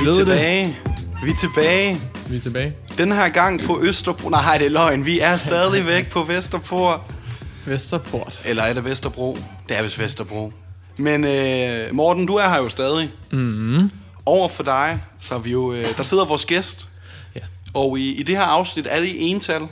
Vi er ved det. tilbage. Vi er tilbage. Vi er tilbage. Den her gang på Østerbro. Nej, det er løgn. Vi er stadig væk på Vesterbro. Vesterport. Eller er det Vesterbro? Det er vist Vesterbro. Men øh, Morten, du er her jo stadig. Mm-hmm. Over for dig, så er vi jo, øh, der sidder vores gæst. Ja. Og i, i det her afsnit er det i ental.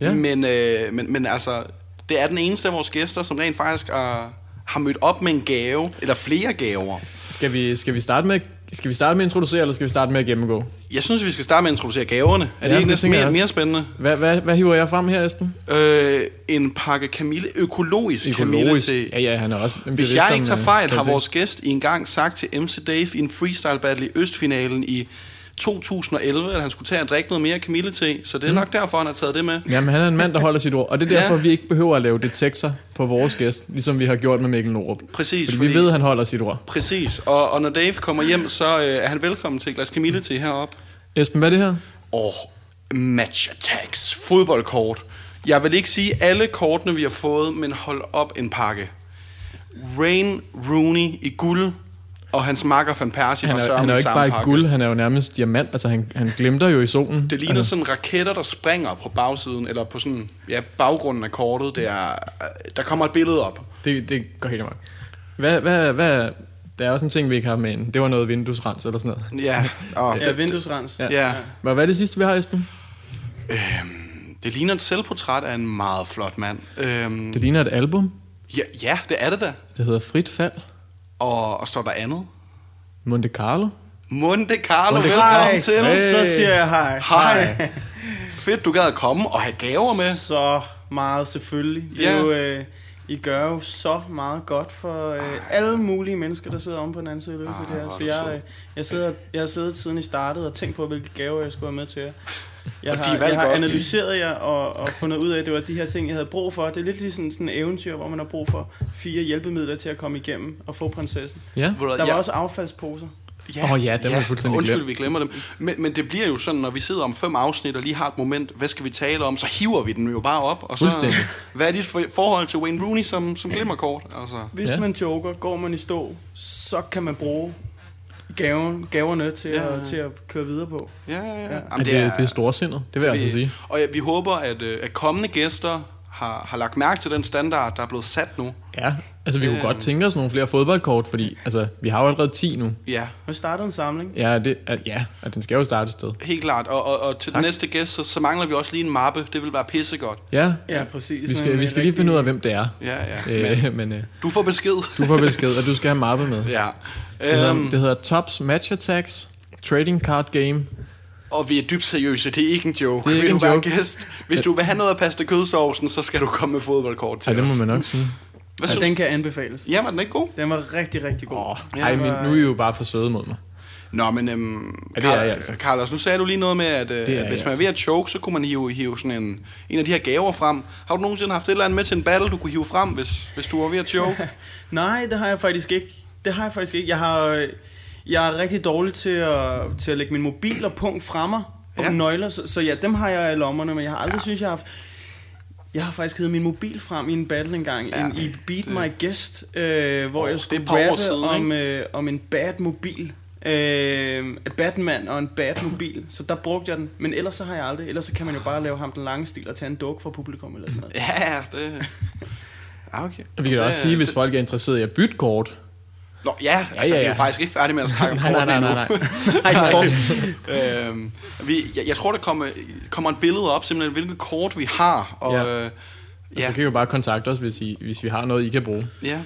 Ja. Men, øh, men, men altså, det er den eneste af vores gæster, som rent faktisk er, har mødt op med en gave, eller flere gaver. Skal vi, skal vi starte med skal vi starte med at introducere, eller skal vi starte med at gennemgå? Jeg synes, vi skal starte med at introducere gaverne. Er Ja, det ikke næsten mere, mere spændende? Hvad, hvad, hvad hiver jeg frem her, Esben? Øh, en pakke Camille, økologisk, Camille til. Ja, ja, han er også en Hvis jeg ikke tager øh, fejl, har vores gæst i en gang sagt til MC Dave i en freestyle battle i Østfinalen i 2011, at han skulle tage og drikke noget mere Camille te, så det er nok derfor, han har taget det med. Jamen, han er en mand, der holder sit ord, og det er Ja. derfor, vi ikke behøver at lave detektor på vores gæst, ligesom vi har gjort med Mikkel Norup. Præcis, Fordi, vi ved, at han holder sit ord. Præcis, og, og når Dave kommer hjem, så øh, er han velkommen til et glas Camille te heroppe. Esben, hvad er det her? Og Match Attacks, fodboldkort. Jeg vil ikke sige alle kortene, vi har fået, men hold op en pakke. Rain Rooney i guld, og hans makker Van Persie Han var er, så han er jo ikke bare i pakke. guld, han er jo nærmest diamant. Altså, han, han glimter jo i solen. Det ligner altså, sådan raketter, der springer på bagsiden, eller på sådan, ja, baggrunden af kortet. Det er, der kommer et billede op. det, det går helt amok. Hvad, hvad, hvad, der er også en ting, vi ikke har med ind. Det var noget vinduesrens eller sådan noget. Ja, og Ja, vinduesrens. Ja. ja. Hvad, hvad er det sidste, vi har, Esben? det ligner et selvportræt af en meget flot mand. Øhm, Det ligner et album. ja, ja, det er det da. Det hedder Frit Fald. Og, og står der andet? Monte Carlo. Monte Carlo, Monte velkommen Hej, til. så siger jeg hej. Hej. Fedt, du gad at komme og have gaver med. Så meget selvfølgelig. Det Ja. er jo, øh, I gør jo så meget godt for øh, alle mulige mennesker, der sidder om på den anden side af løbet. Ej, der. hvor er Så du jeg, øh, jeg, sidder, jeg har siddet siden I startede og tænkt på, hvilke gaver jeg skulle have med til jer. Jeg har, jeg har analyseret jer og, og fundet ud af, at det var de her ting, jeg havde brug for. Det er lidt ligesom sådan en eventyr, hvor man har brug for fire hjælpemidler til at komme igennem og få prinsessen. Ja. Der var jeg- også affaldsposer. Åh ja, dem vi fuldstændig Undskyld, glemt. vi glemmer dem. Men, men det bliver jo sådan, når vi sidder om fem afsnit og lige har et moment, hvad skal vi tale om, så hiver vi den jo bare op. Og så, Fuldstændig. hvad er dit for- forhold til Wayne Rooney som, som glimmerkort? Altså, Hvis Ja. ja. man joker, går man i stå, så kan man bruge gaven, gaverne til, Ja, at, til at køre videre på. ja, ja, ja. Ja. Jamen, det, det, det er storsindet, det vil jeg altså sige. Og ja, vi håber, at, øh, at kommende gæster har, har lagt mærke til den standard, der er blevet sat nu. Ja, altså vi kunne Det- godt tænke os nogle flere fodboldkort, fordi altså, vi har jo allerede 10 nu. Ja, Vi startede en samling. Ja, det, at, ja, at den skal jo starte et sted. helt klart. Og, og, og til Tak. den næste gæst, så, så mangler vi også lige en mappe. Det vil være pissegodt. Ja, Ja, præcis. vi skal, vi skal lige finde ud af, hvem det er. Ja, ja. Men, Øh, men øh, du får besked. du får besked, og du skal have mappe med. Ja. Det hedder, Øhm, det hedder Tops Match Attacks Trading Card Game. Og vi er dybt seriøse, det er ikke en joke. Det er ikke vil en du joke. gæst? Hvis du vil have noget af pasta kødsovsen, så skal du komme med fodboldkort til Ej, det må os. man nok sige. Hvad Ja, synes den kan anbefales. Jamen, er den ikke god? Den var rigtig, rigtig god. Åh, Ja, ej, men var- nu er I jo bare for søde mod mig. Nå, men øhm, Ja, det er Carl- jeg altså. Carlos, nu sagde du lige noget med, at, øh, Det er at hvis man er ved at choke, så kunne man hive, hive sådan en, en af de her gaver frem. Har du nogensinde haft et eller andet med til en battle, du kunne hive frem, hvis, hvis du var ved at choke? Nej, det har jeg faktisk ikke. Det har jeg faktisk ikke. Jeg har... øh, Jeg er rigtig dårlig til at, til at lægge min mobil og punkt fremme og Ja. nøgler, så, så ja, dem har jeg i lommerne, men jeg har aldrig ja. synes, jeg har haft... Jeg har faktisk hævet min mobil frem i en battle engang, Ja, en, i Beat My Guest, øh, hvor oh, jeg det skulle rappe siden, om, øh, om en bad mobil. Øh, en Batman og en bad mobil. Så der brugte jeg den. Men ellers så har jeg aldrig. Ellers så kan man jo bare lave ham den lange stil og tage en duk fra publikum eller sådan noget. ja, det... Okay. Vi kan da Det- også sige, hvis folk er interesseret i at bytte kort. Nå, ja, altså, ja, vi er ja. jo faktisk ikke færdige med at snakke om Nej, nej, kortene nej, endnu. nej, nej. øhm, vi, jeg, jeg tror, der kommer, kommer et billede op, simpelthen, hvilket kort vi har. Og, Ja. ja. Øh, Ja. ja, Så kan I jo bare kontakte os, hvis, I, hvis vi har noget, I kan bruge. ja,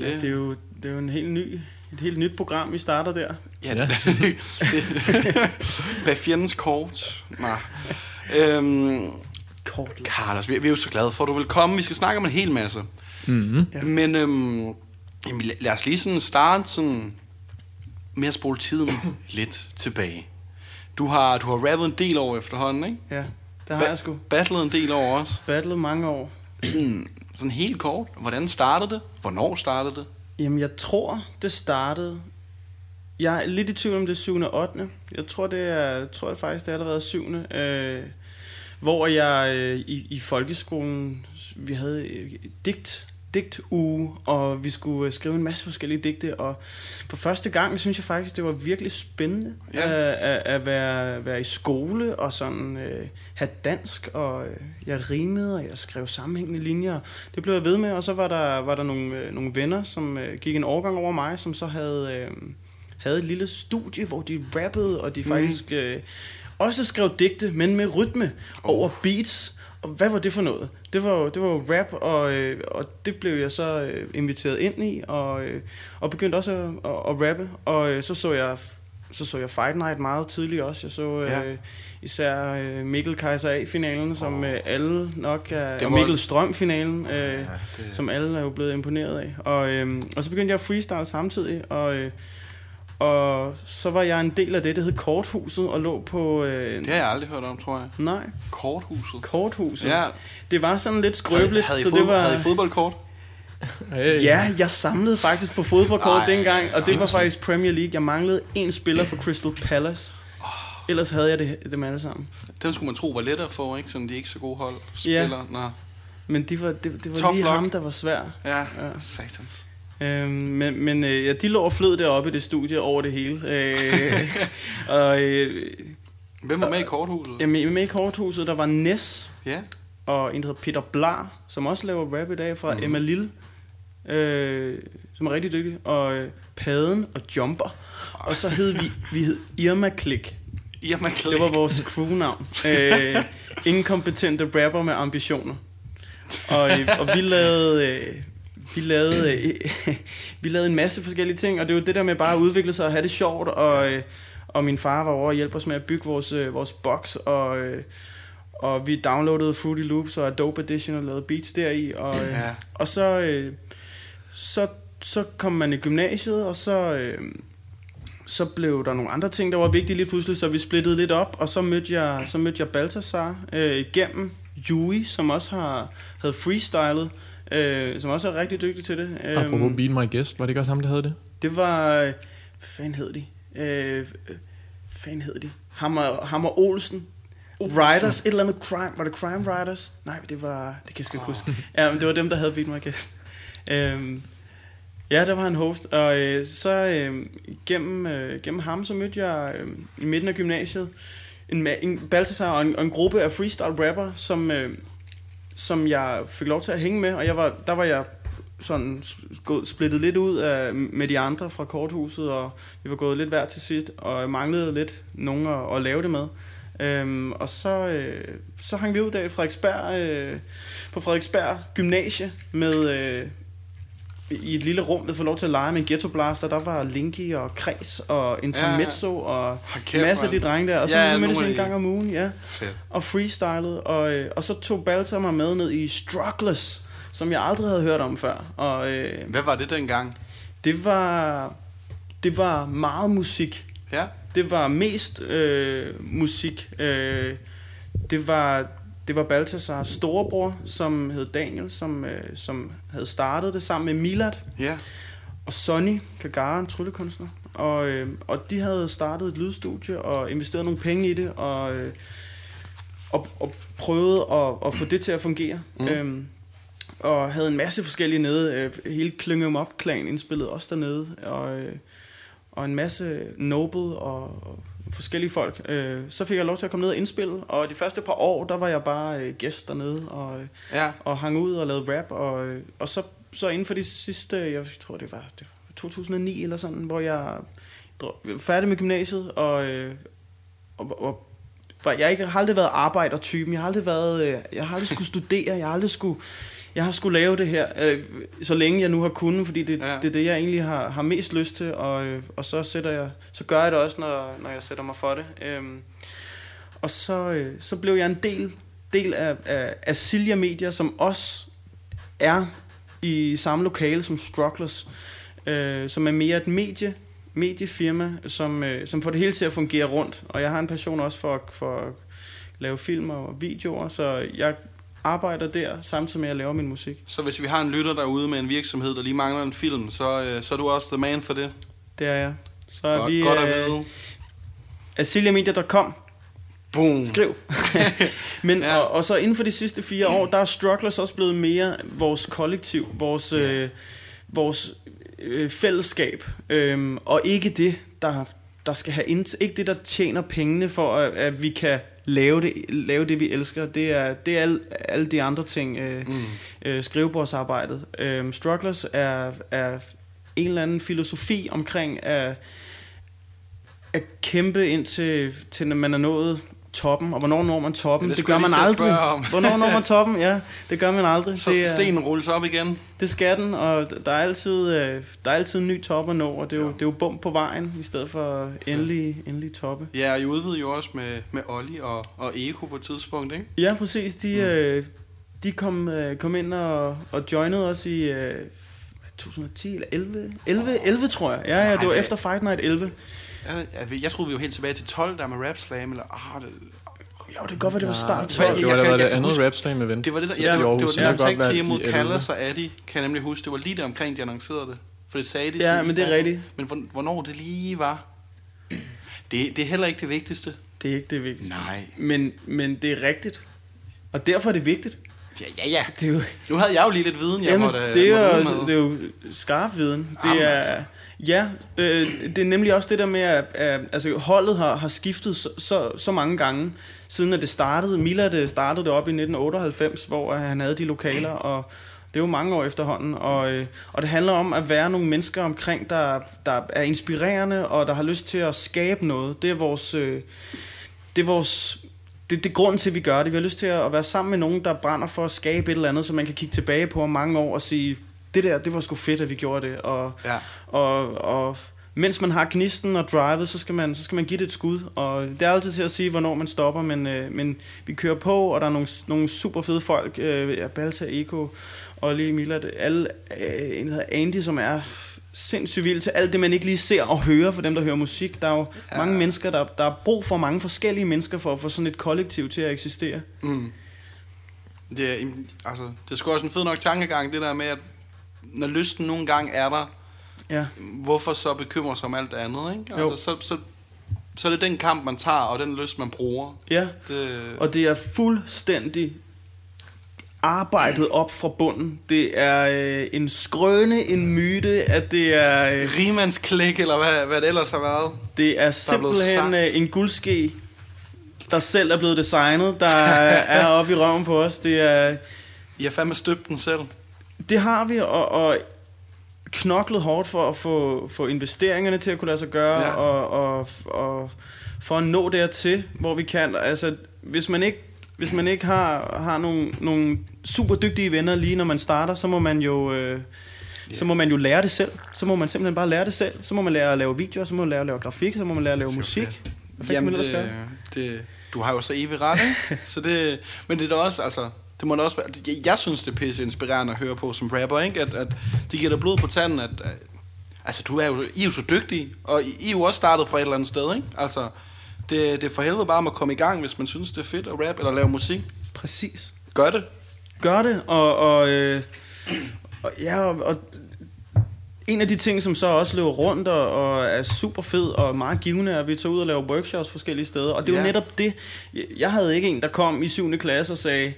Ja, det er jo, det er jo en helt ny, et helt nyt program, vi starter der. ja. Ja. det- Bag fjendens kort. Nej. Øhm, Kort. Carlos, vi, vi er jo så glade for, at du vil komme. Vi skal snakke om en hel masse. Mm-hmm. Ja. Men øhm, jamen, lad- os lige sådan starte sådan med at spole tiden lidt tilbage. Du har, du har rappet en del år efterhånden, ikke? Ja, det har jeg sgu. Battlet en del år også. Battlet mange år. Sådan, sådan helt kort. Hvordan startede det? Hvornår startede det? Jamen, jeg tror, det startede... Jeg er lidt i tvivl om det er 7. og 8. Jeg tror, det er, jeg tror det faktisk, det er allerede 7. Øh, hvor jeg øh, i, i folkeskolen, vi havde øh, digt digtuge, og vi skulle øh, skrive en masse forskellige digte, og for første gang synes jeg faktisk, det var virkelig spændende Ja. ja. at, at være, være i skole og sådan øh, have dansk, og øh, jeg rimede, og jeg skrev sammenhængende linjer. Det blev jeg ved med, og så var der, var der nogle, øh, nogle venner, som øh, gik en overgang over mig, som så havde, øh, havde et lille studie, hvor de rappede, og de faktisk øh, også skrev digte, men med rytme over beats. Og hvad var det for noget? Det var jo, det var jo rap, og, øh, og det blev jeg så øh, inviteret ind i, og, øh, og begyndte også at, at, at rappe. Og øh, så så jeg så så jeg Fight Night meget tidligt også. Jeg så øh, Ja. især øh, Mikkel Kaiser A-finalen, som øh, alle nok er... Det Og var- Mikkel Strøm-finalen, øh, det- som alle er jo blevet imponeret af. Og, øh, og så begyndte jeg at freestyle samtidig, og... Øh, og så var jeg en del af det, der hed Korthuset, og lå på... Øh, Det har jeg aldrig hørt om, tror jeg. nej, Korthuset. Korthuset. Ja. Det var sådan lidt skrøbeligt, havde, I så fod, det var... havde I fodboldkort? Hey. Ja, jeg samlede faktisk på fodboldkort Ej, dengang, og det var faktisk Premier League. Jeg manglede en spiller for Crystal Palace. Ellers havde jeg det, dem alle sammen. Den skulle man tro var lettere få, ikke? Sådan de ikke så gode hold spiller. Nå. Men de var, det, det var Tough lige luck. ham, der var svær. Ja, Ja. satans. Øhm, men men øh, ja, de lå og flød deroppe i det studie over det hele. Øh, og øh, Hvem var med i korthuset? jamen, med i korthuset, der var Ness, Ja. og en, der hedder Peter Blar, som også laver rap i dag, fra mm. Emma Lille, øh, som er rigtig dygtig, og øh, Paden og Jumper. Og så hed vi, vi hed Irma Click. Irma Click. Det var vores crewnavn. Øh, inkompetente rapper med ambitioner. Og, øh, og vi lavede... Øh, vi lavede, øh, vi lavede en masse forskellige ting, og det var det der med bare at udvikle sig og have det sjovt, og, øh, og min far var over og hjælpe os med at bygge vores, øh, vores box, og, øh, og vi downloadede Fruity Loops og Adobe Edition og lavede beats deri, og, øh, Ja. og så, øh, så, så kom man i gymnasiet, og så, øh, så blev der nogle andre ting, der var vigtige lige pludselig, så vi splittede lidt op, og så mødte jeg, så mødte jeg Balthasar øh, igennem Yui, som også har havde freestylet, øh, som også er rigtig dygtig til det. Øhm, Apropos Beat My Guest, var det ikke også ham, der havde det? det var, øh, hvad fanden hed de? Øh, øh, hvad fanden hed de? Hammer, Hammer Olsen. Riders, et eller andet crime, var det Crime Riders? Nej, det var, det kan jeg sgu ikke huske. Ja, men det var dem, der havde Beat My Guest. Øhm, ja, der var en host, og øh, så øh, gennem, øh, gennem ham, så mødte jeg øh, i midten af gymnasiet en, en Balthasar og en, og en gruppe af freestyle rapper, som, øh, som jeg fik lov til at hænge med, og jeg var, der var jeg sådan gået, splittet lidt ud af, med de andre fra korthuset, og vi var gået lidt hver til sit, og manglede lidt nogen at, at lave det med. Øhm, og så, øh, så hang vi ud der i Frederiksberg, øh, på Frederiksberg Gymnasie med, øh, i et lille rum, der får lov til at lege med en ghetto blaster. Der var Linky og Kreds og Intermezzo og Hold en kæft, masse af de drenge der. Og så Ja, ja, mødtes vi en gang om ugen, ja Fedt. og freestylet, og, øh, og så tog Balta mig med ned i Strugglers, som jeg aldrig havde hørt om før. Og øh, Hvad var det dengang? det var det var meget musik. Ja. Det var mest øh, musik. Øh, det var det var Baltasars storebror, som hed Daniel, som, øh, som havde startet det sammen med Milad Ja. og Sonny Kagara, tryllekunstner. Og, øh, og de havde startet et lydstudie og investeret nogle penge i det, og, øh, og, og prøvet at, at få det til at fungere. Mm. Øhm, og havde en masse forskellige nede. Øh, hele Klyngum Up-klan indspillede også dernede. Og, øh, og en masse Noble og, og forskellige folk. Øh, så fik jeg lov til at komme ned og indspille. Og de første par år, der var jeg bare øh, gæst dernede. Og, øh, Ja. og hang ud og lavede rap. Og, øh, og så, så inden for de sidste, jeg tror det var, det var 2009 eller sådan, hvor jeg dro- færdig med gymnasiet, og, øh, og, og for jeg ikke, har aldrig været arbejdertypen, jeg har aldrig været, øh, jeg har aldrig skulle studere, jeg har aldrig skulle, jeg har skulle lave det her, øh, så længe jeg nu har kunnet, fordi det, Ja. det er det, jeg egentlig har, har mest lyst til, og, øh, og så, sætter jeg, så gør jeg det også, når, når jeg sætter mig for det. Øhm, og så, øh, så blev jeg en del, del af, af, af Silja Media, som også er i samme lokale som Strugglers, øh, som er mere et medie, mediefirma, som, øh, som får det hele til at fungere rundt. Og jeg har en passion også for, for at lave film og videoer, så jeg arbejder der samtidig med at lave min musik. Så hvis vi har en lytter derude med en virksomhed, der lige mangler en film, så, øh, så er du også the man for det. Det er jeg. Så er Godt, vi godt at øh, vide. asiliamedia.com Boom. Skriv. Men, Ja. ja. og, og så inden for de sidste fire år, der er Strugglers også blevet mere vores kollektiv, vores, øh, vores øh, fællesskab, øhm, og ikke det, der, der skal have ind, ikke det, der tjener pengene for, at, at vi kan lave det, lave det, vi elsker. Det er, det er alle, alle de andre ting, øh, Mm. øh, skrivebordsarbejdet. Øhm, Strugglers er, er en eller anden filosofi omkring at, at kæmpe indtil til når man er nået toppen, og hvornår når man toppen? Ja, det, det gør man aldrig. om. hvornår når man toppen? Ja, det gør man aldrig. Så skal stenen rulles op igen. det skal den, og der er altid, øh, der er altid en ny top at nå, og det er jo, Ja. det er jo bum på vejen, i stedet for endelig, endelig toppe. Ja, og I udvidede jo også med, med Olli og, og Eko på et tidspunkt, ikke? Ja, præcis. De, Mm. øh, de kom, øh, kom ind og, og joinede os i øh, 2010 eller 11? 11, 11 tror jeg. Ja, ja, det var efter Fight Night 11. Jeg, troede, vi var helt tilbage til 12, der med Rap Slam, eller... Ah, det, Jo, det kan godt være, det var start Det 12. var, det var, det var det andet rap slam event. det var det, der, Ja, det, var, det var kan den godt tag mod i 11. Callas og Addy, kan jeg nemlig huske. Det var lige der omkring, de annoncerede det. For det sagde de Ja, sådan men det er der. rigtigt. Men hvor- hvornår det lige var, det, det er heller ikke det vigtigste. Det er ikke det vigtigste. Nej. Men, men det er rigtigt. Og derfor er det vigtigt. Ja, ja, ja. Det er jo, Nu havde jeg jo lige lidt viden, jeg Jamen, måtte, det, er, måtte jo, det er jo skarp viden. Det Jamen, er, altså ja, øh, det er nemlig også det der med, at, at altså, holdet har, har skiftet så, så, så mange gange, siden at det startede. Milad det startede det op i 1998, hvor han havde de lokaler, og det er jo mange år efterhånden. Og, øh, og det handler om at være nogle mennesker omkring, der, der er inspirerende, og der har lyst til at skabe noget. Det er vores... Øh, det er vores det, det er grunden til, at vi gør det. Vi har lyst til at være sammen med nogen, der brænder for at skabe et eller andet, så man kan kigge tilbage på om mange år og sige, det der, det var sgu fedt, at vi gjorde det. Og, Ja. og, og mens man har gnisten og drivet, så skal, man, så skal man give det et skud. Og det er altid til at sige, hvornår man stopper, men, øh, men vi kører på, og der er nogle, nogle super fede folk. Øh, ja, Balta, Eko, Olli, det- alle, øh, en der hedder Andy, som er sindssygt vild til alt det, man ikke lige ser og hører for dem, der hører musik. Der er jo ja. mange mennesker, der, der er brug for mange forskellige mennesker for at få sådan et kollektiv til at eksistere. Mm. Det, er, altså, det er sgu også en fed nok tankegang, det der med, at når lysten nogle gange er der, Ja. hvorfor så bekymre sig om alt det andet, ikke? Jo. Altså, så, så, så er det den kamp, man tager, og den lyst, man bruger. Ja, Det, og det er fuldstændig arbejdet op fra bunden. Det er øh, en skrøne, en myte, at det er, øh, Rigmandsklæk, eller hvad, hvad det ellers har været. det er simpelthen sagt. øh, en guldske, der selv er blevet designet, der er oppe i røven på os. Det, er, I har fandme støbt den selv. Det har vi, og, og knoklet hårdt for at få, få investeringerne til at kunne lade sig gøre, Ja. og, og, og for at nå dertil, hvor vi kan. Altså, hvis man ikke, hvis man ikke har, har nogle, nogle super dygtige venner lige når man starter, så må man jo... Øh, Så må man jo lære det selv. Så må man simpelthen bare lære det selv. Så må man lære at lave videoer, så må man lære at lave grafik, så må man lære at lave musik. Hvad fanden man ellers det, gøre? det, du har jo så evig ret, ikke? så det, men det er da også, altså, det må da også være, jeg, jeg synes, det er pisse inspirerende at høre på som rapper, ikke? At, at det giver dig blod på tanden, at, at altså, du er jo, I er jo så dygtige, og I, I er jo også startet fra et eller andet sted, ikke? Altså, det, det er for helvede bare om at komme i gang, hvis man synes, det er fedt at rap eller lave musik. Præcis. Gør det. gør det, og, og, øh, og ja, og, og en af de ting, som så også løber rundt og, og er super fed og meget givende, er, at vi tager ud og laver workshops forskellige steder. Og det er Ja. jo netop det. Jeg havde ikke en, der kom i 7. klasse og sagde,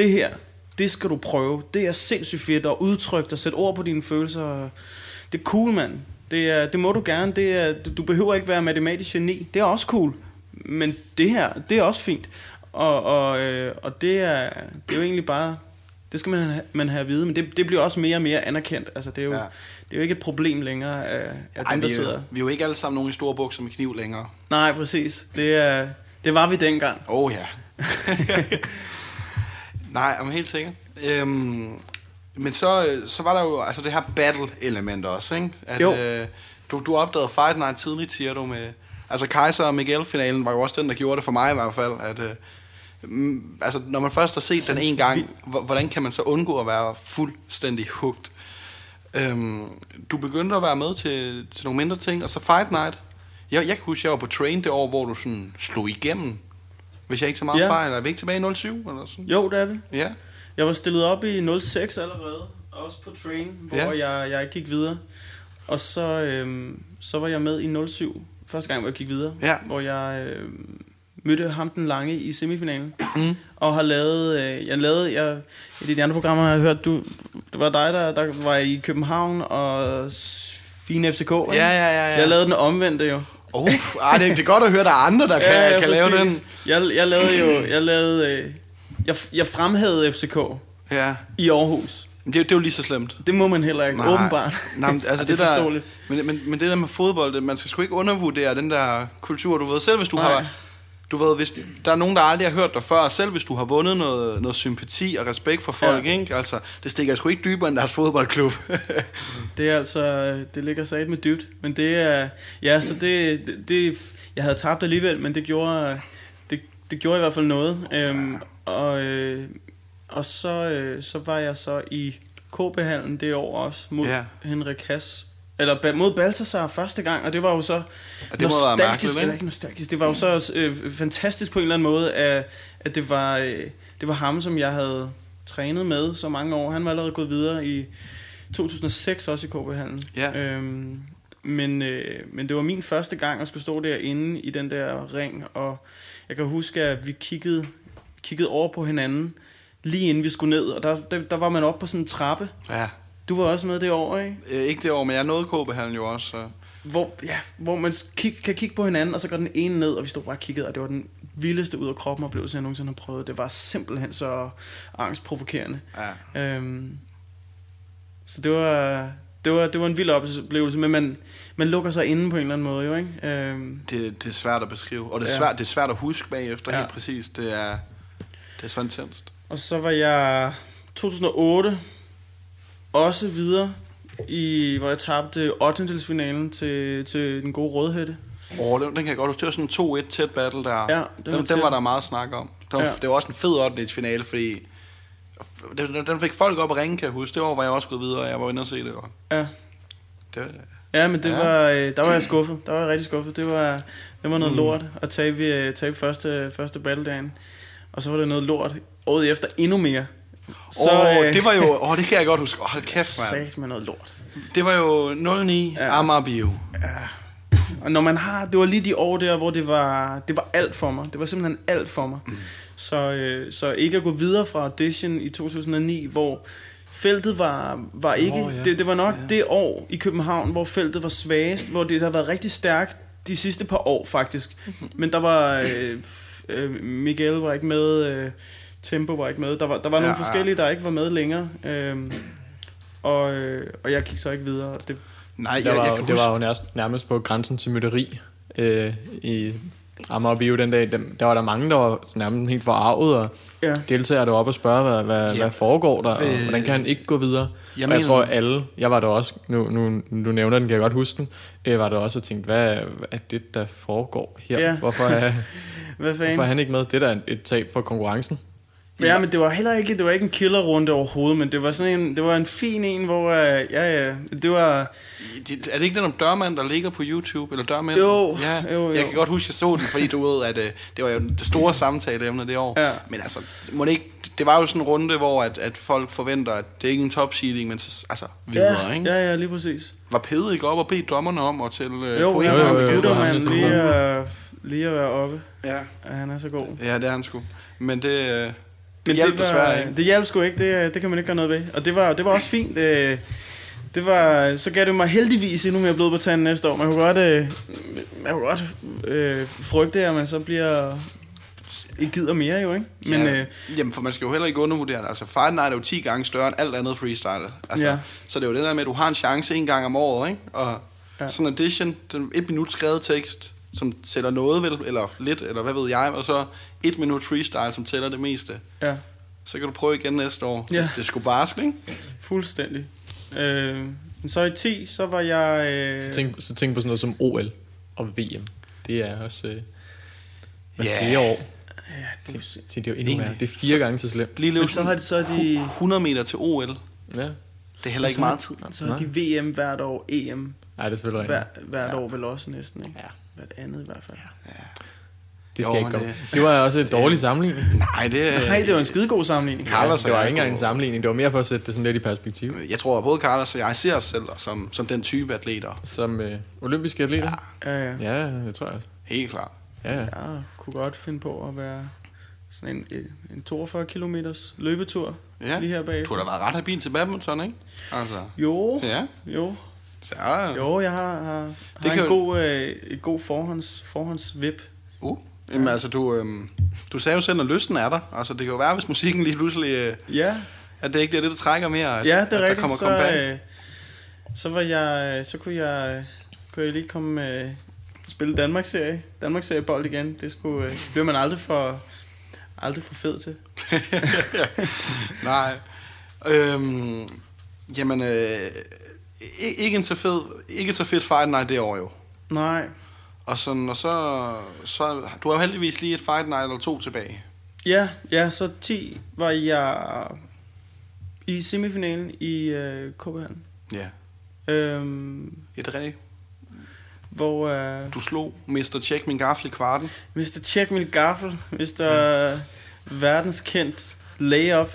det her, det skal du prøve. Det er sindssygt fedt at udtrykke dig, sætte ord på dine følelser. Det er cool, mand. Det, er, det må du gerne. Det er, du behøver ikke være matematisk geni. Det er også cool. Men det her, det er også fint. Og, og, øh, og det, er, det er jo egentlig bare... Det skal man, have- man have at vide, men det, det bliver også mere og mere anerkendt. Altså, det, er jo, Ja. det er jo ikke et problem længere af, af Ej, dem, vi, der er jo, sidder... vi er jo ikke alle sammen nogen i store bukser med kniv længere. Nej, præcis. Det, er, det var vi dengang. Åh oh, ja. Nej, jeg er helt sikker. Øhm, men så, så var der jo altså det her battle-element også, ikke? At, Jo. Øh, du, du opdagede Fight Night tidligt, siger du, med... Altså Kaiser og Miguel-finalen var jo også den, der gjorde det for mig i hvert fald, at... Øh, mm, altså, når man først har set den en gang, hvordan kan man så undgå at være fuldstændig hugt? Øhm, du begyndte at være med til, til nogle mindre ting, og så Fight Night. Jeg, jeg kan huske, jeg var på Train det år, hvor du sådan slog igennem. Hvis jeg ikke så meget Ja. fejl. Er vi ikke tilbage i 07 eller sådan? Jo, det er vi. Ja. Jeg var stillet op i 06 allerede, også på train, hvor Ja. jeg, jeg gik videre. Og så, øhm, så var jeg med i 07, første gang, hvor jeg gik videre. Ja. Hvor jeg øhm, mødte ham den lange i semifinalen. Mm. Og har lavet, øh, jeg lavede, jeg, i de andre programmer har jeg hørt, du, det var dig, der, der var i København og fine FCK. Ja, ja, ja, ja. Jeg lavede den omvendte jo. Oh, ej, det, er godt at høre, at der er andre, der kan, ja, kan lave den. Jeg, jeg lavede jo, jeg lavede, øh, jeg, jeg fremhævede FCK Ja. i Aarhus. Men det, det er jo lige så slemt. Det må man heller ikke, Nej. åbenbart. Nej, men, altså det er det, der, men, men, men det der med fodbold, det, man skal sgu ikke undervurdere den der kultur, du ved. Selv hvis du Nej. har... Du ved, hvis der er nogen, der aldrig har hørt dig før, selv hvis du har vundet noget, noget sympati og respekt for folk, Ja. ja. ikke? Altså, det stikker sgu ikke dybere end deres fodboldklub. Det er altså, det ligger sat med dybt. Men det er, ja, så det, det, det, jeg havde tabt alligevel, men det gjorde, det, det gjorde i hvert fald noget. Øhm, og, øh, og så, øh, så var jeg så i KB-hallen det år også, mod Ja. Henrik Hass. Eller mod Balthasar første gang, og det var jo så Og det må være nostalgisk, mærkeligt, eller ikke? nostalgisk, det var jo så øh, fantastisk på en eller anden måde, at, at det, var, øh, det var ham, som jeg havde trænet med så mange år. Han var allerede gået videre i 2006 også i KB-hallen. Ja. Øhm, men, øh, men det var min første gang at skulle stå derinde i den der ring, og jeg kan huske, at vi kiggede, kiggede over på hinanden, lige inden vi skulle ned, og der, der, der var man oppe på sådan en trappe. Ja. Du var også med det år, ikke? Øh, Ikke det år, men jeg nåede KB-hallen jo også. Så. Hvor, ja, hvor man kig, kan kigge på hinanden, og så går den ene ned, og vi stod bare og kiggede, og det var den vildeste ud af kroppen oplevelse, jeg nogensinde har prøvet. Det var simpelthen så angstprovokerende. Ja. Øhm, så det var, det var, det var en vild oplevelse, men man, man lukker sig inde på en eller anden måde, jo, ikke? Øhm, Det, det er svært at beskrive, og det er, Ja. svært, det er svært at huske bagefter Ja. helt præcis. Det er, det er så intenst. og så var jeg 2008 også videre, i, hvor jeg tabte 8. finalen til, til den gode rødhætte. Åh, den, den kan jeg godt huske. Det var sådan en 2-1 tæt battle der. Ja, den, den var den, var der meget snak om. Det var, Ja. det var også en fed 8. finale, fordi den, den fik folk op at ringe, kan jeg huske. Det år var jeg også gået videre, og jeg var inde og se det. Og Ja. det Ja, men det Ja. var, øh, der var jeg skuffet. Der var jeg rigtig skuffet. Det var, det var noget mm. lort at tabe, øh, tabe første, første battledagen. Og så var det noget lort året efter endnu mere. Så, åh, det var jo, åh, det kan jeg godt huske. Åh, hold kæft, mand. Sat med noget lort. Det var jo 09 Ja. ja. Amager Bio. Og når man har, det var lige de år der, hvor det var, det var alt for mig. Det var simpelthen alt for mig. Mm. Så, øh, så ikke at gå videre fra audition i 2009, hvor feltet var, var ikke, oh, ja. ja. det, det var nok ja. det år i København, hvor feltet var svagest, hvor det har været rigtig stærkt de sidste par år faktisk. Men der var, øh, f- øh, Miguel var ikke med, øh, Tempo var ikke med, der var, der var Ja, nogle forskellige, der ikke var med længere. Øh, og, øh, og jeg gik så ikke videre. Det, Nej, Det jeg, var, jeg kan det huske, var jo nærmest, nærmest på grænsen til mytteri øh, i Amager Bio den dag. Dem, der var der mange, der var nærmest helt forarvet, og ja. deltagere der oppe og spørge, hvad, hvad, Ja. hvad foregår der, og Øh, hvordan kan han ikke gå videre? jeg og jeg tror, alle, jeg var der også, nu, nu, du nævner den, kan jeg godt huske den, øh, var der også og tænkte, hvad, hvad er det, der foregår her? Ja. Hvorfor, er, Hvad fanden? hvorfor er han ikke med? Det er da et, et tab for konkurrencen. Ja, men det var heller ikke, det var ikke en killerrunde overhovedet, men det var sådan en, det var en fin en, hvor, øh, ja, ja, det var, Er det ikke den om dørmand, der ligger på YouTube? Eller dørmænd? Jo, ja. jo, jo. Jeg kan godt huske, at jeg så den, fordi du ved, at øh, det var jo det store samtaleemne det år. Ja. Men altså, må det, ikke, det var jo sådan en runde, hvor at, at folk forventer, at det er ikke en top seeding, men så, altså videre, ja, ikke? ja, ja, lige præcis. Var Pede ikke op og bede dommerne om at tælle øh, Jo, point? jo, jo, jo, jo, jo, lige, at, lige at være oppe. Ja. Ja, han er så god. ja, det er han sgu. Men det, øh, det Men hjalp var, desværre ikke. Det hjalp sgu ikke, det, det kan man ikke gøre noget ved. Og det var, det var også fint. Det, det var, så gav det mig heldigvis endnu mere blod på tanden næste år. Man kunne godt, øh, man kunne godt øh, frygte, at man så bliver ikke gider mere jo, ikke? Men ja. øh, Jamen, for man skal jo heller ikke undervurdere det. Altså, Fight Night er jo 10 gange større end alt andet freestyle. Altså, Ja. Så det er jo det der med, at du har en chance en gang om året, ikke? Og Ja. sådan en audition, den et minut skrevet tekst, som tæller noget, vel, eller lidt, eller hvad ved jeg, og så et minut freestyle, som tæller det meste. ja, Så kan du prøve igen næste år. Ja. Det er sgu barsk, ikke? fuldstændig. Øh, men så i 10, så var jeg... Øh, Så tænk, så tænk på sådan noget som OL og VM. Det er også øh, hver Ja. flere år. ja, det, er jo- Det, det er jo endnu værre. Det er fire gange så slemt. Lige men løb så har de, så de, 100 meter til OL. Det Ja. er heller ikke så, meget tid. Så har de VM hvert år, EM Ej, det er selvfølgelig hver, rigtigt. hvert år vel også næsten, ikke? Ja. Hvert andet i hvert fald. Det Jo, skal ikke men komme. det- Det var også et dårligt sammenligning. Nej, det Nej, det var en skidegod sammenligning. Carlos det og var ikke engang en sammenligning. Det var mere for at sætte det sådan lidt i perspektiv. Jeg tror, at både Carlos og jeg ser os selv som, som den type atleter. Som øh, olympiske atleter. Ja, ja. Ja, ja, det tror jeg også. Helt klart. Ja, ja. Jeg kunne godt finde på at være sådan en, en, en 42 km løbetur Ja. lige her bag. Du har da været ret habil til badminton, ikke? Altså, Jo, ja. jo, Så, jo, jeg har, har, Det har kan en god, øh, et god forhånds, forhåndsvip. Uh. Jamen altså, du, øhm, du sagde jo selv, at lysten er der. Altså, det kan jo være, hvis musikken lige pludselig... Øh, Ja, at det ikke er det, der trækker mere. Altså, ja, det er der rigtigt. kommer Så, comeback. øh, så, var jeg, så kunne jeg, kunne jeg lige komme øh, spille Danmarksserie. Danmarksserie bold igen. Det skulle, øh, bliver man aldrig for, aldrig for fed til. Nej. Øhm, jamen, øh, ikke en så fed, ikke så fedt Fight Night det år jo. Nej, Og, sådan, og så, så, du har jo heldigvis lige et Fight Night eller to tilbage. Ja, ja, så 10 var jeg i semifinalen i øh, KB Ja. øhm, Et ræ. hvor øh, Du slog Mr. Check min gaffel i kvarten. Mr. Check Mil Gaffel, Mr. Øh, verdenskendt layup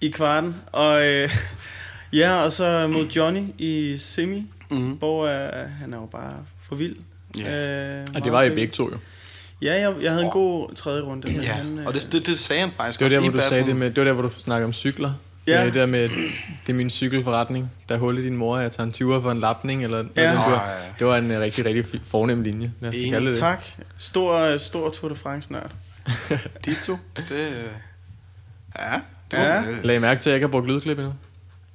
i kvarten, og øh, ja, og så mod Johnny i semi, Mm-hmm. hvor øh, han er jo bare for vild. Ja. Øh, Og det var I begge to jo. Ja, jeg, jeg havde en god tredje runde. men Ja, han, øh, og det, det, det sagde han faktisk Det var der, hvor du sagde det med, det var der, hvor du snakker om cykler. Ja. Ja. Det der med, det er min cykelforretning. Der er hul i din mor, jeg tager en 20'er for en lapning, eller Ja. ja. det, var, ja. det var en øh, rigtig, rigtig fornem linje. Lad os Enig. kalde det. Tak. Stor, stor Tour de France nørd. Ditto. Det, øh, ja, det Ja. øh, Lag mærke til, at jeg ikke har brugt lydklip endnu.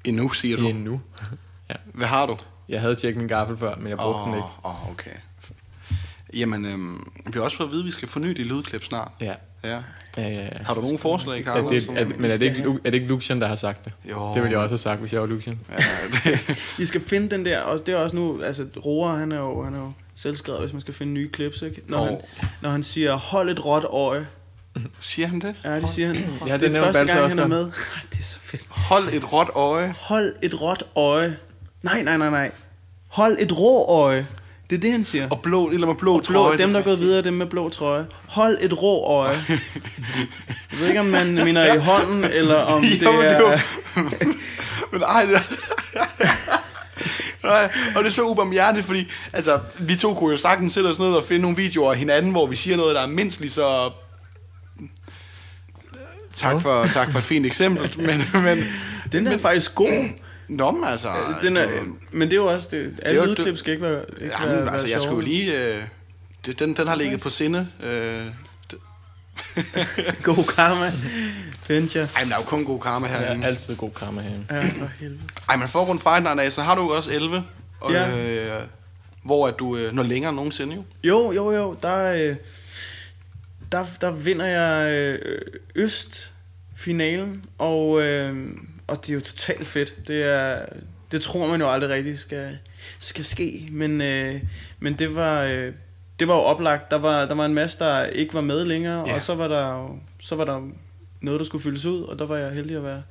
Endnu, siger du. Endnu. Hvad har du? Jeg havde tjekket min gaffel før, men jeg brugte den ikke. Åh, oh, okay. Jamen, øhm, vi har også fået at vide, at vi skal forny dit lydklip snart. Ja. Ja. Ja, ja, ja. Har du nogle forslag, Er Carlos? det, som- er, men er det, ikke, er det ikke Lucian, der har sagt det? Jo. Det ville jeg også have sagt, hvis jeg var Lucian. Ja, det, I skal finde den der, og det er også nu, altså Roar, han er jo, han er jo selvskrevet, hvis man skal finde nye clips, ikke? Når, han, når han siger, hold et råt øje. Siger han det? Ja, det siger han. Ja, det det er første gang, også han er med. Det er så fedt. Hold et råt øje. Hold et råt øje. Nej, nej, nej, nej. Hold et rå øje. Det er det, han siger. Og blå, eller med blå, blå, trøje. dem, der er gået videre, dem med blå trøje. Hold et rå øje. Jeg ved ikke, om man mener i hånden, eller om det Jo, det er er... Men ej, det Nej, og det er så ubarmhjertigt, fordi altså, vi to kunne jo sagtens sætte os ned og finde nogle videoer af hinanden, hvor vi siger noget, der er mindst lige så... Tak for, tak for et fint eksempel, men, men Den er faktisk god. Nå, men altså... Den er, du- men det er jo også det. Alle jo- lydklip det- skal ikke være, ikke Jamen, være, altså, være jeg skulle lige... Øh, det, den, den har ligget på sinde. Øh, det, God karma. Pincher. ej, men der er jo kun god karma er herinde. altid god krammer herinde. Ja, for helvede. Ej, men for Fight Night af, så har du jo også 11. Og, Ja. øh, hvor at du øh, når længere end nogensinde jo. Jo, jo, jo. Der, øh, der, der vinder jeg øh, Øst-finalen, og, øh, og det er jo totalt fedt. Det, er, det tror man jo aldrig rigtigt skal, skal ske, men, øh, men det var... Øh, det var jo oplagt. Der var, der var en masse, der ikke var med længere, Ja. og så var der jo- så var der noget, der skulle fyldes ud, og der var jeg heldig at være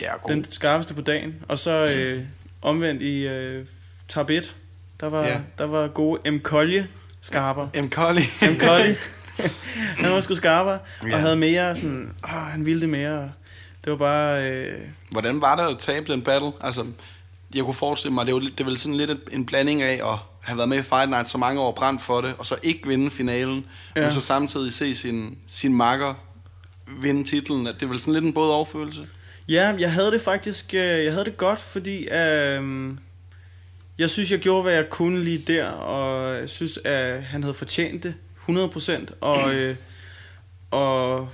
Ja, god. den skarpeste på dagen. Og så øh, omvendt i øh, tab 1, der var, Ja. der var gode M. Kolje skarper. M. Colley. M. Kolje, han var sgu skarpere, Ja. og havde mere sådan, åh, han ville det mere. Det var bare, øh, Hvordan var det at tabe den battle? Altså, jeg kunne forestille mig, det lidt- det vel sådan lidt en blanding af at have været med i Fight Night så mange år brændt for det, og så ikke vinde finalen, ja. Men så samtidig se sin, sin makker vinde titlen. At Det vel sådan lidt en både overfølelse. ja, jeg havde det faktisk, øh, jeg havde det godt, fordi øh, jeg synes, jeg gjorde, hvad jeg kunne lige der, og jeg synes, at han havde fortjent det 100%, og, øh, og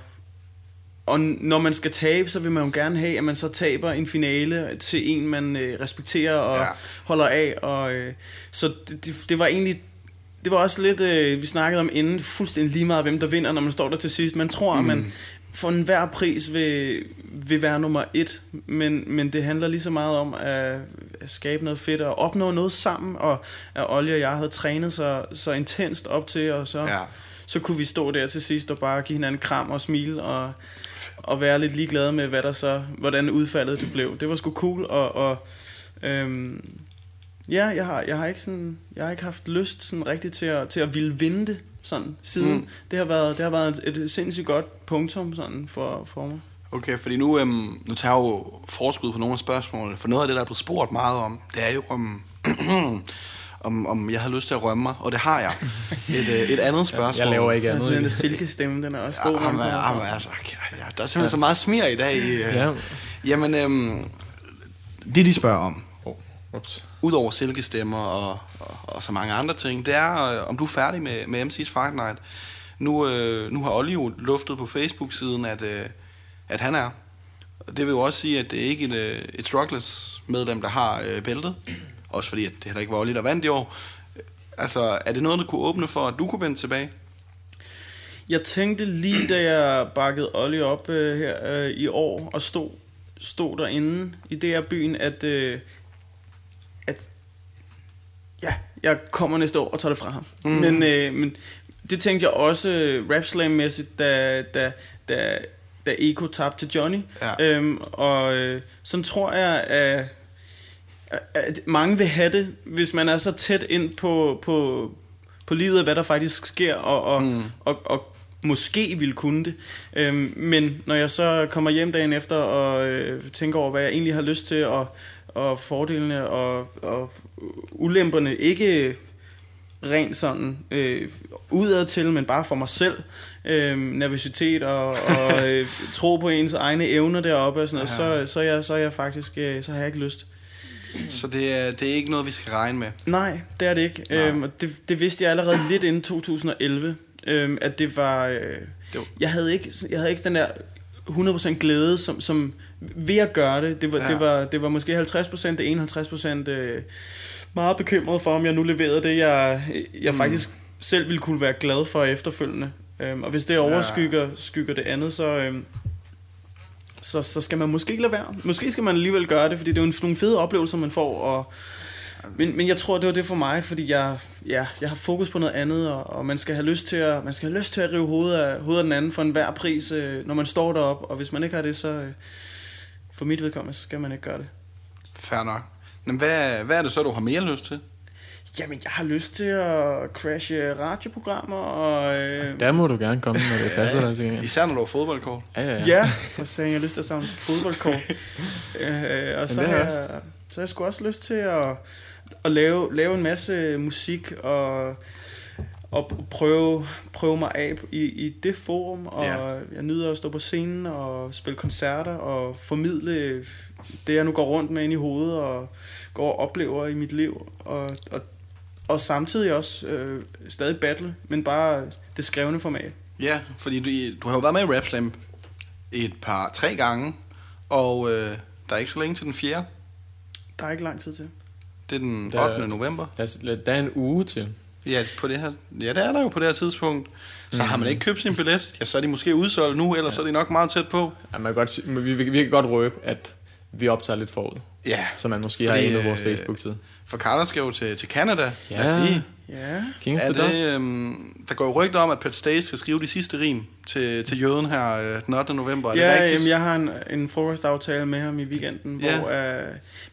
Og når man skal tabe, så vil man jo gerne have, at man så taber en finale til en, man øh, respekterer og Ja. holder af. Og, øh, så det, det, det var egentlig... Det var også lidt, øh, vi snakkede om inden, fuldstændig lige meget, hvem der vinder, når man står der til sidst. Man tror, mm. at man for enhver pris vil, vil være nummer et, men, men det handler lige så meget om at skabe noget fedt og opnå noget sammen, og at Olje og jeg havde trænet så, så intenst op til, og så, Ja. så kunne vi stå der til sidst og bare give hinanden kram og smile og, og være lidt ligeglade med, hvad der så, hvordan udfaldet det blev. Det var sgu cool, og, og øhm, ja, jeg har, jeg har ikke sådan, jeg har ikke haft lyst sådan rigtigt til at, til at ville vinde det sådan siden. Mm. Mm. Det har været, det har været et, et sindssygt godt punktum sådan for, for mig. Okay, fordi nu, øhm, nu tager jeg jo forskud på nogle af spørgsmålene, for noget af det, der er blevet spurgt meget om, det er jo om, om, om jeg havde lyst til at rømme mig, og det har jeg. Et, øh, et andet spørgsmål. Jeg laver ikke Altså, andet. den der silkestemme, den er også god. Ja, fra. er, altså, ja, ja, der er simpelthen så meget smir i dag. i, Øh. Ja. Jamen, øhm, det de spørger om, Oh, ups. udover silkestemmer og, og, og så mange andre ting, det er, øh, om du er færdig med, med MC's Fight Night. Nu, øh, nu har Olli jo luftet på Facebook-siden, at, øh, at han er. Og det vil jo også sige, at det er ikke et, øh, et Strugglers medlem, der har øh, bæltet. Også fordi, at det heller ikke var Olli, der vandt i år. Altså, er det noget, der kunne åbne for, at du kunne vende tilbage? Jeg tænkte lige, da jeg bakkede Olli op øh, her øh, i år, og stod, stod derinde i det her byen, at, øh, at ja, jeg kommer næste år og tager det fra ham. Mm. Men, øh, men det tænkte jeg også øh, rapslam-mæssigt, da, da, da, da Eko tabte til Johnny. Ja. Øhm, og øh, sådan tror jeg, at, at mange vil have det, hvis man er så tæt ind på, på, på livet af, hvad der faktisk sker, og, og, mm. og, og måske ville kunne det. Øhm, men når jeg så kommer hjem dagen efter og øh, tænker over, hvad jeg egentlig har lyst til, og, og fordelene og, og ulemperne, ikke rent sådan øh, udad til, men bare for mig selv. Øh, nervøsitet og, og øh, tro på ens egne evner deroppe og sådan noget, Ja. så, så, er jeg, så er jeg faktisk, øh, så har jeg ikke lyst. Så det er, det er ikke noget, vi skal regne med. Nej, det er det ikke. Nej. Øhm, og det, det vidste jeg allerede lidt inden 2011, øhm, at det var... Øh, Det var- jeg, havde ikke, jeg havde ikke den der 100% glæde som, som ved at gøre det. Det var, ja. det var, det var måske 50% det ene, 50% øh, meget bekymret for, om jeg nu leverede det, jeg, jeg Mm. faktisk selv ville kunne være glad for efterfølgende. Øhm, og hvis det overskygger skygger det andet, så... Øhm, så, så skal man måske ikke lade være. Måske skal man alligevel gøre det, fordi det er jo en- nogle fede oplevelser, man får. Og, men, men jeg tror, det var det for mig, fordi jeg, ja, jeg har fokus på noget andet, og, og man skal have lyst til at, man skal have lyst til at rive hovedet af, hovedet af den anden for enhver pris, øh, når man står deroppe. Og hvis man ikke har det, så øh, for mit vedkommende, så skal man ikke gøre det. Fair nok. Men hvad, hvad er det så, du har mere lyst til? Jamen, jeg har lyst til at crashe radioprogrammer, og... Øh, Der må du gerne komme, når det passer dig til gengæld. Især når du har fodboldkort. Ja, ja, ja. Ja, for sagen, jeg har lyst til at samle fodboldkort. øh, og så det har jeg, så har jeg sgu også lyst til at, at lave, lave en masse musik og, og prøve, prøve mig af i, i det forum. Og Ja. jeg nyder at stå på scenen og spille koncerter og formidle det, jeg nu går rundt med ind i hovedet og går og oplever i mit liv. Og, og, og samtidig også øh, stadig battle, men bare det skrevne format. Ja, fordi du, du har jo været med i Rap Slam et par, tre gange, og øh, der er ikke så længe til den fjerde. Der er ikke lang tid til. Det er den Der- 8. november. Altså, der er en uge til. Ja, på det her, ja, det er der jo på det her tidspunkt. Så har man ikke købt sin billet, ja, så er de måske udsolgt nu, eller så er de nok meget tæt på. Ja, man kan godt, vi, vi, kan godt røbe, at vi optager lidt forud. Ja, Så man måske Fordi, har en af vores øh, Facebook-side. for Carter skal jo til, til Canada. Ja. Lad os lige- Ja. Kings Er det, øhm, der går jo rygter om, at Pat Stay skal skrive de sidste rim til, til jøden her øh, den 8. november. Er det Ja, rigtigt? jamen, jeg har en, en frokostaftale med ham i weekenden, Ja. hvor, øh,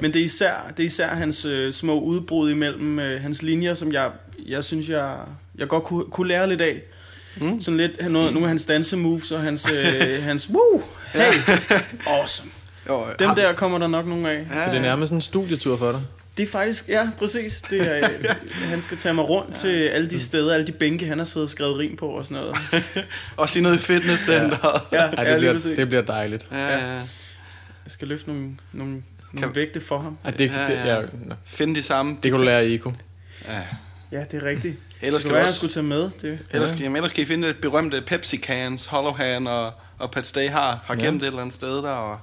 men det er især, det er især hans øh, små udbrud imellem øh, hans linjer, som jeg, jeg synes, jeg, jeg godt kunne, kunne lære lidt af. Mm. Sådan lidt, noget, nogle af hans dansemoves og hans, øh, hans woo, hey, awesome. Jo, Dem der kommer der nok nogle af. Ja, Så det er nærmest en studietur for dig. Det er faktisk, ja, præcis. Det er, øh, han skal tage mig rundt ja. til alle de steder, alle de bænke, han har siddet og skrevet rim på og sådan noget. Også lige noget i fitnesscenteret. Ja, Ej, ja, det, bliver, det bliver dejligt. Ja, ja. Jeg skal løfte nogle, nogle Kan- vægte for ham. Ej, det, Ja, det, ja. ja. Finde de samme. det kan du lære i Eko. Ja. Ja, det er rigtigt. Ellers Det skal, være, også, skulle tage med. Det. ellers, skal, jamen, ellers skal I finde det berømte Pepsi Cans, Hollow Hand og, og Pat Stay har, har Ja. gemt et eller andet sted der. Og,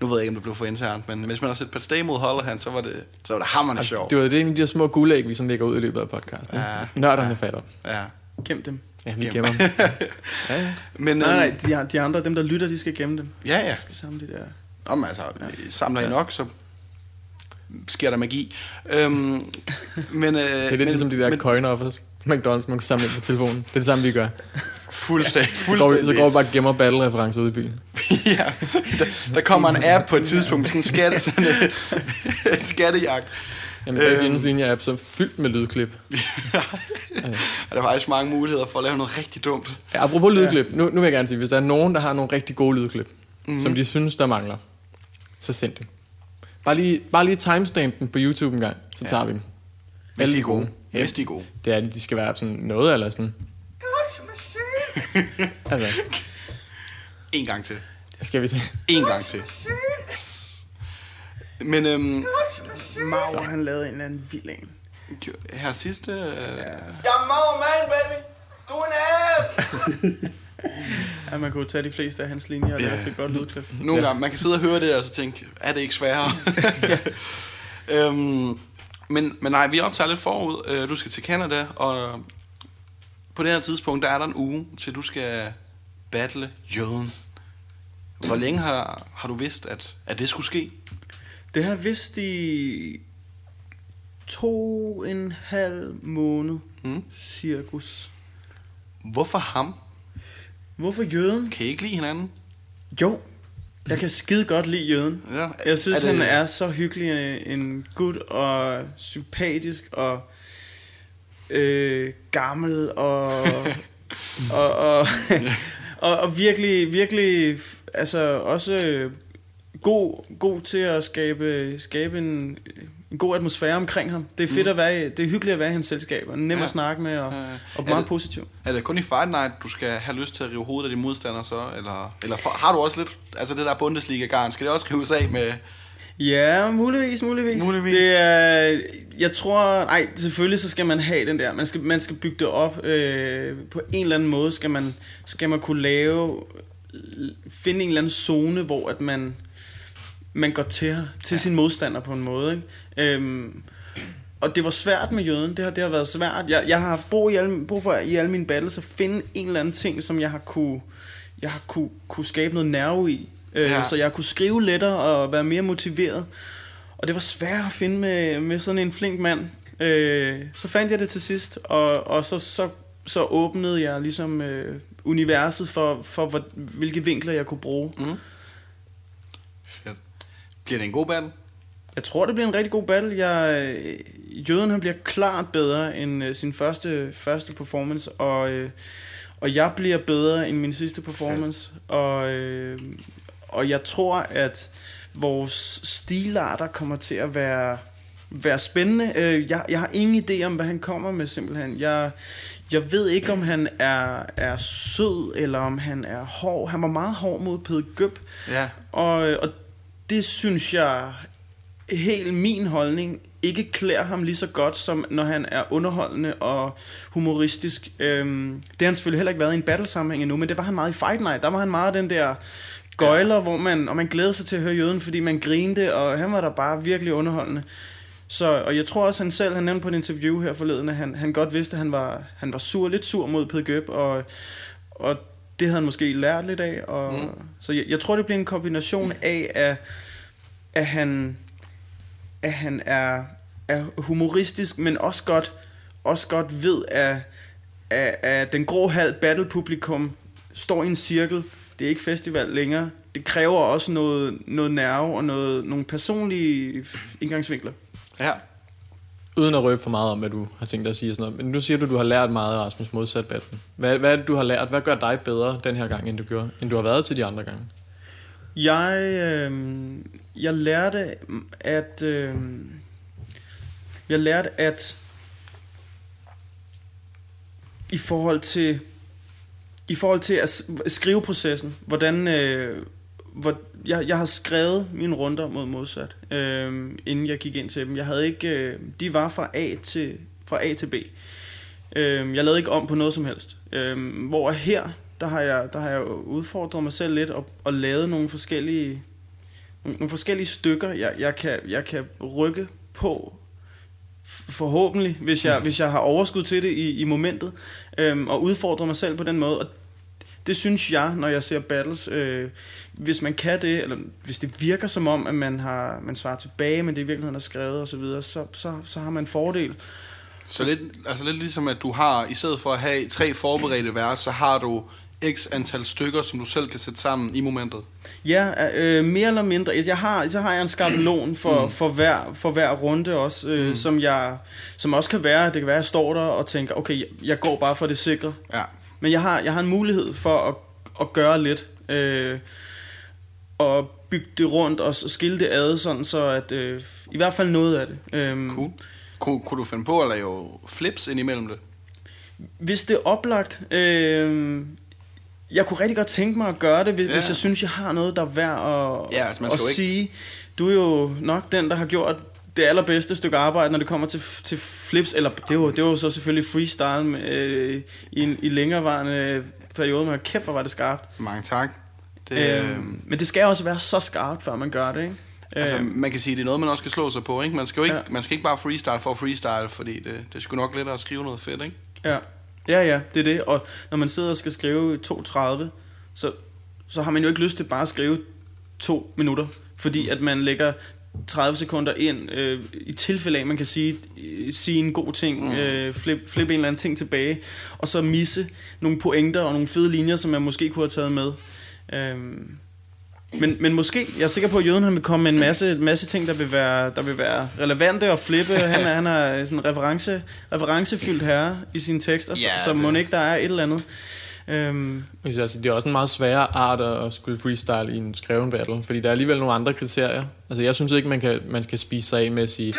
nu ved jeg ikke, om det blev for internt, men hvis man har set Pat Stay mod Hollow Hand, så var det, så var det hammerende sjovt. Det var det en af de her små guldæg, vi sådan lægger ud i løbet af podcasten. Ja. Nørderne fatter. Ja. Gem dem. Ja, vi Gem. gemmer dem. Ja, ja. Men, Nej, øhm, nej, de, de andre, dem der lytter, de skal gemme dem. Ja, ja. Jeg skal samle de der. Om altså, samler I nok, så sker der magi. Øhm, men, øh, Det er lidt men, ligesom de der men, coin offers. McDonald's, man kan samle ind på telefonen. Det er det samme, vi gør. Fuldstændig. Så går, vi, så går vi bare og gemmer battle-referencer ude i byen. ja, der, der, kommer en app på et tidspunkt, sådan en skatte, sådan en, en skattejagt. Jamen, bag Øhm. fjendens linje er så fyldt med lydklip. Og der er faktisk mange muligheder for at lave noget rigtig dumt. Ja, apropos lydklip, nu, nu vil jeg gerne sige, hvis der er nogen, der har nogle rigtig gode lydklip, Mhm. mm-hmm. som de synes, der mangler, så send dem. Bare lige, bare lige timestamp dem på YouTube en gang, så Ja. tager vi dem. Hvis de er gode. Ja. Hvis de er gode. Det er, de skal være sådan noget, eller sådan. altså, En gang til. det skal vi se. En gang til. Men øhm, Mau, han lavede en eller anden vild en. her sidste... Øh, Jeg er Mau man, baby. Du er en Ja, man kunne tage de fleste af hans linjer og lave Ja. til et godt lydklip. Nogle gange, man kan sidde og høre det og så tænke, er det ikke sværere? øhm, men, men nej, vi optager lidt forud. Øh, Du skal til Canada, og på det her tidspunkt, der er der en uge, til du skal battle jøden. Hvor længe har, har du vidst, at, at det skulle ske? Det har jeg vidst i to en halv måned, Mm. cirkus. Hvorfor ham? Hvorfor jøden? Kan I ikke lide hinanden? Jo, jeg kan skide godt lide jøden. Ja. Jeg synes, Er det- han er så hyggelig en- gut og sympatisk og øh, gammel og, og, og, og, og virkelig, virkelig altså også øh, god, god til at skabe, skabe en, en god atmosfære omkring ham. Det er fedt Mm. at være i, det er hyggeligt at være i hans selskab, og nem Ja. at snakke med og, Øh, og er meget det- positiv. Er det kun i Fight Night, du skal have lyst til at rive hovedet af dine modstandere så? Eller, eller har du også lidt, altså det der Bundesliga-garn, skal det også rives af med... Ja, muligvis, muligvis. Muligvis. Det er, jeg tror, nej, selvfølgelig så skal man have den der, man skal, man skal bygge det op, øh, på en eller anden måde skal man, skal man kunne lave, finde en eller anden zone, hvor at man, man går til, til ja. sin modstander på en måde, ikke? Øhm, og det var svært med jøden, det har, det har været svært. Jeg, jeg har haft brug, i alle, brug for i alle mine battles at finde en eller anden ting, som jeg har kunne, jeg har kunne, kunne skabe noget nerve i. Øh, Ja. Så jeg kunne skrive lettere og være mere motiveret. Og det var svært at finde med, med sådan en flink mand. Øh, så fandt jeg det til sidst, og, og så, så, så åbnede jeg ligesom øh, universet for, for hvor, hvilke vinkler jeg kunne bruge. Mm. Fedt. Bliver det en god battle? Jeg tror, det bliver en rigtig god battle. Jeg, øh, Jøden han bliver klart bedre end øh, sin første, første performance, og, øh, og jeg bliver bedre end min sidste performance. Og, øh, og jeg tror, at vores stilarter kommer til at være, være spændende. Øh, jeg, jeg har ingen idé om, hvad han kommer med simpelthen. Jeg, jeg ved ikke, om han er, er sød, eller om han er hård. Han var meget hård mod Pede Gøb. Ja. Og, og det synes jeg, helt min holdning, ikke klæder ham lige så godt, som når han er underholdende og humoristisk. Øhm, det har han selvfølgelig heller ikke været i en battle-sammenhæng endnu, men det var han meget i Fight Night. Der var han meget den der gøjler, ja. hvor man, og man glæder sig til at høre jøden, fordi man grinte, og han var der bare virkelig underholdende. Så, og jeg tror også, han selv, han nævnte på et interview her forleden, at han, han godt vidste, at han var, han var sur, lidt sur mod Pede Gøb, og, og det havde han måske lært lidt af. Og, mm. Så jeg, jeg tror, det bliver en kombination af, at, at han, at han er, er humoristisk, men også godt, også godt ved, at, at, at den grå halv battle-publikum står i en cirkel. Det er ikke festival længere. Det kræver også noget, noget nerve og noget, nogle personlige indgangsvinkler. Ja. Uden at røbe for meget om, hvad du har tænkt dig at sige og sådan noget. Men nu siger du, at du har lært meget af Rasmus modsat batten. Hvad, hvad er det, du har lært? Hvad gør dig bedre den her gang, end du, gjorde, end du har været til de andre gange? Jeg, øh, jeg lærte, at... Øh, jeg lærte, at i forhold til i forhold til at skriveprocessen, hvordan øh, hvor, jeg, jeg har skrevet mine runder mod modsat, øh, inden jeg gik ind til dem. Jeg havde ikke, øh, de var fra A til fra A til B. Øh, jeg lavede ikke om på noget som helst. Øh, hvor her, der har jeg, der har jeg udfordret mig selv lidt og, og lavet nogle forskellige, nogle, nogle forskellige stykker, jeg, jeg, kan, jeg kan rykke på forhåbentlig, hvis jeg, hvis jeg har overskud til det i, i momentet, øhm, og udfordre mig selv på den måde. Og det synes jeg, når jeg ser battles, øh, hvis man kan det, eller hvis det virker som om, at man har man svarer tilbage, men det i virkeligheden er skrevet og så videre, så, så, så har man en fordel. Så lidt, altså lidt ligesom, at du har, i stedet for at have tre forberedte vers, så har du x antal stykker, som du selv kan sætte sammen i momentet. Ja, øh, mere eller mindre. Jeg har, så har jeg en skabelon for, for, hver, for hver runde også, øh, mm. som, jeg, som også kan være, det kan være, at jeg står der og tænker, okay, jeg, jeg går bare for det sikre. Ja. Men jeg har, jeg har en mulighed for at, at gøre lidt. Øh, og bygge det rundt og skille det ad, sådan så at øh, i hvert fald noget af det. Øh, Cool. Kunne, kunne du finde på at lave flips ind imellem det? Hvis det er oplagt, øh, jeg kunne rigtig godt tænke mig at gøre det, hvis, Ja. hvis jeg synes, jeg har noget, der er værd at, Ja, altså, man at skal jo ikke- sige. Du er jo nok den, der har gjort det allerbedste stykke arbejde, når det kommer til, til flips, eller det jo, det jo så selvfølgelig freestyle med, øh, i en i længerevarende periode, men kæft, hvor var det skarpt. Mange tak. Det, øh, øh, men det skal også være så skarpt, før man gør det, ikke? altså, Øh, man kan sige, det er noget, man også skal slå sig på. Ikke? Man, skal jo ikke, Ja. man skal ikke bare freestyle for at freestyle, fordi det, det er sgu nok lettere at skrive noget fedt, ikke? Ja, ja, ja, det er det. Og når man sidder og skal skrive 2.30, så, så har man jo ikke lyst til bare at skrive to minutter, fordi at man lægger 30 sekunder ind, øh, i tilfælde af, at man kan sige, øh, sige en god ting, mm. øh, flip, flip en eller anden ting tilbage, og så misse nogle pointer og nogle fede linjer, som man måske kunne have taget med. Øhm, men, men måske, jeg er sikker på, at jøden han vil komme med en masse, masse ting, der vil være, der vil være relevante og flippe. Han er, han er sådan en reference, referencefyldt herre i sine tekster, Ja, så det- må ikke der er et eller andet. Øhm, altså, det er også en meget sværere art at skulle freestyle i en skreven battle, fordi der er alligevel nogle andre kriterier. Altså, jeg synes ikke, man kan, man kan spise sig af med at sige,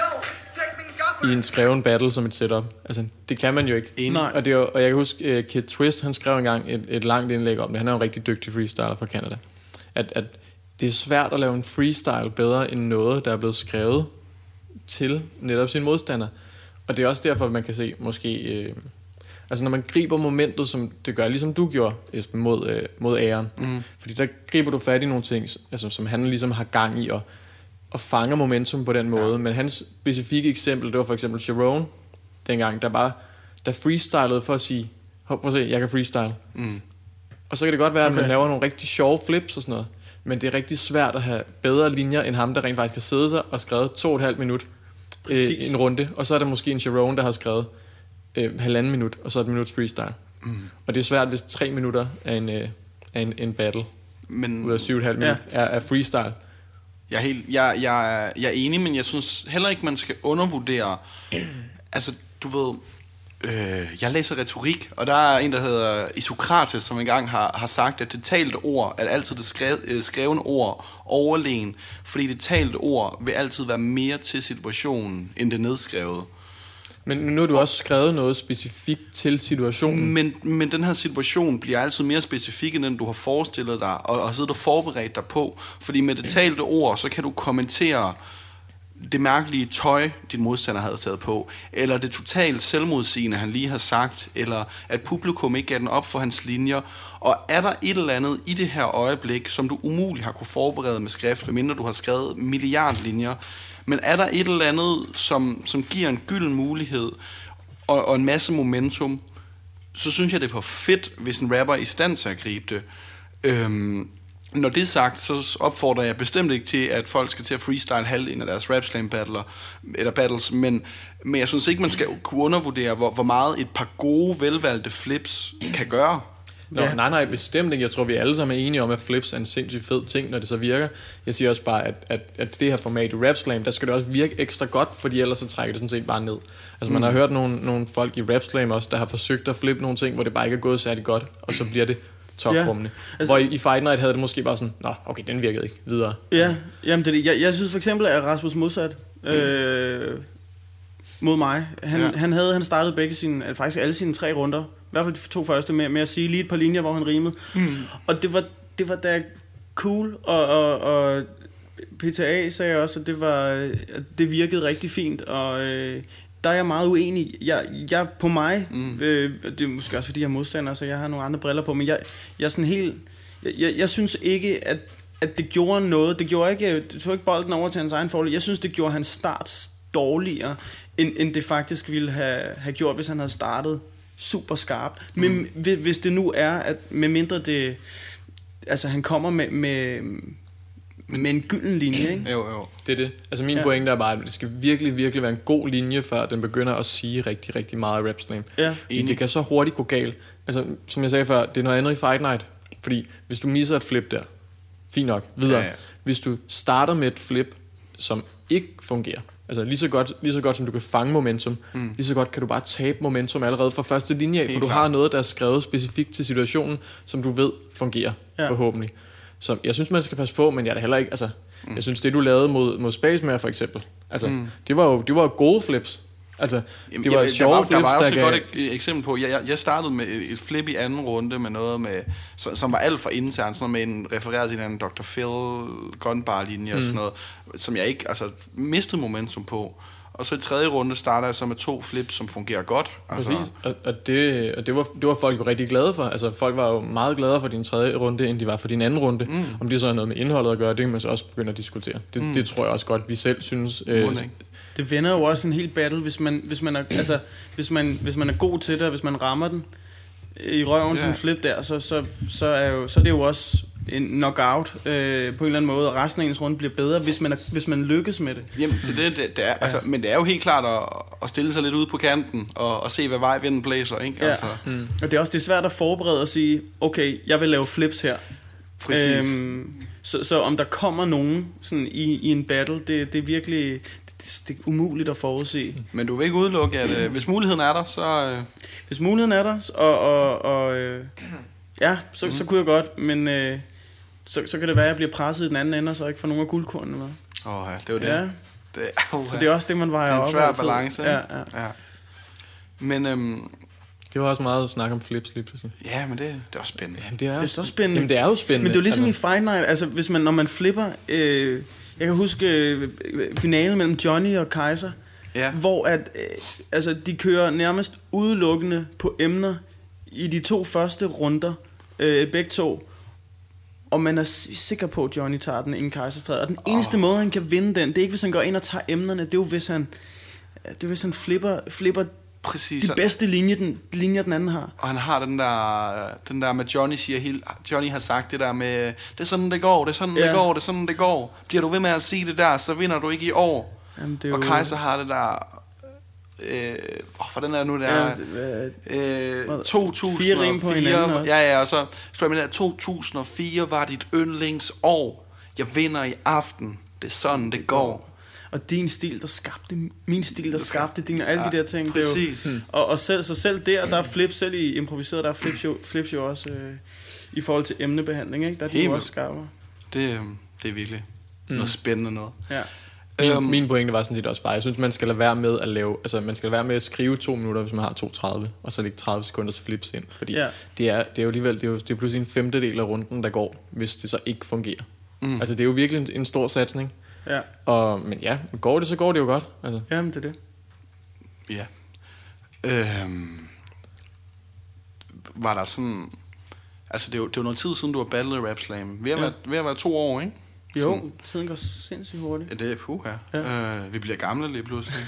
i en skreven battle som et setup. Altså, det kan man jo ikke. Enig. Nej. Og, det er, og jeg kan huske, uh, Kid Twist, han skrev engang et, et langt indlæg om det. Han er jo en rigtig dygtig freestyler fra Canada. At, at det er svært at lave en freestyle bedre end noget, der er blevet skrevet til netop sin modstander. Og det er også derfor, at man kan se måske... Øh, altså når man griber momentet, som det gør, ligesom du gjorde Esben, mod, øh, mod æren. Mm. Fordi der griber du fat i nogle ting, altså, som han ligesom har gang i, og, og fanger momentum på den måde. Ja. Men hans specifikke eksempel, det var for eksempel Sharon, dengang, der bare der freestylede for at sige, prøv at se, jeg kan freestyle. Mm. Og så kan det godt være, at man Okay. laver nogle rigtig sjove flips og sådan noget. Men det er rigtig svært at have bedre linjer, end ham, der rent faktisk har siddet sig og skrevet to og et halvt minut øh, Præcis. en runde. Og så er der måske en Sharon, der har skrevet øh, halvanden minut, og så et minuts freestyle. Mm. Og det er svært, hvis tre minutter er en, øh, er en, en battle, Men ud af syv og et halvt minut, er, er freestyle. Jeg er, helt, jeg, jeg, jeg er enig, men jeg synes heller ikke, man skal undervurdere... altså, du ved... Øh, jeg læser retorik, og der er en, der hedder Isokrates, som engang har, har sagt, at det talte ord er altid det skrev, øh, skrevne ord overlegen, fordi det talte ord vil altid være mere til situationen, end det nedskrevede. Men nu har du også skrevet noget specifikt til situationen. Men, men den her situation bliver altid mere specifik, end den du har forestillet dig, og, og siddet og forberedt dig på. Fordi med det talte ord, så kan du kommentere det mærkelige tøj, din modstander havde taget på, eller det totalt selvmodsigende, han lige har sagt, eller at publikum ikke gav den op for hans linjer. Og er der et eller andet i det her øjeblik, som du umuligt har kunne forberede med skrift, medmindre du har skrevet milliardlinjer, men er der et eller andet, som, som giver en gylden mulighed og, og en masse momentum, så synes jeg, det er for fedt, hvis en rapper er i stand til at gribe det. Øhm, når det er sagt, så opfordrer jeg bestemt ikke til, at folk skal til at freestyle halvdelen af deres rap slam battler, eller battles, men, men jeg synes ikke, man skal kunne undervurdere, hvor, hvor meget et par gode, velvalgte flips kan gøre. Nå, Ja. Nej, nej, bestemt ikke. Jeg tror, vi alle sammen er enige om, at flips er en sindssygt fed ting, når det så virker. Jeg siger også bare, at, at, at det her format i Rap Slam, der skal det også virke ekstra godt, fordi ellers så trækker det sådan set bare ned. Altså man har hørt nogle, nogle folk i Rap Slam også, der har forsøgt at flippe nogle ting, hvor det bare ikke er gået særlig godt, og så bliver det toprummende. Ja, altså- hvor i, i Fight Night havde det måske bare sådan, nå, okay, den virkede ikke, videre. Ja, jamen det, er det. jeg, jeg synes for eksempel, at Rasmus modsat øh, mod mig, han, Ja. ja. han, havde, han startede begge sine, altså faktisk alle sine tre runder, i hvert fald de to første, med, med at sige lige et par linjer, hvor han rimede. Mm. Og det var, det var da cool, og, og, og PTA sagde også, at det, var, at det virkede rigtig fint, og øh, der er jeg meget uenig. Jeg, jeg på mig, mm. øh, det er måske også fordi jeg er modstander, så jeg har nogle andre briller på, men jeg, jeg er sådan helt, jeg, jeg, jeg synes ikke, at, at det gjorde noget. Det gjorde ikke, det tog ikke bolden over til hans egen fordel. Jeg synes, det gjorde hans start dårligere, end, end det faktisk ville have, have gjort, hvis han havde startet super skarpt. Men mm. hvis det nu er, at med mindre det, altså han kommer med, med, med en gylden linje, ikke? Jo, jo. Det er det. Altså min Ja. pointe er bare, at det skal virkelig, virkelig være en god linje, før den begynder at sige rigtig, rigtig meget i Rap Slam. Ja. Fordi det kan så hurtigt gå galt. Altså, som jeg sagde før, det er noget andet i Fight Night. Fordi hvis du misser et flip der, fint nok, videre. Ja, ja. Hvis du starter med et flip, som ikke fungerer, altså lige så godt, lige så godt som du kan fange momentum, mm. lige så godt kan du bare tabe momentum allerede fra første linje af, for du klart. har noget, der er skrevet specifikt til situationen, som du ved fungerer, ja. forhåbentlig. Så jeg synes, man skal passe på, men jeg er da heller ikke, altså, mm. jeg synes, det du lavede mod, mod Space Mare for eksempel, altså, mm. det var jo det var jo gode flips. Altså, Jamen, det var jeg- sjove der var, der flips, var også et gav- godt ek- eksempel på, jeg, jeg, jeg startede med et, et flip i anden runde med noget med, som var alt for internt, sådan noget med en refereret til en Dr. Phil gunbar-linje mm. og sådan noget, som jeg ikke, altså, mistede momentum på. Og så i tredje runde starter jeg så med to flips, som fungerer godt. Altså, Præcis, og, og, det, og det, var, det var folk jo rigtig glade for. Altså, folk var jo meget gladere for din tredje runde, end de var for din anden runde. Mm. Om det så har noget med indholdet at gøre, det kan man så også begynde at diskutere. Det, mm. det tror jeg også godt, vi selv synes. Øh? Det vender jo også en hel battle, hvis man, hvis man, er, altså, hvis man, hvis man er god til det, og hvis man rammer den øh, i røven, yeah. sådan en flip der, så, så, så, er jo, så er det jo også en knockout øh, på en eller anden måde, og resten af ens runde bliver bedre, hvis man, er, hvis man lykkes med det. Jamen, det, det, det, det er, altså, men det er jo helt klart at, at stille sig lidt ude på kanten, og, og se, hvad vej vinden blæser, ikke? Ja. Altså, Mm. Og det er også det er svært at forberede og sige, okay, jeg vil lave flips her. præcis. Øhm, så, så om der kommer nogen sådan i, i en battle, det, det er virkelig det, det er umuligt at forudse. Men du vil ikke udelukke, at øh, hvis muligheden er der, så... Øh, Hvis muligheden er der, og, og, og øh, ja, så, så kunne jeg godt, men øh, så, så kan det være, at jeg bliver presset i den anden ende, og så ikke får nogen af guldkornene med. åh, ja, det er jo det. Ja, det, oh, så det er også det, man vejer Det er en op svær balance, Ja, ja. ja. Men øhm, Det var også meget snak om flips lige pludselig. ja, men det, det er også spændende. Jamen, det er, Det er jo- så spændende. Jamen, det er jo spændende. Men det er jo ligesom i altså, Fight Night, altså hvis man, når man flipper, øh, jeg kan huske øh, finalen mellem Johnny og Kaiser, Ja. hvor at, øh, altså, de kører nærmest udelukkende på emner i de to første runder, øh, begge to, og man er sikker på, at Johnny tager den inden Kaiserstræde. Og den eneste oh. måde, han kan vinde den, det er ikke, hvis han går ind og tager emnerne, det er jo, hvis han, det er, hvis han flipper, flipper Præcis. de bedste linjer, den, linjer, den anden har. Og han har den der, den der med Johnny siger helt, Johnny har sagt det der med, det er sådan det går, det er sådan Ja. det går, det er sådan det går. Bliver du ved med at sige det der, så vinder du ikke i år. Jamen, det er Og Kaiser har det der, øh, oh, hvordan er det nu der? Ja, det, øh, Øh, Hvad? 2004, Fire rim på hinanden også. Ja, ja, og så står jeg med der, 2004 var dit yndlingsår. Jeg vinder i aften. Det er sådan, det går. Og din stil, der skabte, min stil, der skabte din, og alle Ja, de der ting. Det er jo, Præcis. og, og selv, så selv der, der er flips, selv i improviseret, der er flips jo, flips jo også øh, i forhold til emnebehandling, ikke? Der er de jo også skarpere. Det, øh, det er virkelig mm. noget spændende noget. Ja. Min, Øhm. min pointe var sådan set også bare, jeg synes, man skal lade være med at lave, altså man skal lade være med at skrive to minutter, hvis man har 2.30, og så lægge 30 sekunders flips ind, fordi ja. det, er, det er jo alligevel, det er jo, det er pludselig en femtedel af runden, der går, hvis det så ikke fungerer. Mm. Altså det er jo virkelig en, en stor satsning, Ja, og, men ja, går det, så går det jo godt. Altså, jamen det er det. Ja. Øhm, var der sådan... Altså, det er, jo, det er jo noget tid siden, du har battlet i Rap Slam. Ved at, Ja. være, ved at være to år, ikke? Jo, Sådan- tiden går sindssygt hurtigt. Ja, det er puh, ja. Øh, vi bliver gamle lige pludselig.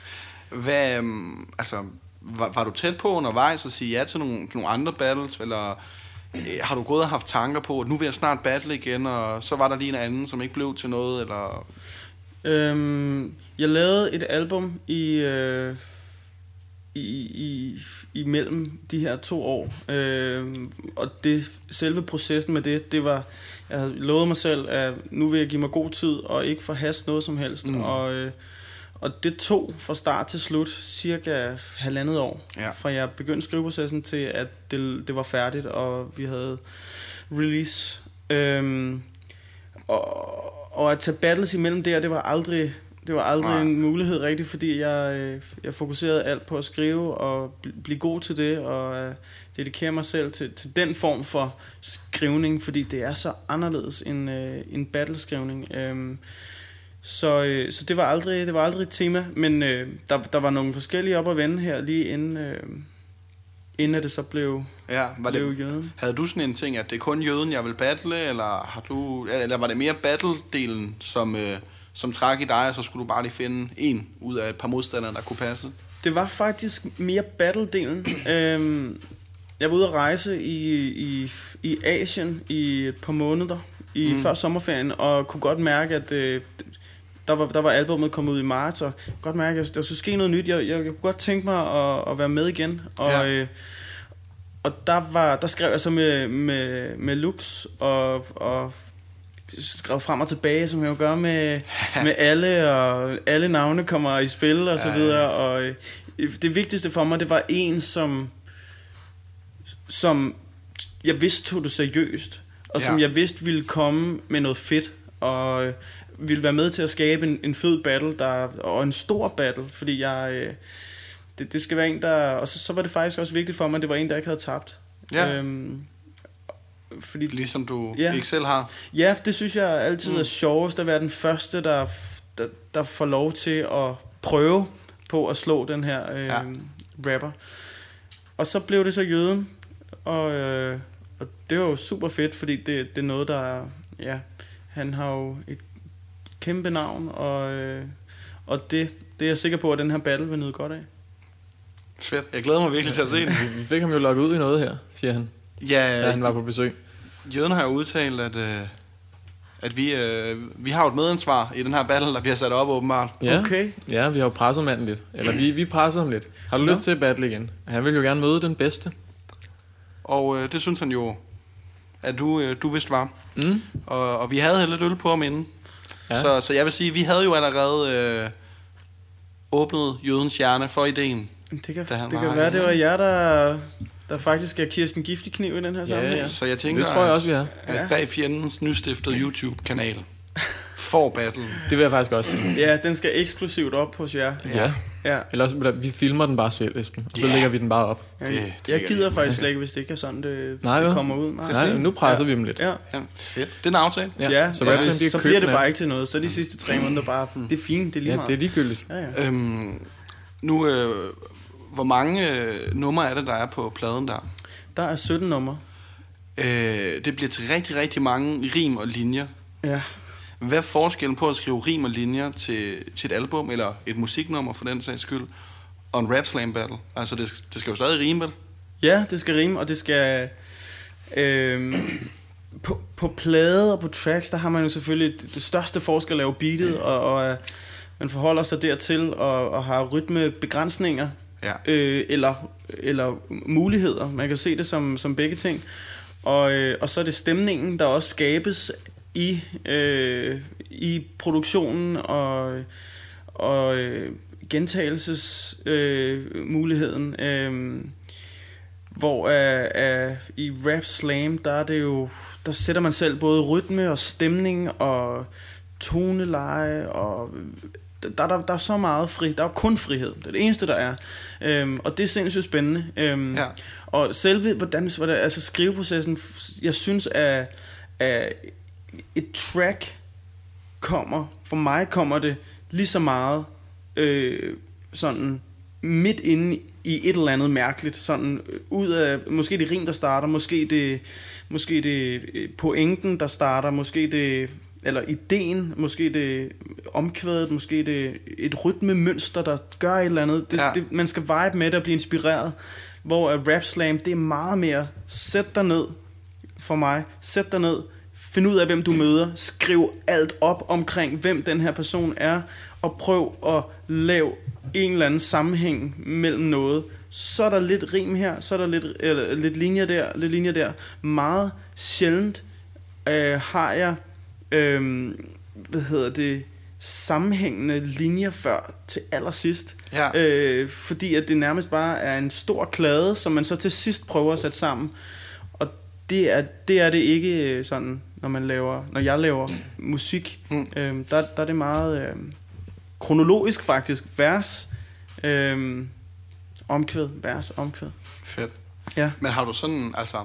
Hvad, øhm, altså, var, var du tæt på undervejs at sige ja til nogle, nogle andre battles, eller øh, har du gået og haft tanker på, at nu vil jeg snart battle igen, og så var der lige en anden, som ikke blev til noget, eller... Øhm, jeg lavede et album i, øh, i, i, imellem de her to år. Øhm, og det, selve processen med det, det var, jeg havde lovet mig selv, at nu vil jeg give mig god tid og ikke forhaste noget som helst. Mm. Og, øh, og det tog fra start til slut cirka halvandet år. Ja. Fra jeg begyndte skriveprocessen til, at det, det var færdigt, og vi havde release. Øhm, og, og at tage battles imellem der, det var aldrig, det var aldrig Nej. en mulighed rigtigt, fordi jeg, øh, jeg fokuserede alt på at skrive og bl- blive god til det, og øh, dedikere mig selv til, til den form for skrivning, fordi det er så anderledes end, øh, end battleskrivning. Øhm, så, øh, så det var aldrig det var aldrig et tema, men øh, der, der var nogle forskellige op at vende her lige inden, øh, inden at det så blev, Ja, var blev det, jøden. havde du sådan en ting, at det er kun jøden, jeg vil battle, eller, har du, eller var det mere battle-delen, som, øh, som træk i dig, og så skulle du bare lige finde en ud af et par modstandere, der kunne passe? Det var faktisk mere battle-delen. øhm, jeg var ude at rejse i, i, i Asien i et par måneder i Mm. før sommerferien, og kunne godt mærke, at øh, der, var, der var albumet kommet ud i marts, og jeg kunne godt mærke, at der skulle ske noget nyt. Jeg, jeg, jeg kunne godt tænke mig at, at være med igen. Og, ja. øh, og der, var, der skrev jeg så med, med, med Lux, og, og skrev frem og tilbage, som jeg jo gør med, med alle, og alle navne kommer i spil, og så videre. Og øh, det vigtigste for mig, det var en, som, som jeg vidste tog det seriøst, og som Ja. jeg vidste ville komme med noget fedt. Og øh, ville være med til at skabe en, en fed battle, der, og en stor battle, fordi jeg, øh, det, det skal være en, der, og så, så var det faktisk også vigtigt for mig, at det var en, der ikke havde tabt. Ja. Øhm, fordi, Ligesom du Ja. ikke selv har. ja, det synes jeg altid Mm. er sjovest, at være den første, der, der, der får lov til at prøve på at slå den her øh, Ja. ja. rapper. Og så blev det så jøden, og, øh, og det var jo super fedt, fordi det, det er noget, der er, ja, han har jo et kæmpe navn, og, øh, og det, det er jeg sikker på, at den her battle vil nyde godt af. Fedt. Jeg glæder mig virkelig til at se det. Vi fik ham jo lukket ud i noget her, siger han, Ja, da han var på besøg. Jøden har jo udtalt, at, øh, at vi, øh, vi har jo et medansvar i den her battle, der bliver sat op åbenbart. Ja, Okay. ja vi har jo presset manden lidt. Eller vi, vi pressede ham lidt. Har du Nå. lyst til at battle igen? Han vil jo gerne møde den bedste. Og øh, det synes han jo, at du, øh, du vidste var. Mm. Og, og vi havde lidt øl på ham inden. Ja. Ja. Så, så jeg vil sige, vi havde jo allerede øh, åbnet jødens hjerne for ideen. Det kan, det var kan være, det var jer, der, der faktisk er Kirsten Giftig Kniv i den her Ja, sammenhæng. ja. Så jeg tænker, Det tror jeg også, vi har. at Ja. bag fjendens nystiftede YouTube-kanal får battle. Det vil jeg faktisk også sige. Ja, den skal eksklusivt op hos jer. Ja. Ja. Eller også, vi filmer den bare selv, Esben. Og så Ja. lægger vi den bare op. ja Det- jeg det jeg gider jeg faktisk slet ikke, hvis det ikke er sådan, det, Nej, det kommer ud. Nej, Nej, nu presser vi dem lidt. Ja, Ja, fedt. Det er en aftale. Ja, ja, så ja, Rapsam, så, så bliver det bare af. ikke til noget. Så de sidste tre måneder bare, det er fint, det er lige Ja, meget. det er ligegyldigt. Ja, ja. Øhm, nu, øh, hvor mange øh, numre er det, der er på pladen der? Der er 17 numre. Øh, det bliver til rigtig, rigtig mange rim og linjer. Ja. Hvad er forskellen på at skrive rim og linjer til, til et album, eller et musiknummer for den sags skyld, og en rap slam battle? Altså, det, det skal jo stadig rime, vel? Ja, det skal rime, og det skal... Øhm, på, på plade og på tracks, der har man jo selvfølgelig det, det største forskel er jo beatet, og, og øh, man forholder sig dertil og, og har rytmebegrænsninger, Ja. øh, eller, eller muligheder. Man kan se det som, som begge ting. Og, øh, og så er det stemningen, der også skabes i, øh, i produktionen og, og øh, gentagelsesmuligheden. Øh, muligheden. øh, hvor øh, øh, i rap slam, der er det jo, der sætter man selv både rytme og stemning og toneleje og der, der, der er så meget fri, der er kun frihed. Det er det eneste, der er. Øhm, og det er sindssygt spændende. Øhm, Ja. Og selve, hvordan, hvordan altså skriveprocessen, jeg synes, at, at et track kommer, for mig kommer det lige så meget øh, sådan midt inde i et eller andet mærkeligt, sådan øh, ud af, måske det rim, der starter, måske det, måske det øh, pointen, der starter, måske det, eller ideen, måske det omkvædet, måske det et rytmemønster, der gør et eller andet. Det, Ja. det, man skal vibe med det og blive inspireret. Hvor uh, rap slam, det er meget mere, sæt dig ned for mig, sæt dig ned, find ud af, hvem du møder, skriv alt op omkring, hvem den her person er, og prøv at lave en eller anden sammenhæng mellem noget. Så er der lidt rim her, så er der lidt, eller, lidt linjer der, lidt linjer der. Meget sjældent øh, har jeg, øh, hvad hedder det, sammenhængende linjer før til allersidst. Ja. Øh, fordi at det nærmest bare er en stor klade, som man så til sidst prøver at sætte sammen. Og det er det, er det ikke øh, sådan, når man laver, når jeg laver musik. Mm. Øh, der, der er det meget øh, kronologisk faktisk. Vers, øh, omkvæd, vers, omkvæd. Fedt. Ja. Men har du sådan, altså...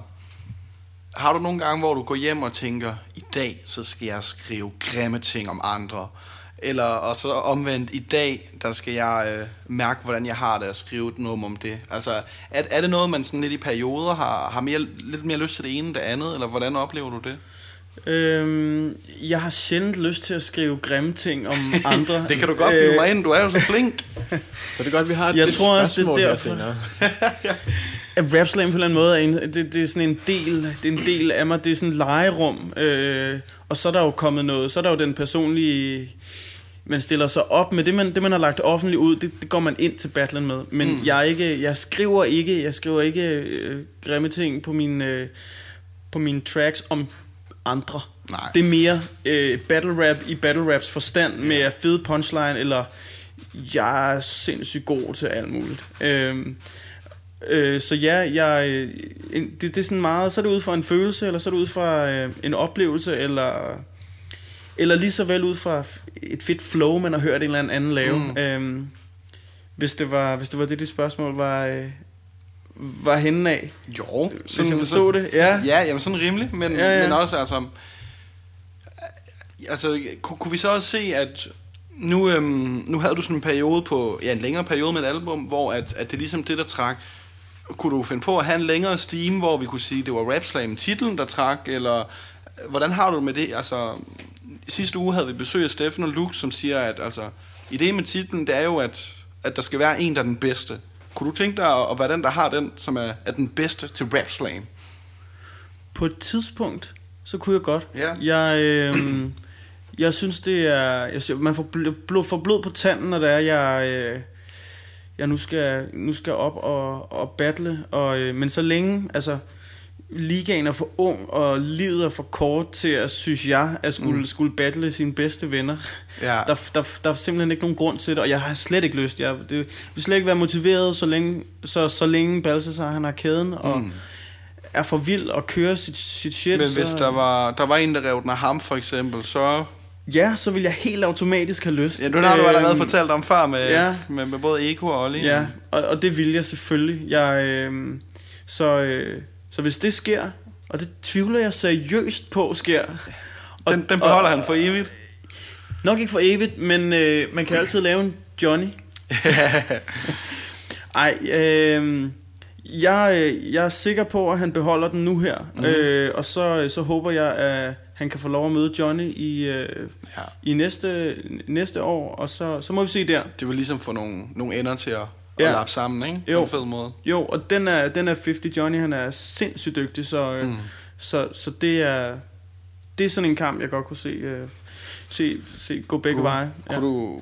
Har du nogle gange, hvor du går hjem og tænker, i dag, så skal jeg skrive grimme ting om andre? Eller og så omvendt, i dag, der skal jeg øh, mærke, hvordan jeg har det at skrive et nummer om det. Altså, er, er det noget, man sådan lidt i perioder har, har mere, lidt mere lyst til det ene end det andet? Eller hvordan oplever du det? Øhm, jeg har sjældent lyst til at skrive grimme ting om andre. Det kan du godt bilde mig ind, du er jo så flink. Så det er godt, vi har et Jeg tror også, det er spørgsmål her derfor. senere. At rap slam på en eller anden måde er en, det, det er sådan en del, det er en del af mig, det er sådan et legerum, øh, og så er der jo kommet noget, så er der jo den personlige, man stiller sig op med det, man, det man har lagt offentligt ud, det, det går man ind til battlen med, men Mm. jeg, ikke, jeg skriver ikke, jeg skriver ikke øh, grimme ting på mine, øh, på mine tracks om andre. Nej. Det er mere øh, battle rap i battle raps forstand med fed punchline, eller jeg er sindssygt god til alt muligt. Øhm, øh, så ja, jeg, øh, det, det er sådan meget, så er det ud fra en følelse, eller så er det ud fra øh, en oplevelse, eller eller lige så vel ud fra et fedt flow, man har hørt en eller anden lave. Mm. Øhm, hvis, det var, hvis det var det, dit spørgsmål var, øh, var henne af. Jo, Hvis jeg forstod det. Ja. Ja, jamen sådan rimelig, men, Ja, ja. men også altså... Altså, kunne, kunne vi så også se, at nu, øhm, nu havde du sådan en periode på, ja, en længere periode med et album, hvor at, at det er ligesom det, der trak. Kunne du finde på at have en længere steam, hvor vi kunne sige, det var Rap Slam titlen, der trak, eller hvordan har du det med det? Altså, sidste uge havde vi besøg af Steffen og Luke, som siger, at altså, ideen med titlen, det er jo, at, at der skal være en, der er den bedste. Kunne du tænke dig at, at være den, der har den, som er, er den bedste til Rap Slam? På et tidspunkt, så kunne jeg godt. Ja. Jeg, øh, jeg synes, det er... Jeg synes, man får blod, blod, får blod på tanden, når det er, jeg, øh, jeg nu skal, nu skal op og, og battle. Og, øh, men så længe... Altså, ligaen er for ung, og livet er for kort til at, synes jeg, at skulle, mm. skulle battle sine bedste venner. Ja. Der, der, der er simpelthen ikke nogen grund til det, og jeg har slet ikke lyst. Jeg det, vil slet ikke være motiveret, så længe, så, så længe Balthasar han har kæden, og Mm. er for vild og kører sit, sit shit. Men så, hvis der var, der var en, der rev den af ham, for eksempel, så... Ja, så vil jeg helt automatisk have lyst. Ja, du har du allerede Øhm, fortalt om før med, ja. med, med både Eko og Olli. Ja, og, og det vil jeg selvfølgelig. Jeg, øh, så, øh, så hvis det sker, og det tvivler jeg seriøst på sker. Og, Den, den beholder og, han for evigt. Nok ikke for evigt, men øh, man kan altid lave en Johnny. Ej, øh, jeg, øh, jeg er sikker på, at han beholder den nu her. Mm. Øh, og så, så håber jeg, at han kan få lov at møde Johnny i, øh, Ja. i næste, næste år. Og så, så må vi se der. Det vil ligesom få nogle, nogle ender til at, at Ja. lappe sammen, ikke? På Jo. en fed måde. Jo, og den er, den er 50 Johnny, han er sindssygt dygtig, så, mm. Mm. så, så det er det er sådan en kamp, jeg godt kunne se, øh, se, se gå begge Kunne- veje. Kunne du...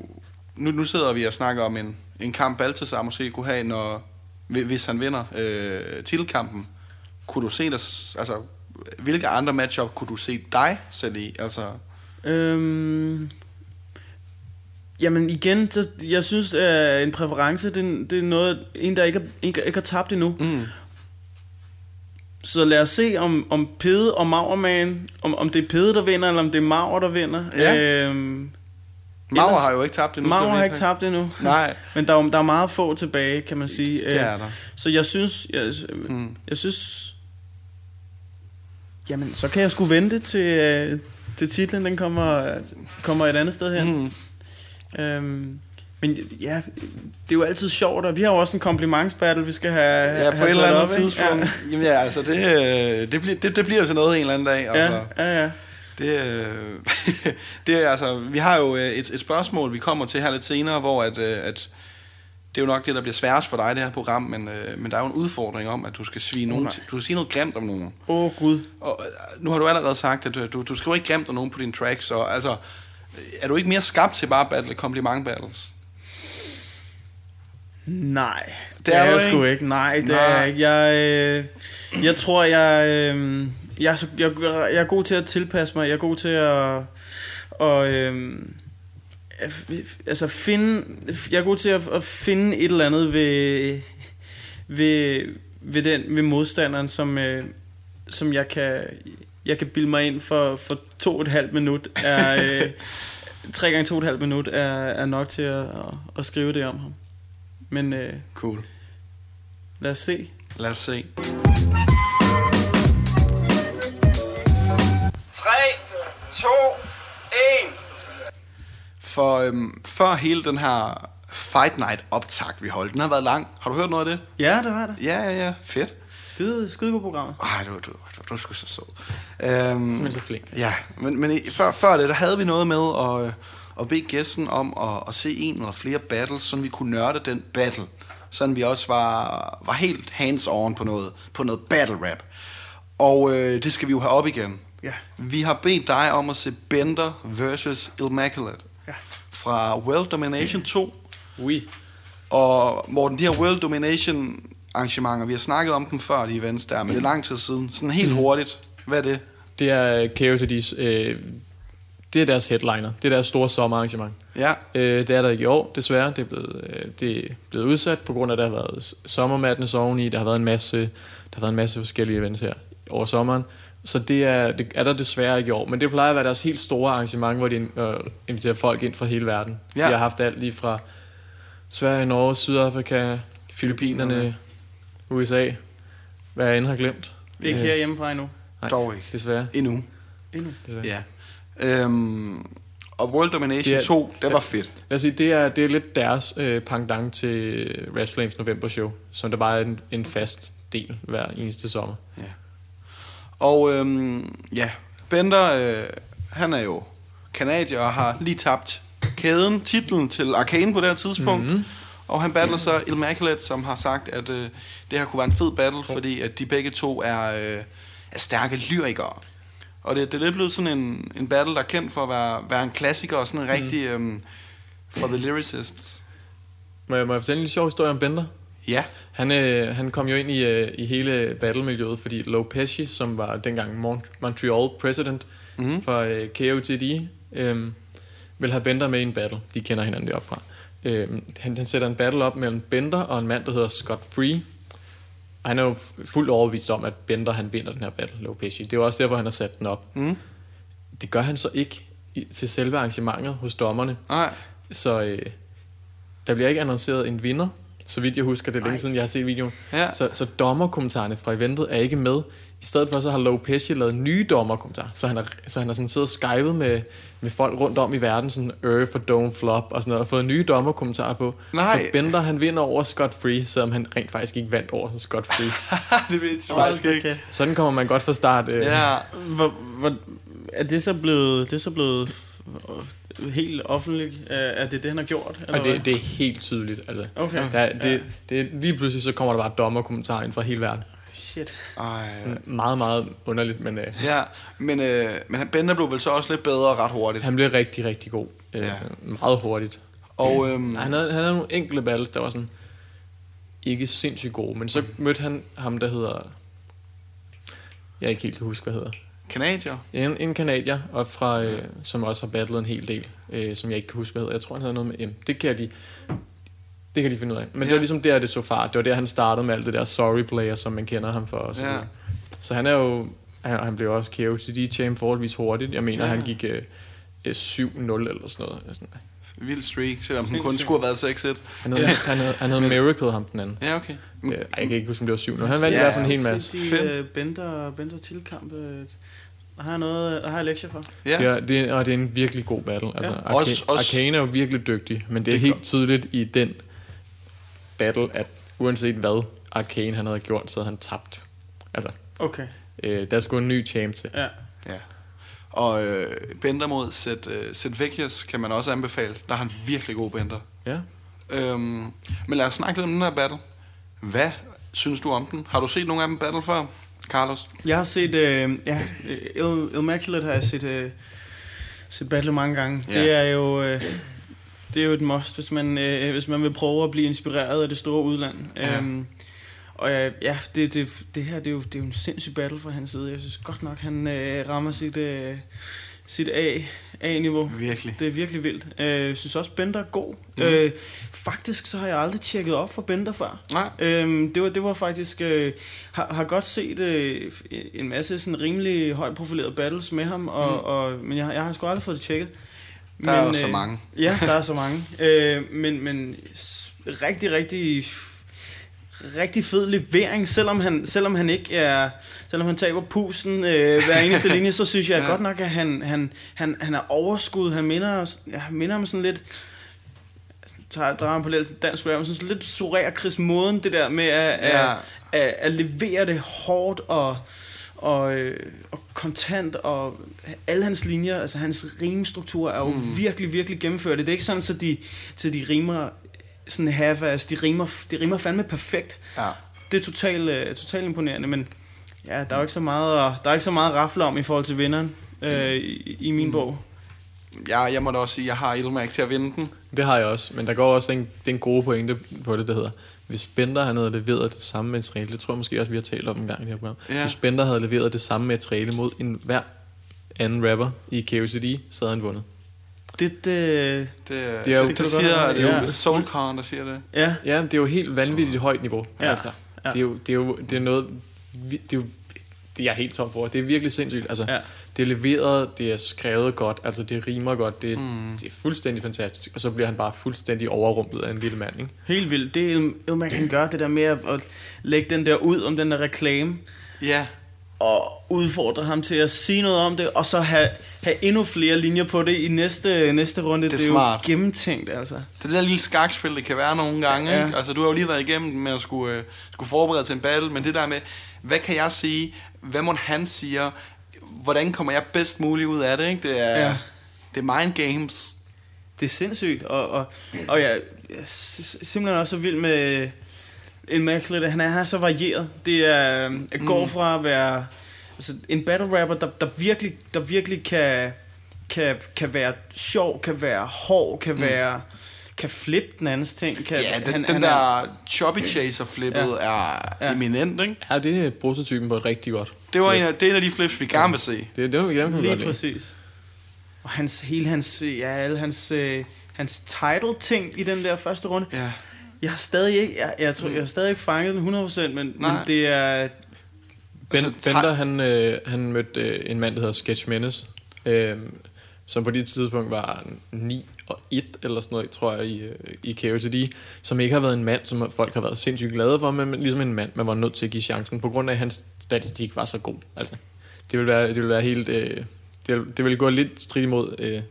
Nu, nu sidder vi og snakker om en, en kamp, Balthasar måske kunne have, når, hvis han vinder øh, titelkampen. Kunne du se dig... Altså, hvilke andre matchup kunne du se dig selv i? Altså, Øhm, jamen igen, så, jeg synes, at en præference, det, det er noget, en der ikke, er, ikke, ikke har tabt endnu. mm. Så lad os se, om, om Pede og Maurman, om, om det er Pede, der vinder, eller om det er Maur, der vinder. Ja. Øhm, Maur Ellers- har jo ikke tabt endnu. Maur så har ikke tabt endnu. Nej, Men der er, der er meget få tilbage, kan man sige. det er der. Så jeg synes, jeg, Mm. jeg synes, jamen så kan jeg sgu vente til, øh, til titlen, den kommer, kommer et andet sted hen. Mm. Øhm, men ja, det er jo altid sjovt, og vi har jo også en komplimentsbattle, vi skal have Ja, på have et eller andet op, tidspunkt. Jamen ja, altså, det, øh, det, bliver, det, det bliver jo til noget en eller anden dag. Ja, Altså. ja, ja. Det, øh, det er altså, vi har jo øh, et, et spørgsmål, vi kommer til her lidt senere, hvor at, øh, at det er jo nok det, der bliver sværest for dig, det her program, men, øh, men der er jo en udfordring om, at du skal svige nogen, til, du skal sige noget grimt om nogen. Åh, oh, Gud. Og nu har du allerede sagt, at du, du, skriver ikke grimt om nogen på dine tracks, så altså, er du ikke mere skabt til bare at battle kompliment battles? Nej, det, Det er, er er jeg sgu ikke? ikke. Nej, det Nej. er jeg ikke. Jeg, øh, jeg tror, jeg, øh, jeg, er så- jeg, jeg er god til at tilpasse mig. Jeg er god til at... Og, øh, altså finde, jeg er god til at, at finde et eller andet ved, ved, ved, den, ved modstanderen, som, øh, som jeg kan, jeg kan bilde mig ind for, for to og et halvt minut. Er, øh, tre gange to og et halvt minut er, er nok til at, at, at skrive det om ham. Men øh, Cool. lad os se. Lad os se. 2, 1. For øhm, før hele den her Fight Night optag, vi holdt, den har været lang. Har du hørt noget af det? Ja, det var det. Ja, ja, ja. Fedt. Skide, skide god program. Ej, du, du, du, du er sgu så sød. Øhm, Simpelthen så flink. Ja, men, men i- før, før det, der havde vi noget med at, øh, at bede gæsten om at, at se en eller flere battles, så vi kunne nørde den battle. Sådan vi også var, var helt hands-on på noget, på noget battle rap. Og øh, det skal vi jo have op igen. Ja. Vi har bedt dig om at se Bender versus Immaculate Ja. fra World Domination 2. Oui. Og Morten, de her World Domination arrangementer, vi har snakket om dem før, de events der, men det er lang tid siden. Sådan helt hurtigt. Hvad er det? Det er KOTD's, øh, det er deres headliner. Det er deres store sommerarrangement. Ja, Øh, det er der ikke i år, desværre. Det er, blevet, øh, det er blevet udsat på grund af, at der har været sommermadness oveni. Der har været en masse, der har været en masse forskellige events her over sommeren. Så det er, det er der desværre ikke i år. Men det plejer at være deres helt store arrangement, hvor de øh, inviterer folk ind fra hele verden. Ja. Ja. De har haft alt lige fra Sverige, Norge, Sydafrika, Filippinerne, USA. Hvad jeg end har glemt. Ikke Øh, her hjemmefra endnu. Nej. Dog ikke. Desværre. Endnu. Endnu. desværre. Ja. Øhm, og World Domination Det er- 2, det var fedt. Lad os sige, det er, det er lidt deres øh, pendant til Red Flames November Show, som der bare er en, en fast del hver eneste sommer. Og øhm, ja, Bender, øh, han er jo kanadier og har lige tabt kæden, titlen til Arcane på det her tidspunkt. Mhm. Mm-hmm. Og han battler så Immaculate, som har sagt, at øh, det her kunne være en fed battle, fordi at de begge to er, øh, er stærke lyrikere. Og det, det er lidt blevet sådan en, en battle, der er kendt for at være, være en klassiker og sådan en rigtig... øhm, for the lyricists. Må jeg, må jeg fortælle en lille sjov historie om Bender? Ja. Han, øh, han kom jo ind i, øh, i hele battle-miljøet, fordi Low Pesci, som var dengang Mont- Montreal president Mhm. mm-hmm. for øh, KOTD, øh, vil have Bender med i en battle. De kender hinanden deroppe fra. Øh, han, han sætter en battle op mellem Bender og en mand, der hedder Scott Free. Og han er jo fu- fuldt overbevist om, at Bender han vinder den her battle, Low Pesci. Det er jo også derfor, han har sat den op. Mm. Det gør han så ikke i, til selve arrangementet hos dommerne. Nej. Så øh, der bliver ikke annonceret en vinder, så vidt jeg husker, det er længe siden, jeg har set videoen. Ja. Så, så dommerkommentarerne fra eventet er ikke med. I stedet for, så har Low Pesci lavet nye dommerkommentarer. Så han har, så han har sådan siddet og skypet med, med folk rundt om i verden, sådan Earth og Don't Flop og sådan noget, og fået nye dommerkommentarer på. Nej. Så Bender, han vinder over Scott Free, selvom han rent faktisk ikke vandt over Scott Free. det ved jeg faktisk ikke. Sådan kommer man godt fra start. Øh, Ja. Hvor, hvor, er det så blevet, det er så blevet øh, helt offentligt? Øh, Er det det, han har gjort? Eller Og det, hvad? det er helt tydeligt. Altså. Okay. Der, det, Ja. det, lige pludselig så kommer der bare dommerkommentarer ind fra hele verden. Shit. Ej. Sådan meget, meget underligt, men øh, Ja, men, øh, men han- Bender blev vel så også lidt bedre ret hurtigt. han blev rigtig, rigtig god. Øh, Ja. ja. Meget hurtigt. Og øhm, Nej, han, havde, han havde nogle enkelte battles, der var sådan ikke sindssygt gode, men så mødte han ham, der hedder... Jeg er ikke helt kan huske, hvad hedder. Kanadier. En, en kanadier, og fra, øh, som også har battlet en hel del, øh, som jeg ikke kan huske, hvad hedder. Jeg tror, han havde noget med M. Det kan de, det kan de finde ud af. Men ja. det var ligesom der, det så far. Det var der, han startede med alt det der sorry player, som man kender ham for. Og så, Ja. så han er jo... Han, han blev også KOCD-champ forholdsvis hurtigt. Jeg mener, Ja. han gik øh, øh, 7-0 eller sådan noget. Sådan. Vild streak, selvom den kun skulle have været 6-1. Han havde, ja. han havde, han havde Miracle, ham den anden. Ja, okay. Øh, ej, jeg kan ikke huske, om det var 7 Han vandt Ja, i hvert fald en hel masse. De, Fedt. øh, Bender, Bender tilkamp. Øh, har jeg noget, der har jeg lektier for. Ja. Det er, det er, og det er en virkelig god battle. Altså, Ja. Arcane, Også- også- Arcane er jo virkelig dygtig, men det er Det er helt godt. tydeligt i den battle, at uanset hvad Arcane han havde gjort, så havde han tabt. Altså, Okay, øh, der skulle en ny champ til. ja. ja. Og øh, Bender mod Seth, øh, Seth Vicious kan man også anbefale. Der har han virkelig god Bender. Ja. Øhm, men lad os snakke lidt om den her battle. Hvad synes du om den? Har du set nogle af dem battle før, Carlos? Jeg har set, øh, ja, Il- Immaculate har jeg set, øh, set battle mange gange. Ja. Det er jo... Øh, det er jo et must, hvis man, øh, hvis man vil prøve at blive inspireret af det store udland. Ja. Øhm, og ja, ja det, det, det her det er, jo, det er jo en sindssyg battle fra hans side. Jeg synes godt nok, han øh, rammer sit, øh, sit A, A-niveau. Virkelig. Det er virkelig vildt. Øh, Jeg synes også, Bender er god. Mm. Øh, faktisk så har jeg aldrig tjekket op for Bender før. Nej. Øhm, det, var, det var faktisk... Øh, har, har godt set øh, en masse sådan rimelig højt profilerede battles med ham, og, Mm. og, men jeg, har- jeg har sgu aldrig fået det tjekket. Der er jo så mange. Ja, der er så mange. øh, men, men rigtig, rigtig rigtig fed levering, selvom han, selvom han ikke er, selvom han taber pusen øh, hver eneste linje, så synes jeg Ja. godt nok, at han, han, han, han er overskud. Han minder, os- ja, han minder om sådan lidt, tager han på lidt dansk rap, men sådan lidt Soraya Chris Moden, det der med at, Ja. at, at, at levere det hårdt og, og, øh, og kontant, og alle hans linjer, altså hans rimstruktur er jo mm. virkelig, virkelig gennemført. Det er ikke sådan, så de, så de rimer sådan half de rimer, de rimer fandme perfekt. Ja. Det er totalt uh, total imponerende, men ja, der er jo ikke så meget, at- der er ikke så meget rafle om i forhold til vinderen øh, i, i min Mm. bog. Jeg, jeg må da også sige, at jeg har Ilmark til at vinde den. Det har jeg også, men der går også en, det er en gode pointe på det, der hedder, hvis Bender han havde leveret det samme materiale, det tror jeg måske også, vi har talt om en gang i det her program. Ja. Hvis Bender havde leveret det samme materiale mod en hver anden rapper i KOCD, så havde han vundet. Det, det, Det, Det er jo- det, det siger, det er jo Ja. Soulcon, der siger det. ja, Ja, det er jo helt vanvittigt højt niveau. Ja. Altså, Ja. det er jo, det er jo det er noget, det er jo det er helt top for. Det er virkelig sindssygt. Altså, Ja. det er leveret, det er skrevet godt, altså det rimer godt, det, mm. det er fuldstændig fantastisk. Og så bliver han bare fuldstændig overrumplet af en lille mand, ikke? Helt vildt. Det er Elman kan gøre, det der med at, at lægge den der ud om den der reklame, Ja. og udfordre ham til at sige noget om det, og så have, have endnu flere linjer på det i næste, næste runde. Det er det er smart. jo gennemtænkt, altså. Det er det der lille skakspil, det kan være nogle gange. Ja. Ja. Ikke? Altså, du har jo lige været igennem med at skulle, øh, skulle forberede til en battle, men det der med, hvad kan jeg sige? Hvad må han siger? Hvordan kommer jeg bedst muligt ud af det? Ikke? Det, er, Ja. ja. det er mind games. Det er sindssygt, og, og, og jeg er s- simpelthen også så vild med en Immaculate. Han er, han er så varieret. Det er, øhm, jeg går Mm. fra at være altså, en battle rapper, der, der virkelig, der virkelig kan, kan, kan være sjov, kan være hård, kan Mm. være kan flippe den andens ting. Kan, Ja, den, han, den han der er, choppy chaser flippet ja. er Ja. eminent, ikke? Ja, det er prototypen på et rigtig godt. Det, var flip. en af, det er en af de flips, vi gerne vil se. Det, det var igen, kan vi Lige godt lide. præcis. Og hans, hele hans, ja, alle hans, øh, hans title ting i den der første runde. Ja. Jeg har stadig ikke, jeg, jeg, tror, jeg har stadig ikke fanget den 100%, men, men Nej. det er, Ben, Altså, Bender, han, øh, han mødte øh, en mand, der hedder Sketch Menace, øh, som på det tidspunkt var 9 og 1 eller sådan noget, tror jeg, i, øh, i KOTD, som ikke har været en mand, som folk har været sindssygt glade for, men ligesom en mand, man var nødt til at give chancen, på grund af, at hans statistik var så god. Altså, det ville være, det ville være helt... Øh, det, det ville gå lidt strid imod øh,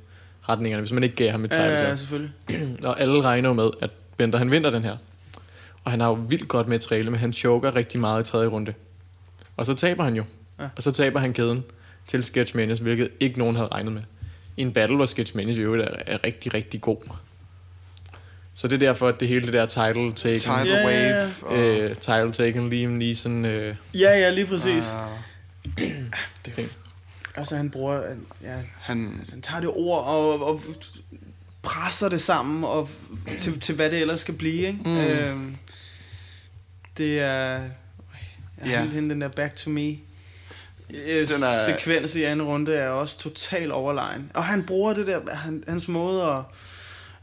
retningerne, hvis man ikke gav ham et ja, title. ja, selvfølgelig. Og alle regner jo med, at Bender han vinder den her. Og han har jo vildt godt materiale, men han choker rigtig meget i tredje runde. Og så taber han jo. Ja. Og så taber han kæden til Sketch Menace, hvilket ikke nogen havde regnet med. I en battle, hvor Sketch i øvrigt er, er rigtig, rigtig god. Så det er derfor, at det hele det der title taken, Tidal ja, ja. wave. Og, øh, title taken, Liam Neeson, øh, Ja, ja, lige præcis. Ah, ting. Altså, han bruger, ja, han, altså, han tager det ord og, og presser det sammen og til, til hvad det ellers skal blive, ikke? Mm. Øhm, det er, Ja. helt hende, den der Back to Me. Øh, Den er- sekvens i anden runde er også totalt overlegen. Og han bruger det der, han, hans måde at...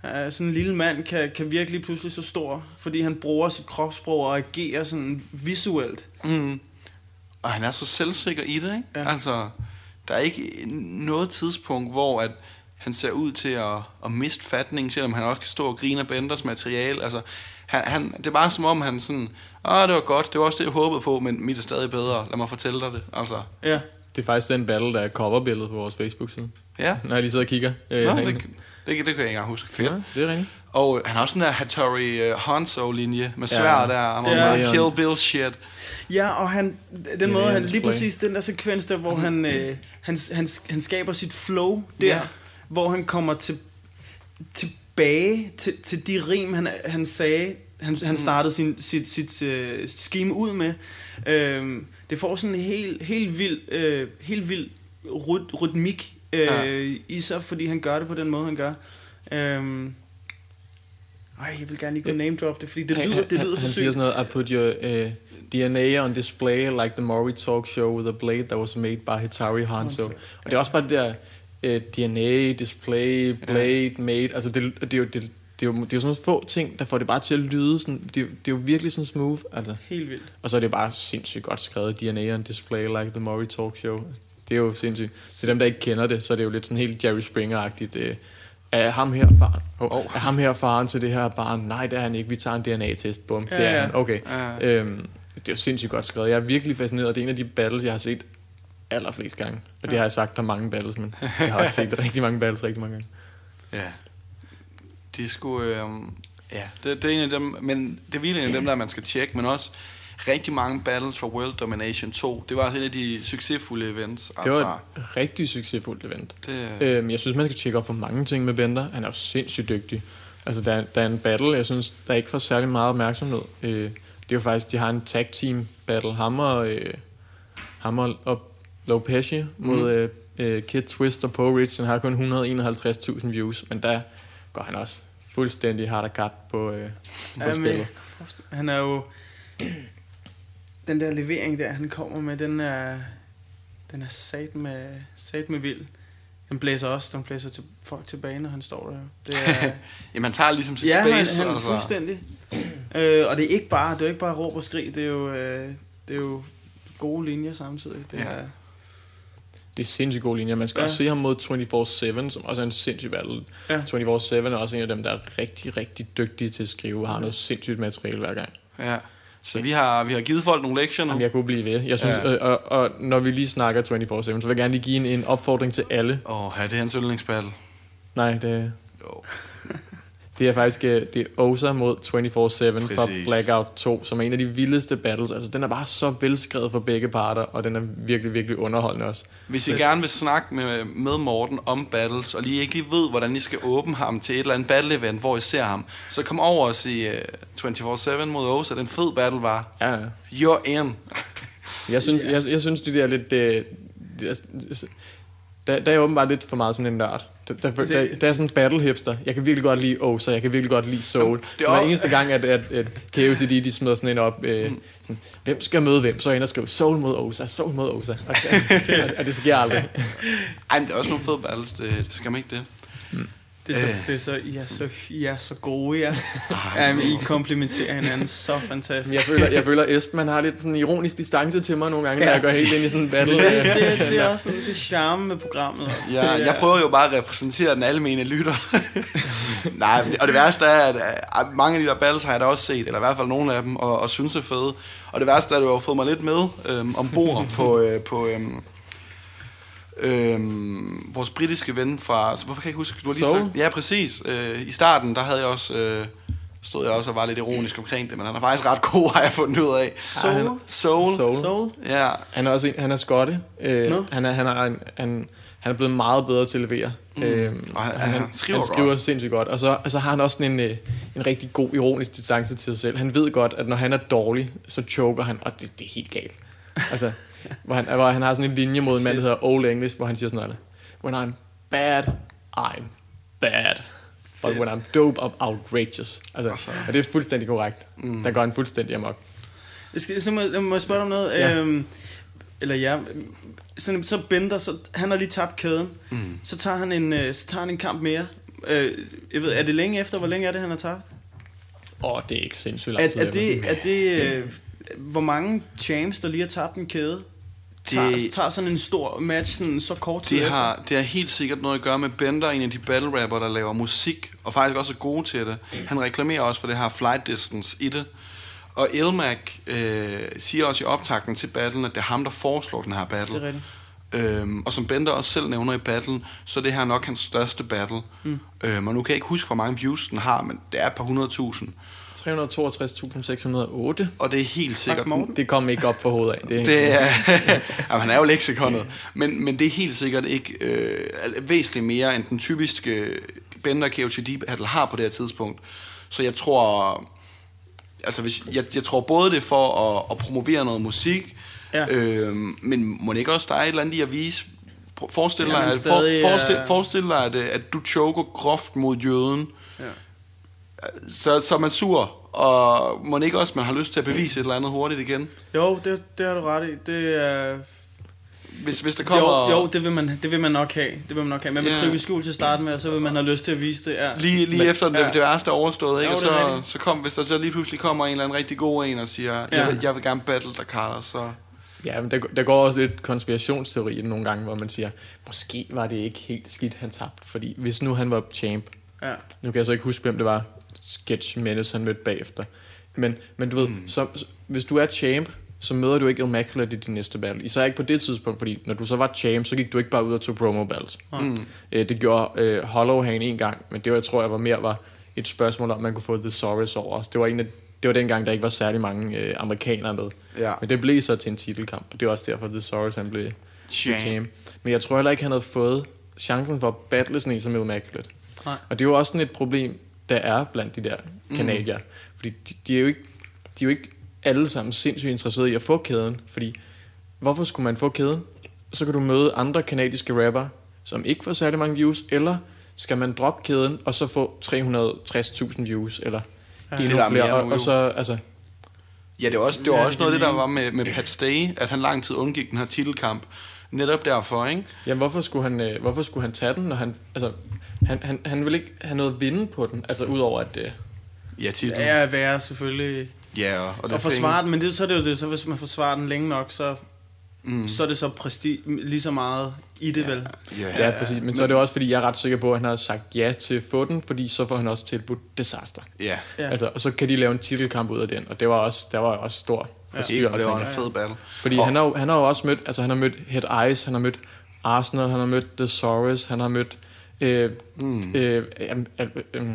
Uh, sådan en lille mand kan, kan virkelig pludselig så stor, fordi han bruger sit kropssprog og agerer sådan visuelt. mm, og han er så selvsikker i det, ikke? Ja. Ja. Altså, der er ikke noget tidspunkt, hvor at han ser ud til at, at miste fatning, selvom han også kan stå og grine af Benders materiale. Altså, han, han, det er bare som om, han sådan, åh, det var godt, det var også det, jeg håbede på, men mit er stadig bedre. Lad mig fortælle dig det. Altså, Ja, Det er faktisk den battle, der er coverbilledet på vores Facebook-side. ja. Når jeg lige sidder og kigger. Øh, Nå, det, det, det, det kan jeg ikke engang huske. Fedt. Ja, det er rigtigt. Og han har også den der Hattori uh, Hanzo-linje med Ja. svær der, hvor Det man er- kill bill shit. Ja, og han, den Ja, måde, ja, han, lige præcis den der sekvens der, hvor han, øh, han, han, han skaber sit flow der, Ja. hvor han kommer til, tilbage til, til de rim, han, han sagde, han, han startede sin, sit, sit uh, scheme ud med. Øhm, det får sådan en helt, helt vild, øh, helt vild ryt, rytmik øh, Ja. i sig, fordi han gør det på den måde, han gør. Øhm, ej, jeg vil gerne lige kunne name drop det, fordi det Han- lyder, det han, lyder så han sygt. siger sådan noget, I put your uh, DNA on display like the Maury talk show with a blade that was made by Hitari Hanzo. Og det er også bare det der uh, DNA, display, blade, made. Altså det, det, er jo, det, det, er jo, det er jo sådan nogle få ting, der får det bare til at lyde sådan, det, det er jo virkelig sådan smooth, altså. Helt vildt. Og så er det bare sindssygt godt skrevet, DNA on display like the Maury talk show. Det er jo sindssygt. Til dem, der ikke kender det, så er det jo lidt sådan helt Jerry Springer-agtigt. Øh, er ham her faren? Oh, oh. Er ham her faren til det her barn? Nej, det er han ikke. Vi tager en DNA-test. Bum, det Ja, er ja. han. Okay. Ja. Øhm, det er jo sindssygt godt skrevet. Jeg er virkelig fascineret. Det er en af de battles, jeg har set allerflest gange. Og det har jeg sagt der mange battles, men jeg har også set rigtig mange battles rigtig mange gange. Ja. De skulle... Øh, ja, det, det er en af dem... Men det er virkelig en af dem, der man skal tjekke, men også rigtig mange battles for World Domination 2. Det var altså en af de succesfulde events. Det Altså, var et rigtig succesfuldt event. det, Øhm, jeg synes, man skal tjekke op for mange ting med Bender. Han er jo sindssygt dygtig. Altså, der, er- der er en battle, jeg synes, der ikke får særlig meget opmærksomhed. Øh, det er jo faktisk, de har en tag team battle. Ham og, øh, ham og, Pesci mod Mm. øh, Kid Twist og Poe Rich. Han har kun 151.000 views, men der går han også fuldstændig hard og kat på, øh, på Jamen, spillet. Han er jo... Den der levering der, han kommer med, den er... Den er sat med, sat med vild. Den blæser også, den blæser til, folk tilbage, når han står der. Det er, jamen, han tager ligesom sit ja, han, space. han er fuldstændig. Øh, og det er ikke bare, det er ikke bare råb og skrig, det er jo, øh, det er jo gode linjer samtidig. Det Ja. er, Det er sindssygt gode linjer. Man skal Ja. også se ham mod 24-7, som også er en sindssyg battle. Ja. Ja. 24-7 er også en af dem, der er rigtig, rigtig dygtige til at skrive og har noget sindssygt materiale hver gang. Ja. Så vi har, vi har givet folk nogle lektier nu. Jamen, jeg kunne blive ved. Jeg synes, Ja. ja. og, og, når vi lige snakker 24-7, så vil jeg gerne lige give en, en opfordring til alle. Åh, oh, det er hans yndlingsbattle. Nej, det, Jo. Det er faktisk øh, det er Osa mod 24-7 fra. Blackout 2, som er en af de vildeste battles. Altså, den er bare så velskrevet for begge parter, og den er virkelig, virkelig underholdende også. Hvis I gerne vil snakke med, med Morten om battles, og lige ikke lige ved, hvordan I skal åbne ham til et eller andet battle-event, hvor I ser ham, så kom over og sig uh, 24-7 mod Osa. Den fed battle var. Ja, ja. You're in. Jeg synes, yes. jeg, jeg synes de der lidt... Øh, de er, der, der er åbenbart lidt for meget sådan en nørd. Der, der, der, der, der er sådan en battle hipster. Jeg kan virkelig godt lide Osa, jeg kan virkelig godt lide Soul. det Så er hver eneste gang, at, at, at KOCD de smider sådan en op, øh, sådan, hvem skal møde hvem, så er jeg og skrive Soul mod Osa, Soul mod Osa. Og, og, og det sker aldrig. Ej, men det er også nogle fede battles, det, det skal man ikke det. Det, er så, Øh. det er så, I er så, I er så gode, ja. Jamen, I komplementerer hinanden så fantastisk. Jeg føler, jeg føler Esben, han har lidt sådan en ironisk distance til mig nogle gange, når Ja. jeg går helt ind i sådan en battle. Det, det, det er også sådan, det charme med programmet også. Ja, jeg prøver jo bare at repræsentere den almene lytter. Nej, og det værste er, at øh, mange af de der battles har jeg da også set, eller i hvert fald nogle af dem, og, og synes er fede. Og det værste er, at du har fået mig lidt med øhm, ombord på, øh, på øhm, øhm, vores britiske ven fra... Så hvorfor kan jeg ikke huske? Du har lige Soul? sagt, ja, præcis. Øh, I starten, der havde jeg også... Øh, stod jeg også og var lidt ironisk omkring det, men han er faktisk ret god, har jeg fundet ud af. Soul. Soul. Soul. Soul. Ja, Han er også en, han er skotte. Øh, Nå. han, er, han, er en, han, han er blevet meget bedre til at levere. Mm. Øh, Og han- han skriver han skriver godt. sindssygt godt. Og så, og så har han også sådan en, øh, en rigtig god ironisk distance til sig selv. Han ved godt, at når han er dårlig, så choker han, og det, det er helt galt. Altså, hvor han, hvor han har sådan en linje mod en mand, der hedder Old English, hvor han siger sådan noget. When I'm bad, I'm bad. But when I'm dope, I'm outrageous. Altså, og det er fuldstændig korrekt. Mm. Der går han fuldstændig amok. Jeg skal, så må, jeg må jeg spørge dig om noget? Ja. Øhm, eller ja, sådan, så Bender, så, han har lige tabt kæden. Mm. Så tager han en, øh, så tager han en kamp mere. Øh, jeg ved, er det længe efter? Hvor længe er det, han har tabt? Åh, oh, det er ikke sindssygt lang Er, er det, er det øh, hvor mange champs, der lige har tabt en kæde, tager, Det- tager sådan en stor match sådan så kort tid Det efter? har, det har helt sikkert noget at gøre med Bender, en af de battle rapper, der laver musik, og faktisk også er gode til det. Han reklamerer også for det her flight distance i det. Og Elmac øh, siger også i optakten til battlen, at det er ham, der foreslår den her battle. Det er rigtigt. Øhm, og som Bender også selv nævner i battlen, så er det her nok hans største battle. Mm. Øhm, og nu kan jeg ikke huske, hvor mange views den har, men det er et par hundredtusind. 362.608. Og det er helt sikkert... Morten. Det kom ikke op for hovedet af. Det, Det er, jamen, han er jo leksikonet, men, men det er helt sikkert ikke øh, væsentligt mere, end den typiske Bender KOTD battle har på det her tidspunkt. Så jeg tror, altså hvis, jeg, jeg tror både det er for at, at promovere noget musik, Ja. øh, men må det ikke også der er et eller andet i at vise, forestil dig, Jamen, at, for, forestil, øh, forestil dig at, øh, at du choker groft mod jøden, Ja. Så, så er man sur, og må det ikke også, man har lyst til at bevise et eller andet hurtigt igen. Jo, det, det har du ret i. Det er... Hvis, hvis der kommer... Jo, jo det, vil man, det vil man nok have. Det vil man nok have. Man vil Ja. krybe i skjul til at starte med, og så vil man have lyst til at vise det. Ja. Lige, lige Men- efter det, ja. det værste er overstået, ikke? Jo, og så, så kom, hvis der så lige pludselig kommer en eller anden rigtig god en og siger, Ja. jeg, vil, jeg vil gerne battle dig, Carter, så... Ja, men der, der går også lidt konspirationsteori nogle gange, hvor man siger, måske var det ikke helt skidt, han tabte. Fordi hvis nu han var champ, Ja. nu kan jeg så ikke huske, hvem det var, Sketch han mødte bagefter. Men, men du ved, mm. så, hvis du er champ, så møder du ikke Immaculate i din næste battle. Især ikke på det tidspunkt, fordi når du så var champ, så gik du ikke bare ud og tog promo battles. Mm. Øh, det gjorde øh, Hollowhane en gang, men det var, jeg tror jeg var mere var et spørgsmål om, man kunne få The Sorrows over os. Det var, en af, det var dengang, der ikke var særlig mange øh, amerikanere med. Ja. Men det blev så til en titelkamp, og det er også derfor, The Sorrows han blev, Champ. champ. Men jeg tror heller ikke, han havde fået chancen for at battle sådan en som Immaculate. Nej. Og det jo også sådan et problem, der er blandt de der kanadier. Mm. Fordi de, de, er jo ikke, de er jo ikke alle sammen sindssygt interesserede i at få kæden. Fordi, hvorfor skulle man få kæden? Så kan du møde andre kanadiske rapper, som ikke får særlig mange views, eller skal man droppe kæden, og så få 360.000 views, eller Ja. ja, Det endnu der er flere. mere Og, og så, altså, Ja, det var også, det var Ja, også det noget af det, der var med, med Pat Stay, at han lang tid undgik den her titelkamp. Netop derfor, ikke? jamen, hvorfor skulle han, øh, hvorfor skulle han tage den, når han, altså, han, han, han vil ikke have noget at vinde på den, altså udover at, øh, Ja, titlen. Ja, være selvfølgelig... Ja, og, og det Og forsvare den, men det, så er det jo det, så hvis man forsvarer den længe nok, så, mm. så er det så presti, lige så meget i det vel. Ja, Ja, præcis. Men så er det også, fordi jeg er ret sikker på, at han har sagt ja til at få den, fordi så får han også tilbudt Disaster. ja. Ja. Altså, og så kan de lave en titelkamp ud af den, og det var også, der var også stor Ja. styr Og det var en fed battle. Fordi og, han har, jo, han har jo også mødt, altså han har mødt Head Ice, han har mødt Arsenal, han har mødt The Sorrows, han har mødt øh, mm. øh, øh, øh, øh,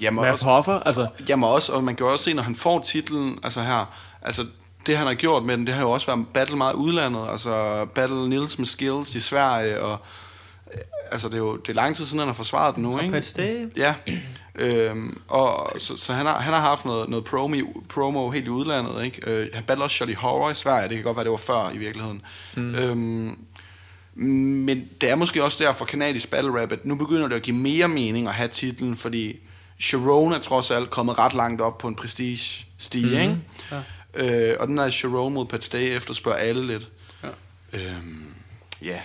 Jamen, Matt også, Hoffer, altså jamen også, og man kan jo også se, når han får titlen, altså her, altså det han har gjort med den, det har jo også været battle meget udlandet, altså battle Nils med skills i Sverige, og øh, altså det er jo det er lang tid siden, han har forsvaret den nu, Og ikke? Pat Ja, øhm, og så, så han, har, han har haft noget, noget promo, promo helt i udlandet, ikke? Øh, han battlede også Charlie Horror i Sverige, det kan godt være, det var før i virkeligheden. Mm. Øhm, men det er måske også derfor kanadisk battle rap, at nu begynder det at give mere mening at have titlen, fordi Sharon er trods alt kommet ret langt op på en prestige stige, mm. ikke? Ja. Øh, og den der Sharon mod Pat Stay efterspørger alle lidt. Ja. Øhm, ja.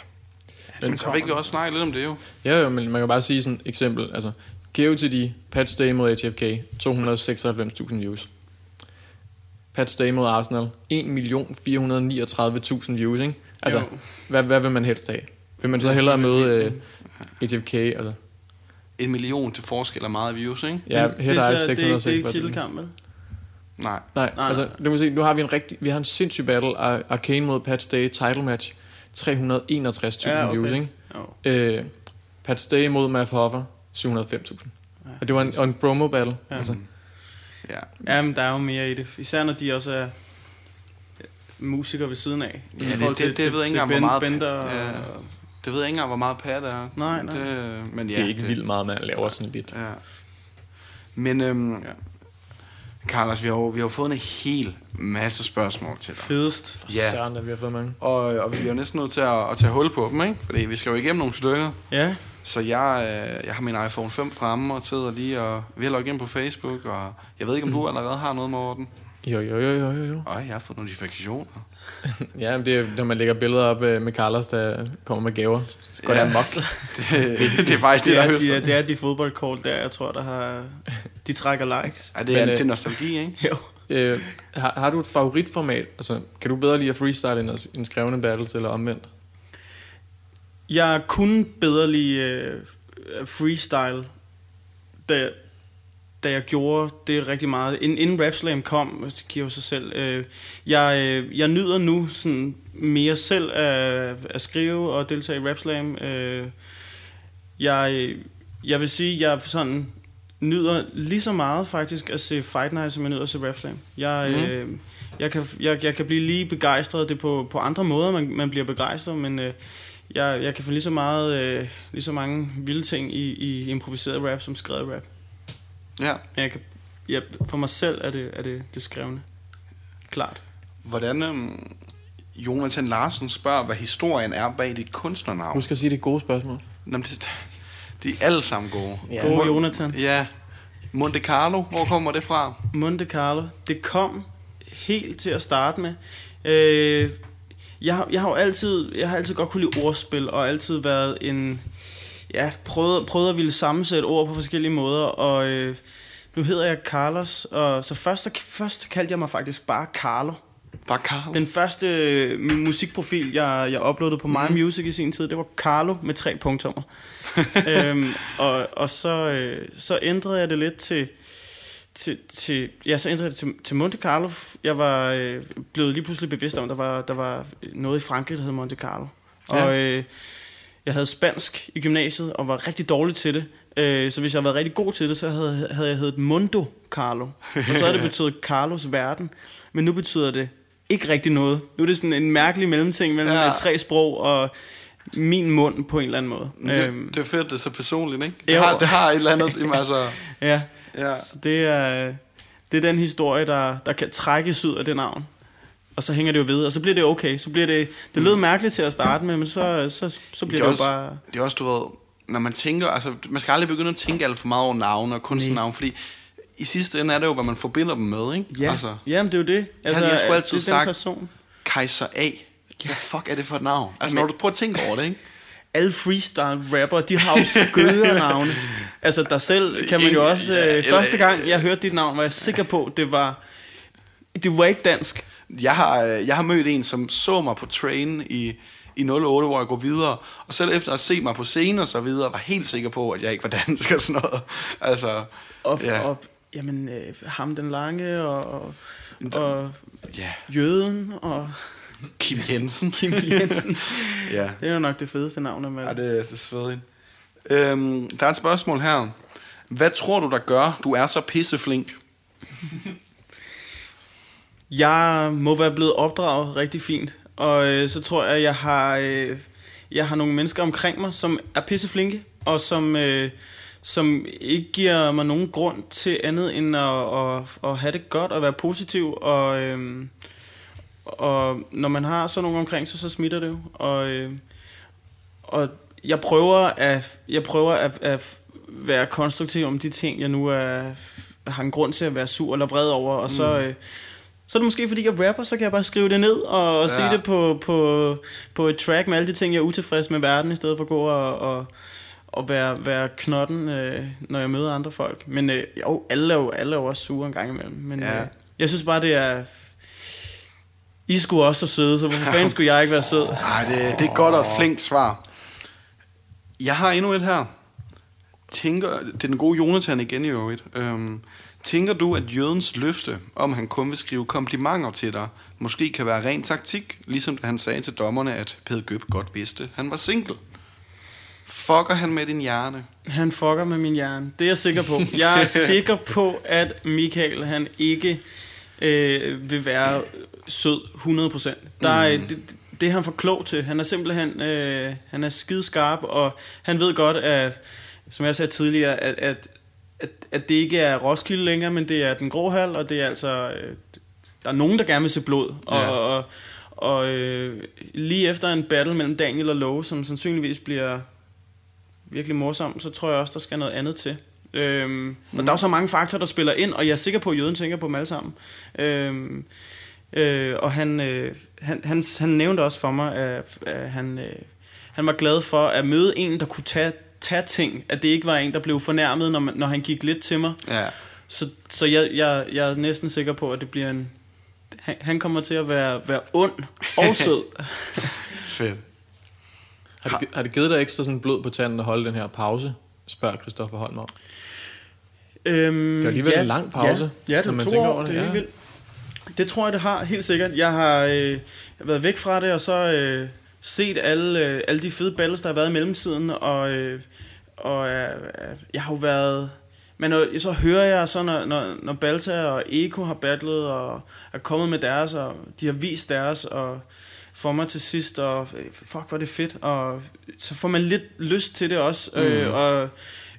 Men så fik vi også snakket lidt om det jo. Ja, jo, men man kan bare sige sådan et eksempel. Altså, GOTD, Pat Stay mod HFK, 296.000 views. Pat Stay mod Arsenal, 1.439.000 views, ikke? Altså, Jo. hvad, hvad vil man helst have? Vil man så hellere møde uh, HFK? Altså, En million til forskel er meget views, ikke? ja, Men her det, er er, så- det, ikke- det er ikke 646.000. titelkamp, vel? Nej. Nej, Nej, altså, nej. du må se, nu har vi en rigtig, vi har en sindssyg battle, Ar- Arcane mod Pat Stay, title match, 361.000 Ja, okay. views, ikke? Jo. Øh, Pat Stay mod Matt Hoffer, 705.000. Ja. Og det var en, og en promo battle. Ja. Altså, Ja. Jamen, der er jo mere i det. Især når de også er musikere ved siden af. Ja, I det- forhold det- det ved jeg ikke til engang, hvor meget- Bender og... Det ved jeg ikke engang, hvor meget pat er. Nej, nej. Det, men ja, det er ikke vildt meget, man laver sådan lidt. Ja. Men øhm, Ja. Carlos, vi har, vi har fået en hel masse spørgsmål til dig. Fedest. For Ja. søren, at vi har fået mange. Og, og vi bliver næsten nødt til at, at tage hul på dem, ikke? Fordi vi skal jo igennem nogle stykker. Ja, Så jeg, øh, jeg har min iPhone 5 fremme og sidder lige og vi har logget ind på Facebook. Og jeg ved ikke, om du allerede har noget, Morten. Jo, jo, jo, jo, jo, jo. Øj, jeg har fået notifikationer. Ja, men det er, når man lægger billeder op øh, med Carlos, der kommer med gaver. Så går Ja. det amok. Det, det, det er faktisk det, det der er, de, er, det er de fodboldkort der, jeg tror, der har... De trækker likes. Ja, det er, Men, øh, det er nostalgi, ikke? Jo. Øh, har, har du et favoritformat? Altså, kan du bedre lide at freestyle end end skrevne battles, eller omvendt? Jeg kunne bedre lide uh, freestyle, da, da jeg gjorde det rigtig meget. Inden, inden Rap Slam kom, det giver jo sig selv. Uh, jeg, øh, jeg nyder nu sådan mere selv at, at skrive og deltage i Rap Slam. Uh, jeg, jeg vil sige, jeg sådan nyder lige så meget faktisk at se Fight Night, som jeg nyder at se Rap Slam. Jeg, mm. øh, jeg, kan, jeg, jeg kan blive lige begejstret. Det på, på andre måder, man, man bliver begejstret, men øh, jeg, jeg kan få lige så, meget, øh, lige så mange vilde ting i, i improviseret rap, som skrevet rap. Ja. Men jeg kan, ja, for mig selv er det, er det, det skrevne. Klart. Hvordan øhm, Jonathan Larsen spørger, hvad historien er bag dit kunstnernavn. Husk at sige det gode spørgsmål. Nå, det, de er alle sammen gode. Ja. God Jonathan. Ja. Monte Carlo, hvor kommer det fra? Monte Carlo. Det kom helt til at starte med. Øh, jeg, har- jeg har jo altid, jeg har altid godt kunne lide ordspil, og altid været en... Ja, prøvet, prøvet at ville sammensætte ord på forskellige måder, og øh, nu hedder jeg Carlos, og så først, først kaldte jeg mig faktisk bare Carlo. Bare Carlo. Den første øh, musikprofil, jeg, jeg uploadede på My Music i sin tid, det var Carlo med tre punktummer. øhm, og og så, øh, så ændrede jeg det lidt til, til, til ja, så ændrede jeg det til, til Monte Carlo. Jeg var øh, blevet lige pludselig bevidst om, at der var, der var noget i Frankrig, der hed Monte Carlo. Ja. Og øh, jeg havde spansk i gymnasiet, og var rigtig dårlig til det. Øh, så hvis jeg havde været rigtig god til det, så havde, havde jeg heddet Mundo Carlo. Og så havde det betydet Carlos verden. Men nu betyder det ikke rigtig noget. Nu er det sådan en mærkelig mellemting mellem Ja. tre sprog og min mund på en eller anden måde. Det, Øhm, det er fedt, det er så personligt, ikke? Det Jo. har, det har et eller andet, jamen, altså, ja, ja. så det er, det er den historie, der, der kan trækkes ud af det navn. Og så hænger det jo ved, og så bliver det okay. Så bliver det, det lød mærkeligt til at starte med, men så, så, så bliver Det det, er jo også- bare... Det er også, du ved, når man tænker, altså, man skal aldrig begynde at tænke alt for meget over navne og kunstnernavn, fordi i sidste ende er det jo, hvad man forbinder dem med, ikke? Ja, Altså, jamen det er jo det. Altså, jeg skulle at altid det er sagt- person. Kaiser A. Hvad fuck er det for et navn? Altså, Jamen- når du prøver at tænke over det, ikke? Alle freestyle rapper, de har jo skøre navne. Altså dig selv kan man jo også... Øh, første gang jeg hørte dit navn, var jeg sikker på, det var Det var ikke dansk. Jeg har, øh, jeg har mødt en, som så mig på train i, i 08, hvor jeg går videre, og selv efter at se mig på scenen og så videre, var helt sikker på, at jeg ikke var dansk og sådan noget. Altså, Og, Ja. ja. og jamen, øh, ham den lange, og, og, og ja, jøden, og Kim Jensen. Kim Jensen. ja. det er jo nok det fedeste navn dem Ja, det er så svedigt. Øhm, der er et spørgsmål her. Hvad tror du, der gør, du er så pisseflink? Jeg må være blevet opdraget rigtig fint, og øh, så tror jeg, jeg har, øh, jeg har nogle mennesker omkring mig, som er pisseflinke, og som, øh, som ikke giver mig nogen grund til andet end at, at, at have det godt og være positiv. Og, øh, og når man har sådan nogen omkring sig, så smitter det jo. Og, øh, og jeg prøver at, jeg prøver at, at være konstruktiv om de ting, jeg nu er, har en grund til at være sur eller vred over, og så... Øh, så er det måske, fordi jeg rapper, så kan jeg bare skrive det ned og, og Ja. sige det på, på, på et track med alle de ting, jeg er utilfreds med verden, i stedet for at gå og, og, og være, være knotten, øh, når jeg møder andre folk. Men øh, jo, alle er jo, alle er jo også sure en gang imellem. Men ja. øh, jeg synes bare, det er... I skulle også så søde, så hvorfor fanden skulle jeg ikke være sød? Nej, det, det er godt og et flinkt svar. Jeg har endnu et her. Tænker, det er den gode Jonathan igen i øvrigt. Øhm, tænker du, at jødens løfte, om han kun vil skrive komplimenter til dig, måske kan være ren taktik, ligesom da han sagde til dommerne, at Peder Gøb godt vidste, han var single? Fucker han med din hjerne? Han fucker med min hjerne. Det er jeg sikker på. Jeg er sikker på, at Michael han ikke øh, vil være sød 100%. Der er, mm. det, det er han for klog til. Han er simpelthen øh, han er skideskarp, og han ved godt, at, som jeg sagde tidligere, at, at, at, at det ikke er Roskilde længere, men det er den grå hal, og det er altså... Øh, der er nogen, der gerne vil se blod. Og, Ja. og, og øh, lige efter en battle mellem Daniel og Lowe, som sandsynligvis bliver virkelig morsom, så tror jeg også, der skal noget andet til. Øhm, mm. Og der er jo så mange faktorer, der spiller ind, og jeg er sikker på, at jøden tænker på dem alle sammen. Øhm, øh, og han, øh, han, han, han nævnte også for mig, at, at han, øh, han var glad for at møde en, der kunne tage, tage ting. At det ikke var en, der blev fornærmet, når, man, når han gik lidt til mig. Ja. Så, så jeg, jeg, jeg er næsten sikker på, at det bliver en... Han, han kommer til at være, være ond og sød. Fedt. Har det, har det givet dig ekstra sådan blod på tanden at holde den her pause? Spørger Christoffer Holm om. Øhm, Det er alligevel en lang pause, Ja, ja det når er man to tænker år, over det, det er ja. helt vildt. Det tror jeg, det har, helt sikkert. Jeg har, øh, været væk fra det, og så øh, set alle, øh, alle de fede battles, der har været i mellemtiden, og, øh, og øh, jeg har jo været... Men når, så hører jeg så, når, når, når Balta og Eko har battlet, og er kommet med deres, og de har vist deres, og for mig til sidst, og øh, fuck, er det fedt, og så får man lidt lyst til det også, mm. øh, og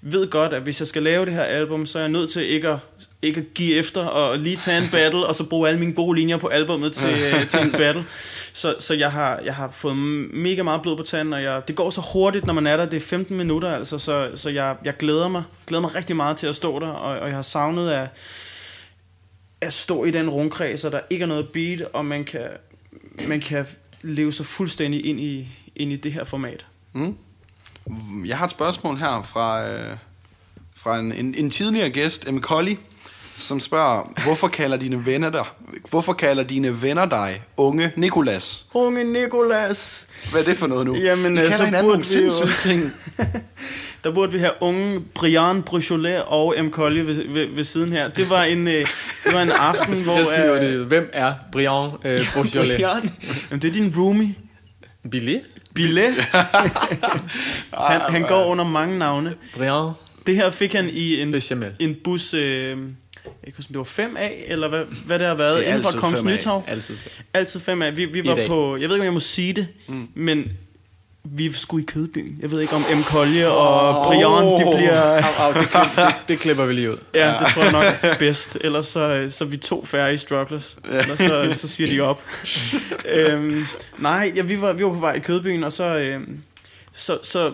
ved godt, at hvis jeg skal lave det her album, så er jeg nødt til ikke at, ikke at give efter, og lige tage en battle, og så bruge alle mine gode linjer på albummet til, øh, til en battle. Så, så jeg, har, jeg har fået mega meget blod på tanden, og jeg, det går så hurtigt, når man er der. Det er 15 minutter, altså, så, så jeg, jeg glæder mig glæder mig rigtig meget til at stå der, og, og jeg har savnet at, at stå i den rundkreds, og der ikke er noget beat, og man kan, man kan leve sig fuldstændig ind i, ind i det her format. Mm. Jeg har et spørgsmål her fra, øh, fra en, en, en tidligere gæst, M. Colley, som spørger, hvorfor kalder dine venner dig, hvorfor kalder dine venner dig unge Nikolas? Unge Nikolas! Hvad er det for noget nu? Jamen, I øh, kalder så hinanden nogle sindssyge ting. Der burde vi have unge Brian Brucholet og M. Colley ved, ved, ved siden her. Det var en, øh, det var en aften, hvor... Jeg øh, det. Hvem er Brian øh, Beaujolais? Brian, jamen, det er din roomie. Billet? Billet. han, han går under mange navne. Brian Det her fik han i en, Bechamel. en bus... Øh, jeg kan ikke huske, det var 5A, eller hvad, hvad det har været, Det er inden for altid Kongens 5A. Nytorv. Altid. Altid 5A. Vi, vi var dag. på, jeg ved ikke, om jeg må sige det, mm. men vi skulle i Kødbyen. Jeg ved ikke, om M. Colley og oh. Brian, de bliver... Au, au, det, klip, det, det klipper vi lige ud. Ja, det tror jeg nok er bedst. Ellers så, så er vi to færre i strugglers. Ellers så, så siger de op. øhm, nej, ja, vi, var, vi var på vej i Kødbyen, og så, øhm, så, så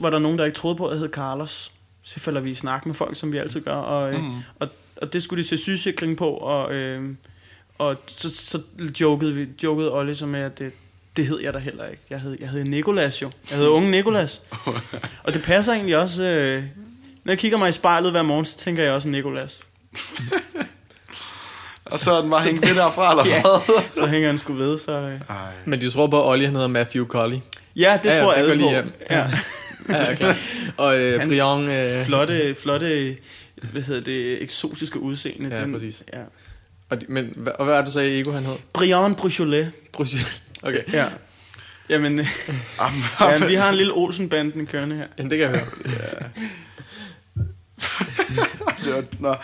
var der nogen, der ikke troede på, at jeg hed Carlos. Så falder vi i snak med folk, som vi altid gør. Og, mm. og, og det skulle de se sygesikring på, og, øhm, og så, så jokede, vi, jokede Olli så med, at det, det hed jeg da heller ikke. Jeg hed, jeg hed Nikolas jo. Jeg hed unge Nikolas. og det passer egentlig også... Øh, når jeg kigger mig i spejlet hver morgen, så tænker jeg også Nikolas. Og så er den bare hængt ved derfra, eller Ja. hvad? Så hænger han sgu ved, så... Øh. Ej. Men de tror på, at Ollie han hedder Matthew Colley. Ja, det Ja, ja, tror jeg går alle på. lige hjem. Ja. Ja, ja. Og øh, Hans Brian... Øh, Flotte, flotte, hvad hedder det, eksotiske udseende. Ja, præcis. Ja. og, de, men, og hvad er det, du sagde, Ego han hed? Brian Brucholet. Bruce- Okay, Ja. Jamen, øh, Jamen, ja, vi har en lille Olsen-banden kørende her. ja, det kan jeg høre. det var, nå.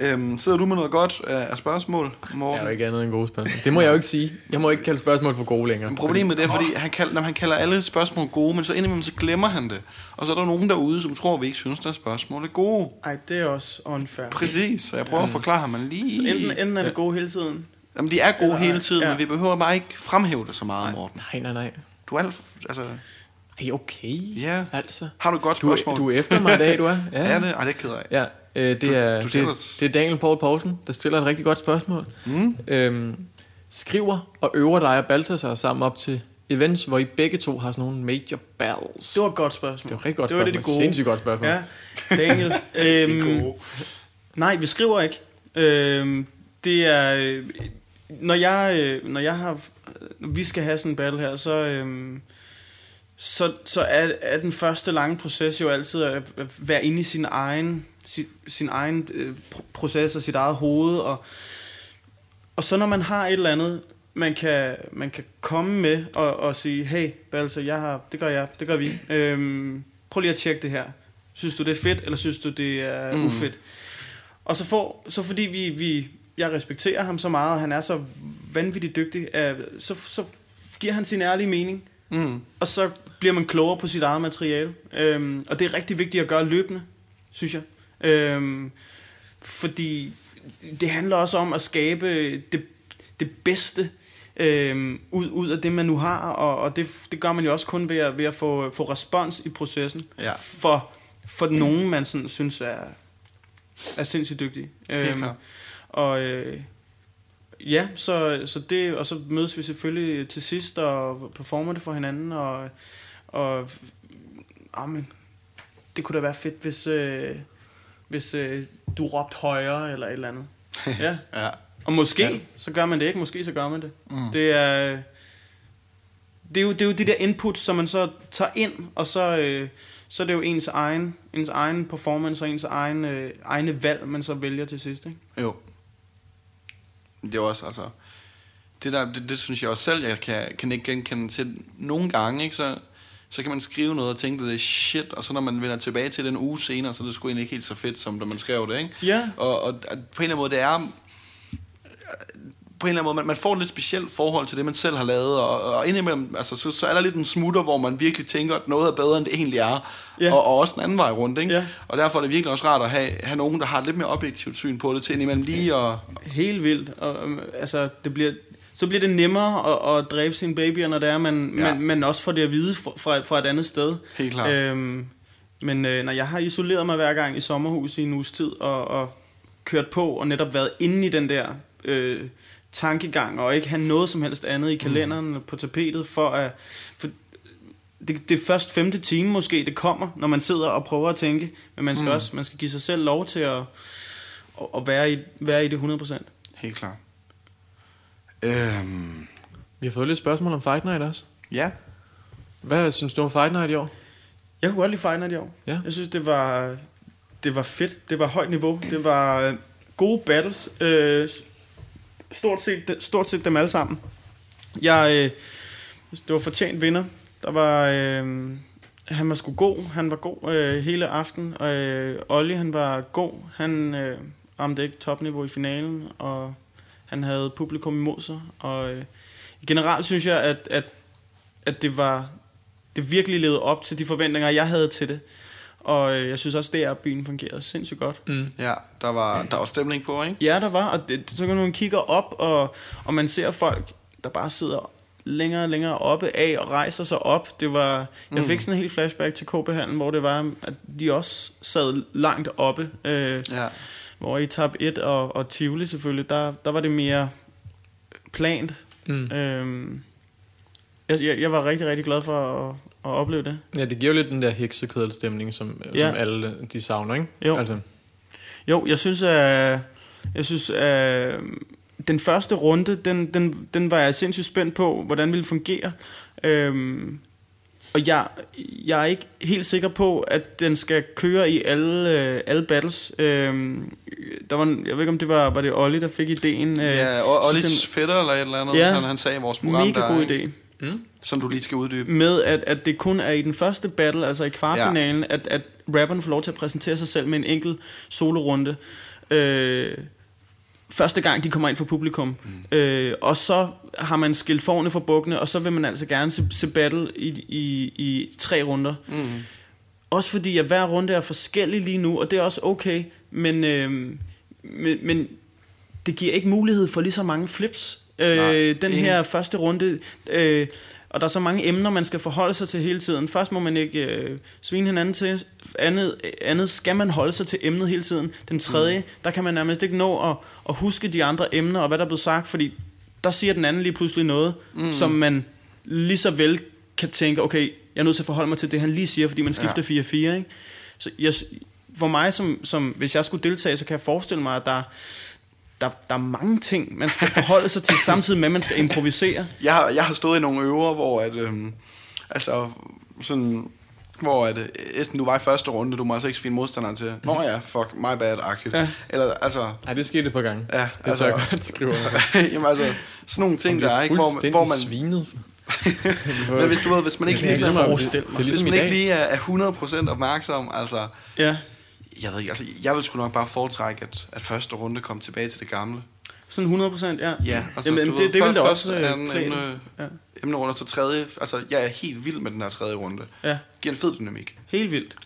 Øhm, sidder du med noget godt af, af spørgsmål, Jeg Morten? er jo ikke andet end gode spørgsmål. Det må jeg jo ikke sige. Jeg må ikke kalde spørgsmål for gode længere. Men Problemet det er, fordi han kalder, når han kalder alle spørgsmål gode, men så indimellem så glemmer han det. Og så er der nogen derude, som tror, at vi ikke synes, at spørgsmål er gode. Ej, det er også unfair. Præcis, så jeg prøver at forklare ham lige... Så enten, enten er det gode hele tiden. Jamen, de er gode Eller- hele tiden, ja. men vi behøver bare ikke fremhæve det så meget, Morten. Nej, nej, nej. Du er alt... Altså, Ej, okay. Ja. Altså. har du et godt Du, spørgsmål? du er efter mig i dag, du er. Ja. Er det? Ej, det er jeg ked af. Ja, øh, det, Du- er, du det, det er Daniel Paul Poulsen, der stiller et rigtig godt spørgsmål. Mm. Øhm, skriver og øver dig og Balthasar sammen op til events, hvor I begge to har sådan nogle major battles. Det var et godt spørgsmål. det var et rigtig godt det var spørgsmål. det, det. Sindssygt godt spørgsmål. Ja, Daniel. øhm, nej, vi skriver ikke. Øhm, det er... øh, Når jeg, øh, når jeg har... Når vi skal have sådan en battle her, så... Øhm, så, så er, er den første lange proces jo altid at at være inde i sin egen, sin, sin egen øh, pr- proces og sit eget hoved. Og, og så når man har et eller andet, man kan, man kan komme med og, og sige, hey, Balser, jeg har, det gør jeg, det gør vi. Øhm, prøv lige at tjekke det her. Synes du, det er fedt, eller synes du, det er mm. ufedt? Og så, får, så fordi vi, vi, jeg respekterer ham så meget, og han er så vanvittigt dygtig, øh, så, så giver han sin ærlige mening, Mm. og så bliver man klogere på sit eget materiale. Øhm, og det er rigtig vigtigt at gøre løbende, synes jeg. Øhm, fordi det handler også om at skabe det, det bedste øhm, ud, ud af det, man nu har, og, og det, det gør man jo også kun ved at, ved at få, få respons i processen Ja. for, for nogen, man sådan, synes er, er sindssygt. Helt klart. og øh, ja, så, så det, og så mødes vi selvfølgelig til sidst og performer det for hinanden, og, og amen, det kunne da være fedt, hvis, øh, hvis øh, du råbte højere eller et eller andet. Ja. Ja. Og måske, Ja. så gør man det ikke, måske så gør man det. Mm. Det er, det er, jo, det er jo de der input, som man så tager ind, og så, øh, så er det jo ens egen, ens egen performance og ens egen, øh, egne valg, man så vælger til sidst. Ikke? Jo. Det er også, altså... Det der, det, det synes jeg også selv, jeg kan, kan ikke genkende til. Nogle gange, ikke, så, så kan man skrive noget og tænke, det er shit, og så når man vender tilbage til den uge senere, så er det sgu egentlig ikke helt så fedt, som da man skrev det, ikke? Ja, Og, og, og på en eller anden måde, det er... På en eller anden måde, man, man får et lidt specielt forhold til det, man selv har lavet, og, og indimellem, altså, så, så er der lidt en smutter, hvor man virkelig tænker, at noget er bedre, end det egentlig er. Ja. Og, og også den anden vej rundt, ikke? Ja. Og derfor er det virkelig også rart at have, have nogen, der har et lidt mere objektivt syn på det, til indimellem lige at... helt vildt. Og, øhm, altså, det bliver, så bliver det nemmere at, at dræbe sine babyer, når det er, man, Ja. man, man også får det at vide fra, fra, fra et andet sted. Helt klart. Øhm, men øh, når jeg har isoleret mig hver gang i sommerhus i en uges tid, og, og kørt på, og netop været inde i den der øh, tankegang, og ikke have noget som helst andet i kalenderen mm. på tapetet, for at... For, det, det er først femte time måske, det kommer, når man sidder og prøver at tænke, men man skal Mm. mm. også man skal give sig selv lov til at, at, at være, i, være i det 100%. Helt klart. Øhm, Vi har fået lidt spørgsmål om Fight Night også. ja. Hvad synes du om Fight Night i år? Jeg kunne godt lide Fight Night i år. Ja. Jeg synes, det var, det var fedt. Det var højt niveau. Det var øh, gode battles. Øh, stort, set, stort set dem alle sammen. Jeg, øh, det var fortjent vinder. Der var, øh, han var sgu god. Han var god øh, hele aften. Øh, Olli, han var god. Han øh, ramte ikke topniveau i finalen, og han havde publikum imod sig. Og øh, generelt synes jeg, at, at, at det var det virkelig levede op til de forventninger, jeg havde til det. Og øh, jeg synes også, det er, at byen fungerede sindssygt godt. Mm. Ja, der var, der var stemning på, ikke? Ja, der var, og det, så kan man kigge op, og, og man ser folk, der bare sidder længere og længere oppe af og rejser sig op. Det var, jeg Mm. fik sådan en helt flashback til KB-handlen, hvor det var, at de også sad langt oppe. Øh, Ja. Hvor i tab 1 og, og Tivoli selvfølgelig, der, der var det mere plant. Mm. Øhm, jeg, jeg, jeg var rigtig, rigtig glad for at, at opleve det. Ja, det giver jo lidt den der heksekedelstemning, som, ja. Som alle de savner, ikke? Jo. Altså, Jo, jeg synes, at Jeg synes, øh, den første runde, den, den, den var jeg sindssygt spændt på, hvordan det ville fungere. Øhm, og jeg, jeg er ikke helt sikker på, at den skal køre i alle, øh, alle battles. Øhm, der var, en- jeg ved ikke, om det var, var det Olli, der fik ideen. Øh, Ja, Ollis fætter eller et eller andet, Ja. han, han sagde i vores program, Mega der, god ikke? idé. Mm. som du lige skal uddybe. Med at, at det kun er i den første battle, altså i kvartfinalen, ja. at, at rapperen får lov til at præsentere sig selv med en enkelt solorunde. Øh, første gang, de kommer ind for publikum. Mm. Øh, og så har man skilt forne for bukkene, og så vil man altså gerne se, se battle i, i, i tre runder. Mm. Også fordi, at hver runde er forskellig lige nu, og det er også okay, men, øh, men, men det giver ikke mulighed for lige så mange flips. Øh, Nej, den her første runde, øh, og der er så mange emner, man skal forholde sig til hele tiden. Først må man ikke øh, svine hinanden til, andet, andet skal man holde sig til emnet hele tiden. Den tredje, mm. der kan man nærmest ikke nå at, at huske de andre emner, og hvad der er blevet sagt, fordi der siger den anden lige pludselig noget, mm. som man lige så vel kan tænke, okay, jeg er nødt til at forholde mig til det, han lige siger, fordi man skifter 4-4, ikke? Så jeg, for mig, som, som, hvis jeg skulle deltage, så kan jeg forestille mig, at der, der, der er mange ting, man skal forholde sig til, samtidig med, at man skal improvisere. Jeg har, jeg har stået i nogle øver, hvor at, øhm, altså, sådan, hvor at, øh, Esben, du var i første runde, du må altså ikke svine modstanderen til. Nå ja, fuck, my bad-agtigt. Ja. Eller, altså, Ej, det skete et par gange. Ja, det altså- altså, jeg godt skrive jamen altså, sådan nogle ting, der er, ikke, hvor, man- hvor man... svinet. Men hvis du ved, hvis man ikke det, lige, er ligesom, forestille mig. det er hvis ligesom man ikke lige er, er 100% opmærksom, altså, Ja, jeg ved ikke, altså, jeg vil sgu nok bare foretrække, at, at første runde kom tilbage til det gamle. sådan 100 procent, ja. Ja, altså, Jamen, du det, ved, det vil først- da først også øh, en klæde. emne- Ja. Emnerunde, så tredje, altså, jeg er helt vild med den her tredje runde. ja, Giver en fed dynamik. helt vildt.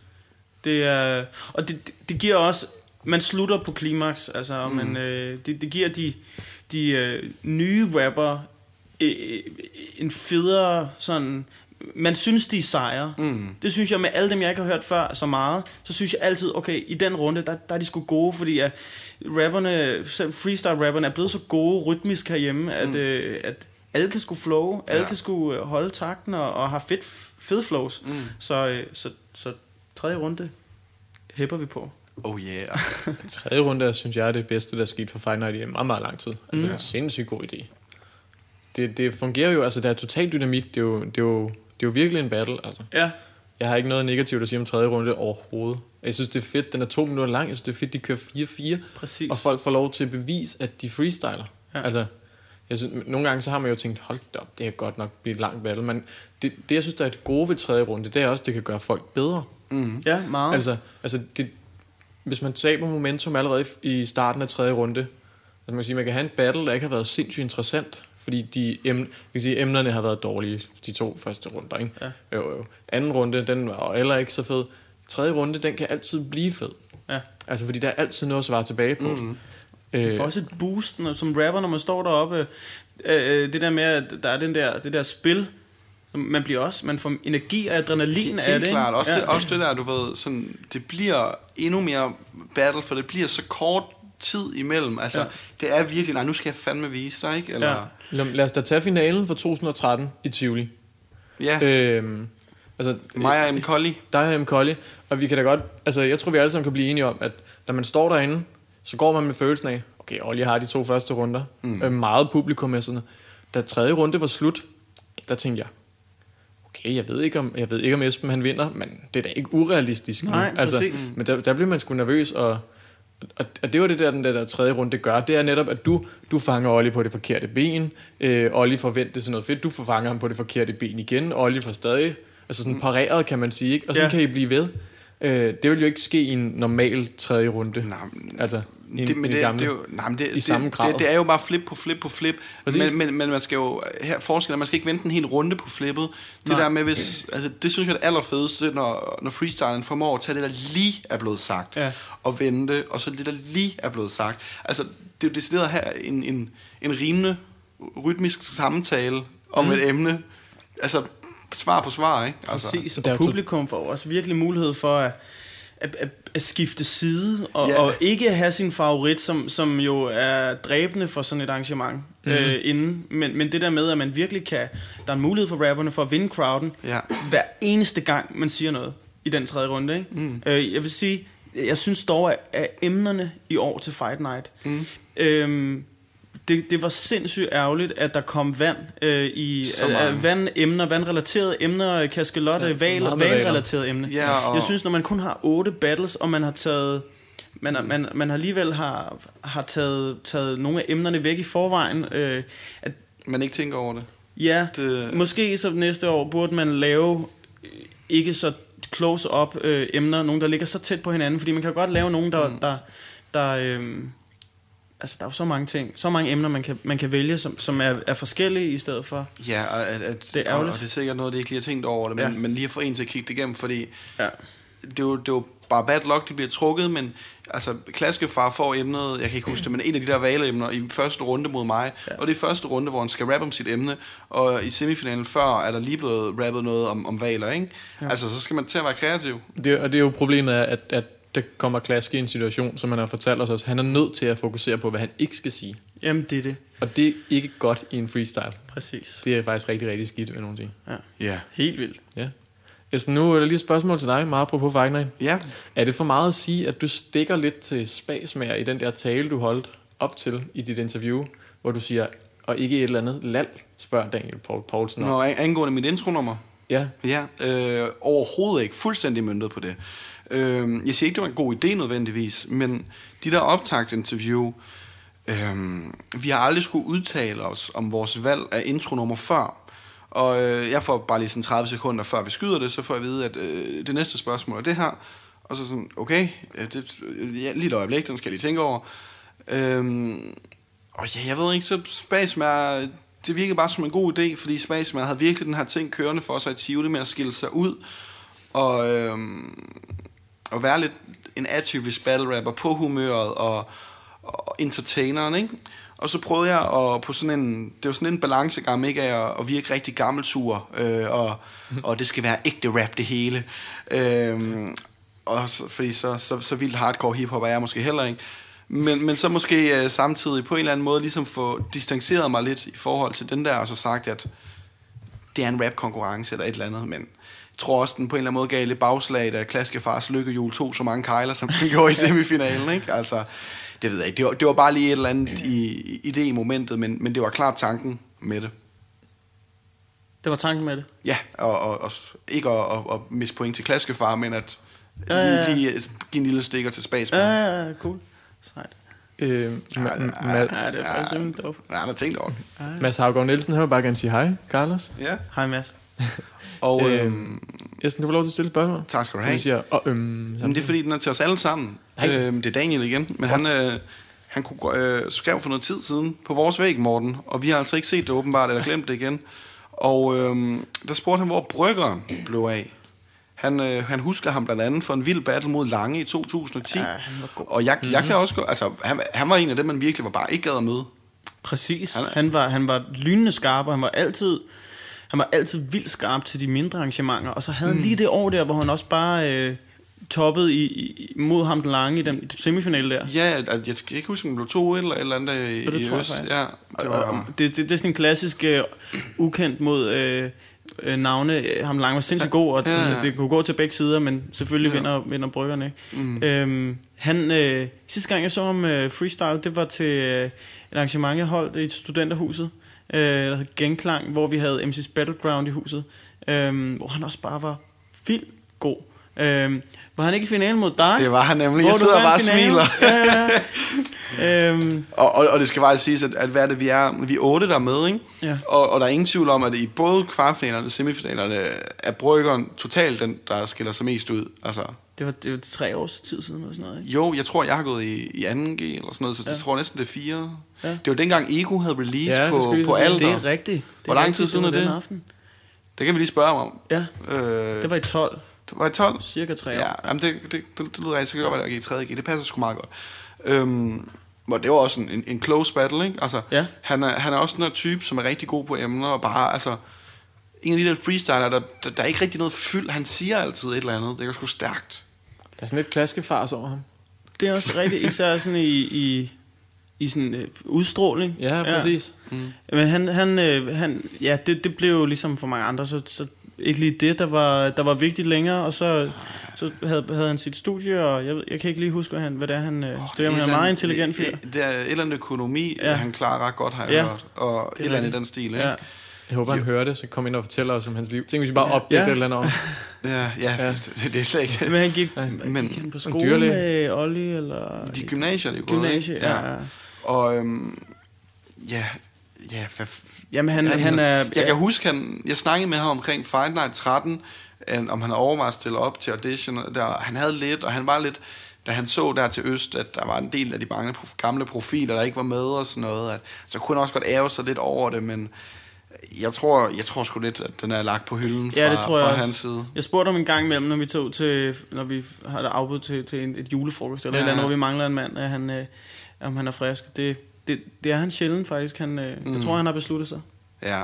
Det er, og det, det- giver også, man slutter på klimaks, altså, mm. man, øh, det, det giver de, de øh, nye rapper øh, en federe sådan, man synes, de er sejre. Mm. Det synes jeg med alle dem, jeg ikke har hørt før så meget, så synes jeg altid, okay, i den runde, der, der er de sgu gode, fordi at rapperne, selv freestyle-rapperne er blevet så gode rytmisk herhjemme, at, mm. øh, at alle kan sgu flow, alle Ja. kan sgu øh, holde takten og, og har fedt, fed flows. Mm. Så, øh, så, så tredje runde hæpper vi på. Oh yeah. Tredje runde, synes jeg, er det bedste, der er sket for Fight Night i meget, meget lang tid. Altså, Mm. en sindssygt god idé. Det, det fungerer jo, altså, der er total dynamik. Det er jo, det er jo, er jo virkelig en battle, altså. Ja, Jeg har ikke noget negativt at sige om tredje runde overhovedet. Jeg synes, det er fedt. Den er to minutter lang. Jeg synes, det er fedt, de kører 4-4. præcis. Og folk får lov til at bevise, at de freestyler. Ja. Altså, jeg synes, nogle gange så har man jo tænkt, hold da op, det er godt nok blive et langt battle. Men det, det, jeg synes, der er det gode ved tredje runde, det er også, at det kan gøre folk bedre. Mm. Ja, meget. Altså, altså det, hvis man taber momentum allerede i, i starten af tredje runde, altså man kan sige, man kan have en battle, der ikke har været sindssygt interessant, fordi de emne, kan sige, emnerne har været dårlige de to første runder. Ikke? Ja. Jo, jo. Anden runde, den var heller ikke så fed. Tredje runde, den kan altid blive fed. Ja. Altså, fordi der er altid noget at svare tilbage på. Mm. Det Øh, får også et boost når, som rapper, når man står deroppe. Øh, det der med, at der er den der, det der spil, som man bliver også, man får energi og adrenalin Helt, af helt det. klart. Også, ja. det, også det der, du ved, sådan, det bliver endnu mere battle, for det bliver så kort tid imellem. Altså, ja. det er virkelig, nej, nu skal jeg fandme vise dig, ikke? Eller, Ja. Lad, os da tage finalen for 2013 i Tivoli. ja. Øhm, altså, Mig og M. Colley. dig og M. Colley, og vi kan da godt, altså jeg tror vi alle sammen kan blive enige om, at når man står derinde, så går man med følelsen af, okay, Olli har de to første runder, mm. øh, meget publikum med sådan. Da tredje runde var slut, der tænkte jeg, okay, jeg ved ikke om, jeg ved ikke om Esben han vinder, men det er da ikke urealistisk. nu. Nej, altså, præcis. Men der, der bliver man sgu nervøs, og, og, det var det der, den der, der tredje runde gør, det er netop, at du, du fanger Olli på det forkerte ben, øh, Olli forventer sig noget fedt, du får fanger ham på det forkerte ben igen, Olli får stadig, altså sådan pareret kan man sige, ikke? og sådan Ja. kan I blive ved. Øh, det vil jo ikke ske i en normal tredje runde. Nej, Altså, i, det, men det, gamle. det, er jo, nej, men det, i det, samme grad. Det, det, er jo bare flip på flip på flip. Præcis. Men, men, men man skal jo her forskellen, er, man skal ikke vente en hel runde på flippet. Det Nej. der med, hvis, altså, det synes jeg er det allerfedeste, når, når freestylen formår at tage det, der lige er blevet sagt, Ja. og vente, og så det, der lige er blevet sagt. Altså, det er jo decideret her en, en, en rimende rytmisk samtale om Mm. et emne. Altså, svar på svar, ikke? Altså, Præcis, og publikum får også virkelig mulighed for at, at, at, at skifte side, og, Ja. og ikke have sin favorit, som, som jo er dræbende for sådan et arrangement mm. øh, inden. Men, men det der med, at man virkelig kan, der er en mulighed for rapperne for at vinde crowden, Ja. hver eneste gang, man siger noget i den tredje runde. Ikke? Mm. Øh, jeg vil sige, jeg synes dog, at, at emnerne i år til Fight Night, mm. øhm, det, det var sindssygt ærgerligt, at der kom vand øh, i øh, vandemner, vandrelaterede emner, kaskelotte, Ja, val, valrelaterede emner. Ja, og- Jeg synes, når man kun har otte battles, og man har taget man, Mm. man, man har alligevel har, har taget, taget nogle af emnerne væk i forvejen. Øh, at, Man ikke tænker over det. ja, det måske så næste år burde man lave øh, ikke så close-up øh, emner, nogen der ligger så tæt på hinanden, fordi man kan godt lave nogen, der, Mm. der, der øh, altså der er jo så mange ting, så mange emner, man kan, man kan vælge, som, som er, er forskellige i stedet for. Ja, og, at, at, Det er og, og det er sikkert noget, det ikke lige har tænkt over det, men, Ja. men lige at få en til at kigge det igennem, fordi Ja. det er jo, det er jo bare bad luck, de bliver trukket, men altså, Klaskefar får emnet, jeg kan ikke huske det, men en af de der valeemner i første runde mod mig, Ja. og det er første runde, hvor han skal rappe om sit emne, og i semifinalen før er der lige blevet rappet noget om, om valer, ikke? Ja. Altså, så skal man til at være kreativ. Det, og det er jo problemet, er, at, at der kommer Klaske i en situation, som han har fortalt os også. Han er nødt til at fokusere på, hvad han ikke skal sige. Jamen, det er det. Og det er ikke godt i en freestyle. Præcis. Det er faktisk rigtig, rigtig skidt, vil nogen sige. Ja. Helt vildt. Ja. Esben, nu er der lige et spørgsmål til dig, meget på Night. Ja, Er det for meget at sige, at du stikker lidt til spasmager i den der tale, du holdt op til i dit interview, hvor du siger, og ikke et eller andet lal, spørger Daniel Paul Poulsen om. Nå, an- angående mit intronummer. Ja, Ja, øh, overhovedet ikke. Fuldstændig myndet på det. Øh, jeg siger ikke, det var en god idé nødvendigvis, men de der optagtinterview, øh, vi har aldrig skulle udtale os om vores valg af intronummer før. Og øh, jeg får bare lige sådan 30 sekunder før vi skyder det, så får jeg at vide, at øh, det næste spørgsmål er det her. Og så sådan, okay, ja, det, ja, lige et øjeblik, den skal jeg lige tænke over. Øhm, og ja, jeg ved ikke, så Spasmær, det virkede bare som en god idé, fordi Spasmær havde virkelig den her ting kørende for sig i Tivoli med at skille sig ud, og, øhm, og være lidt en atypisk battle rapper på humøret, og, og entertaineren, ikke? Og så prøvede jeg at på sådan en, det var sådan en balancegang, ikke af at, at virke rigtig gammelsur, øh, og, og det skal være ægte rap det hele. Øhm, og så, fordi så, så, så vildt hardcore hiphop er jeg måske heller ikke. Men, men så måske øh, samtidig på en eller anden måde ligesom få distanceret mig lidt i forhold til den der, og så sagt, at det er en rap-konkurrence eller et eller andet, men tror også, den på en eller anden måde gav lidt bagslag, da Klaskefars lykkehjul tog så mange kejler, som den gjorde i semifinalen, ikke? Altså, det ved jeg ikke. Det var, det var bare lige et eller andet i, i det i momentet, men, men det var klart tanken med det. Det var tanken med det. Ja, og, og, og ikke at, at, at miste point til Klaskefar, men at Ja, ja, ja. lige, lige give en lille stikker til Spasman. Ja, Ja, ja, cool. Sejt. øh, Ma- Ma- Ja, det er faktisk rimelig dope. ja, han har tænkt over det. Mads Havgaard Nielsen, vil bare gerne sige hej, Carlos. Ja. Hej Mads. Og Øhm, øhm, Esben, du får lov til at stille et spørgsmål. tak skal du have. siger, og øhm, Men det er fordi, den er til os alle sammen. Nej. Øhm, det er Daniel igen. Men han, øh, han kunne, øh, skrev for noget tid siden på vores væg, Morten. Og vi har altså ikke set det åbenbart, eller glemt det igen. Og øh, der spurgte han, hvor bryggeren blev af. Han, øh, han husker ham blandt andet for en vild battle mod Lange i 2010. Ja, han var god. Og jeg, jeg kan også gå, altså, han, han var en af dem, man virkelig var bare ikke gad at møde. Præcis. Han Han var, han var lynende skarp, og han var altid... Han var altid vildt skarp til de mindre arrangementer, og så havde han lige det år der, hvor han også bare øh, toppede i, i, mod ham den lange i den semifinale der. Ja, altså, jeg kan ikke huske, om det blev 2 eller eller andet i, det i tror jeg øst. faktisk. Ja, Det, var, det, det, det er sådan en klassisk øh, ukendt mod øh, øh, navne. Øh, Ham lange var sindssygt god, og Ja, ja, det kunne gå til begge sider, men selvfølgelig ja. vinder, vinder bryggerne. Ikke? mm, Øhm, han, øh, sidste gang jeg så ham øh, freestyle, det var til øh, et arrangement, jeg holdt i studenterhuset, øh, der hed Genklang, hvor vi havde MC's Battleground i huset, øh, hvor han også bare var vildt god. Øh, var han ikke i finalen mod dig? det var han nemlig. Hvor Jeg sidder og bare og finalen? smiler. Ja, ja. øhm, Og, og, og det skal faktisk siges, at, at hvad er det, vi er, vi er otte, der er med, ikke? ja. Og, og der er ingen tvivl om, at i både kvartfinalerne og semifinalerne er Bryggeren totalt den, der skiller sig mest ud. Altså, Det var, det var tre års tid siden eller sådan noget, ikke? jo, jeg tror, jeg har gået i, i 2G eller sådan noget, så ja. Jeg tror næsten, det er fire. Ja. Det var dengang Ego havde release Ja, på, på. Alder. Det er rigtigt. Det Hvor lang tid siden er det? Den aften. Det kan vi lige spørge om. Ja, Øh, det var i 12. det var i 12? Cirka tre år. Ja, jamen det, det, det, det lyder rigtig, godt at jeg gik i 3G. Det passer sgu meget godt. Øhm, hvor det var også en, en, close battle, ikke? Altså, Ja. han, er, han er også den her type, som er rigtig god på emner, og bare, altså, en af de der freestyler, der, der, der er ikke rigtig noget fyld. Han siger altid et eller andet. Det er sgu stærkt. Der er sådan lidt klaskefars over ham. Det er også rigtigt, især sådan i, i, i sådan øh, udstråling. Ja, præcis. Mm. Men han, han, øh, han ja, det, det blev jo ligesom for mange andre, så, så ikke lige det, der var, der var vigtigt længere, og så, så havde, havde han sit studie, og jeg, jeg kan ikke lige huske, hvad, han, hvad det er, han øh, studerer, men han er en meget intelligent fyr. Det er et eller andet økonomi, Ja. ja. han klarer ret godt, har jeg Ja. ja. hørt. Og et eller andet i den stil, ikke? Ja. Ja, Jeg håber, han Jo. hører det, så kom ind og fortæller os om hans liv. Tænk, hvis vi bare opdagede Ja. ja. et eller andet om. ja, ja, Ja. ja. Det, det er slet ikke Men han gik, Ja, men- gik han på skole dyrlæge. med Olli, eller de gymnasier, det er gået, gymnasie? ikke? Ja. ja. Og øhm, ja, ja, hvad, Jamen, han, Ja, han er... Jeg kan huske, han, jeg snakkede med ham omkring Fight Night 13, øh, om han havde overvejet at stille op til audition. Der, han havde lidt, og han var lidt, da han så der til Øst, at der var en del af de mange gamle profiler, der ikke var med og sådan noget, at, så kunne han også godt ære sig lidt over det, men jeg tror, jeg tror sgu lidt, at den er lagt på hylden fra, Ja, det tror jeg fra hans side. Jeg spurgte om en gang imellem, når vi tog til, når vi har et afbud til, til en, et julefrokost, eller Ja. et eller andet, hvor vi mangler en mand, at han, øh, om han er frisk. Det, det, det er han sjældent faktisk. Han, øh, mm. Jeg tror, han har besluttet sig. Ja,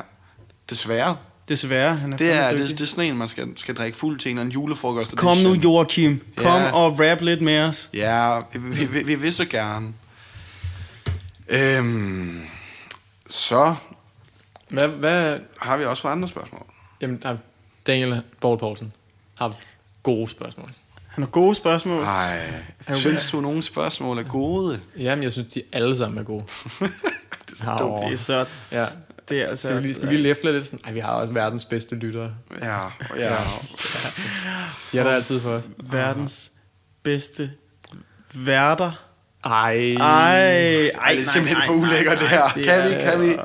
desværre. Desværre, han er Det er, det, det er sådan en, man skal, skal drikke fuld til en eller anden julefrokost. Kom nu. Joachim. Kom Ja. og rap lidt med os. Ja, vi, vi, vi, vi vil så gerne. Øhm, så Hvad, hvad, har vi også for andre spørgsmål. jamen, der- Daniel Borg Poulsen har gode spørgsmål. Han har gode spørgsmål. Nej, jo synes du, nogle spørgsmål er gode? Jamen, jeg synes, de alle sammen er gode. Det er så dumt. Det er så... Ja. Det er altså... Skal vi lige, skal vi lige læfle lidt sådan? Ej, vi har også verdens bedste lyttere. Ja, ja. De er der altid for os. Verdens bedste værter. Ej. Ej, ej, Ej, det er simpelthen for ulækkert, det her. Kan vi, kan vi?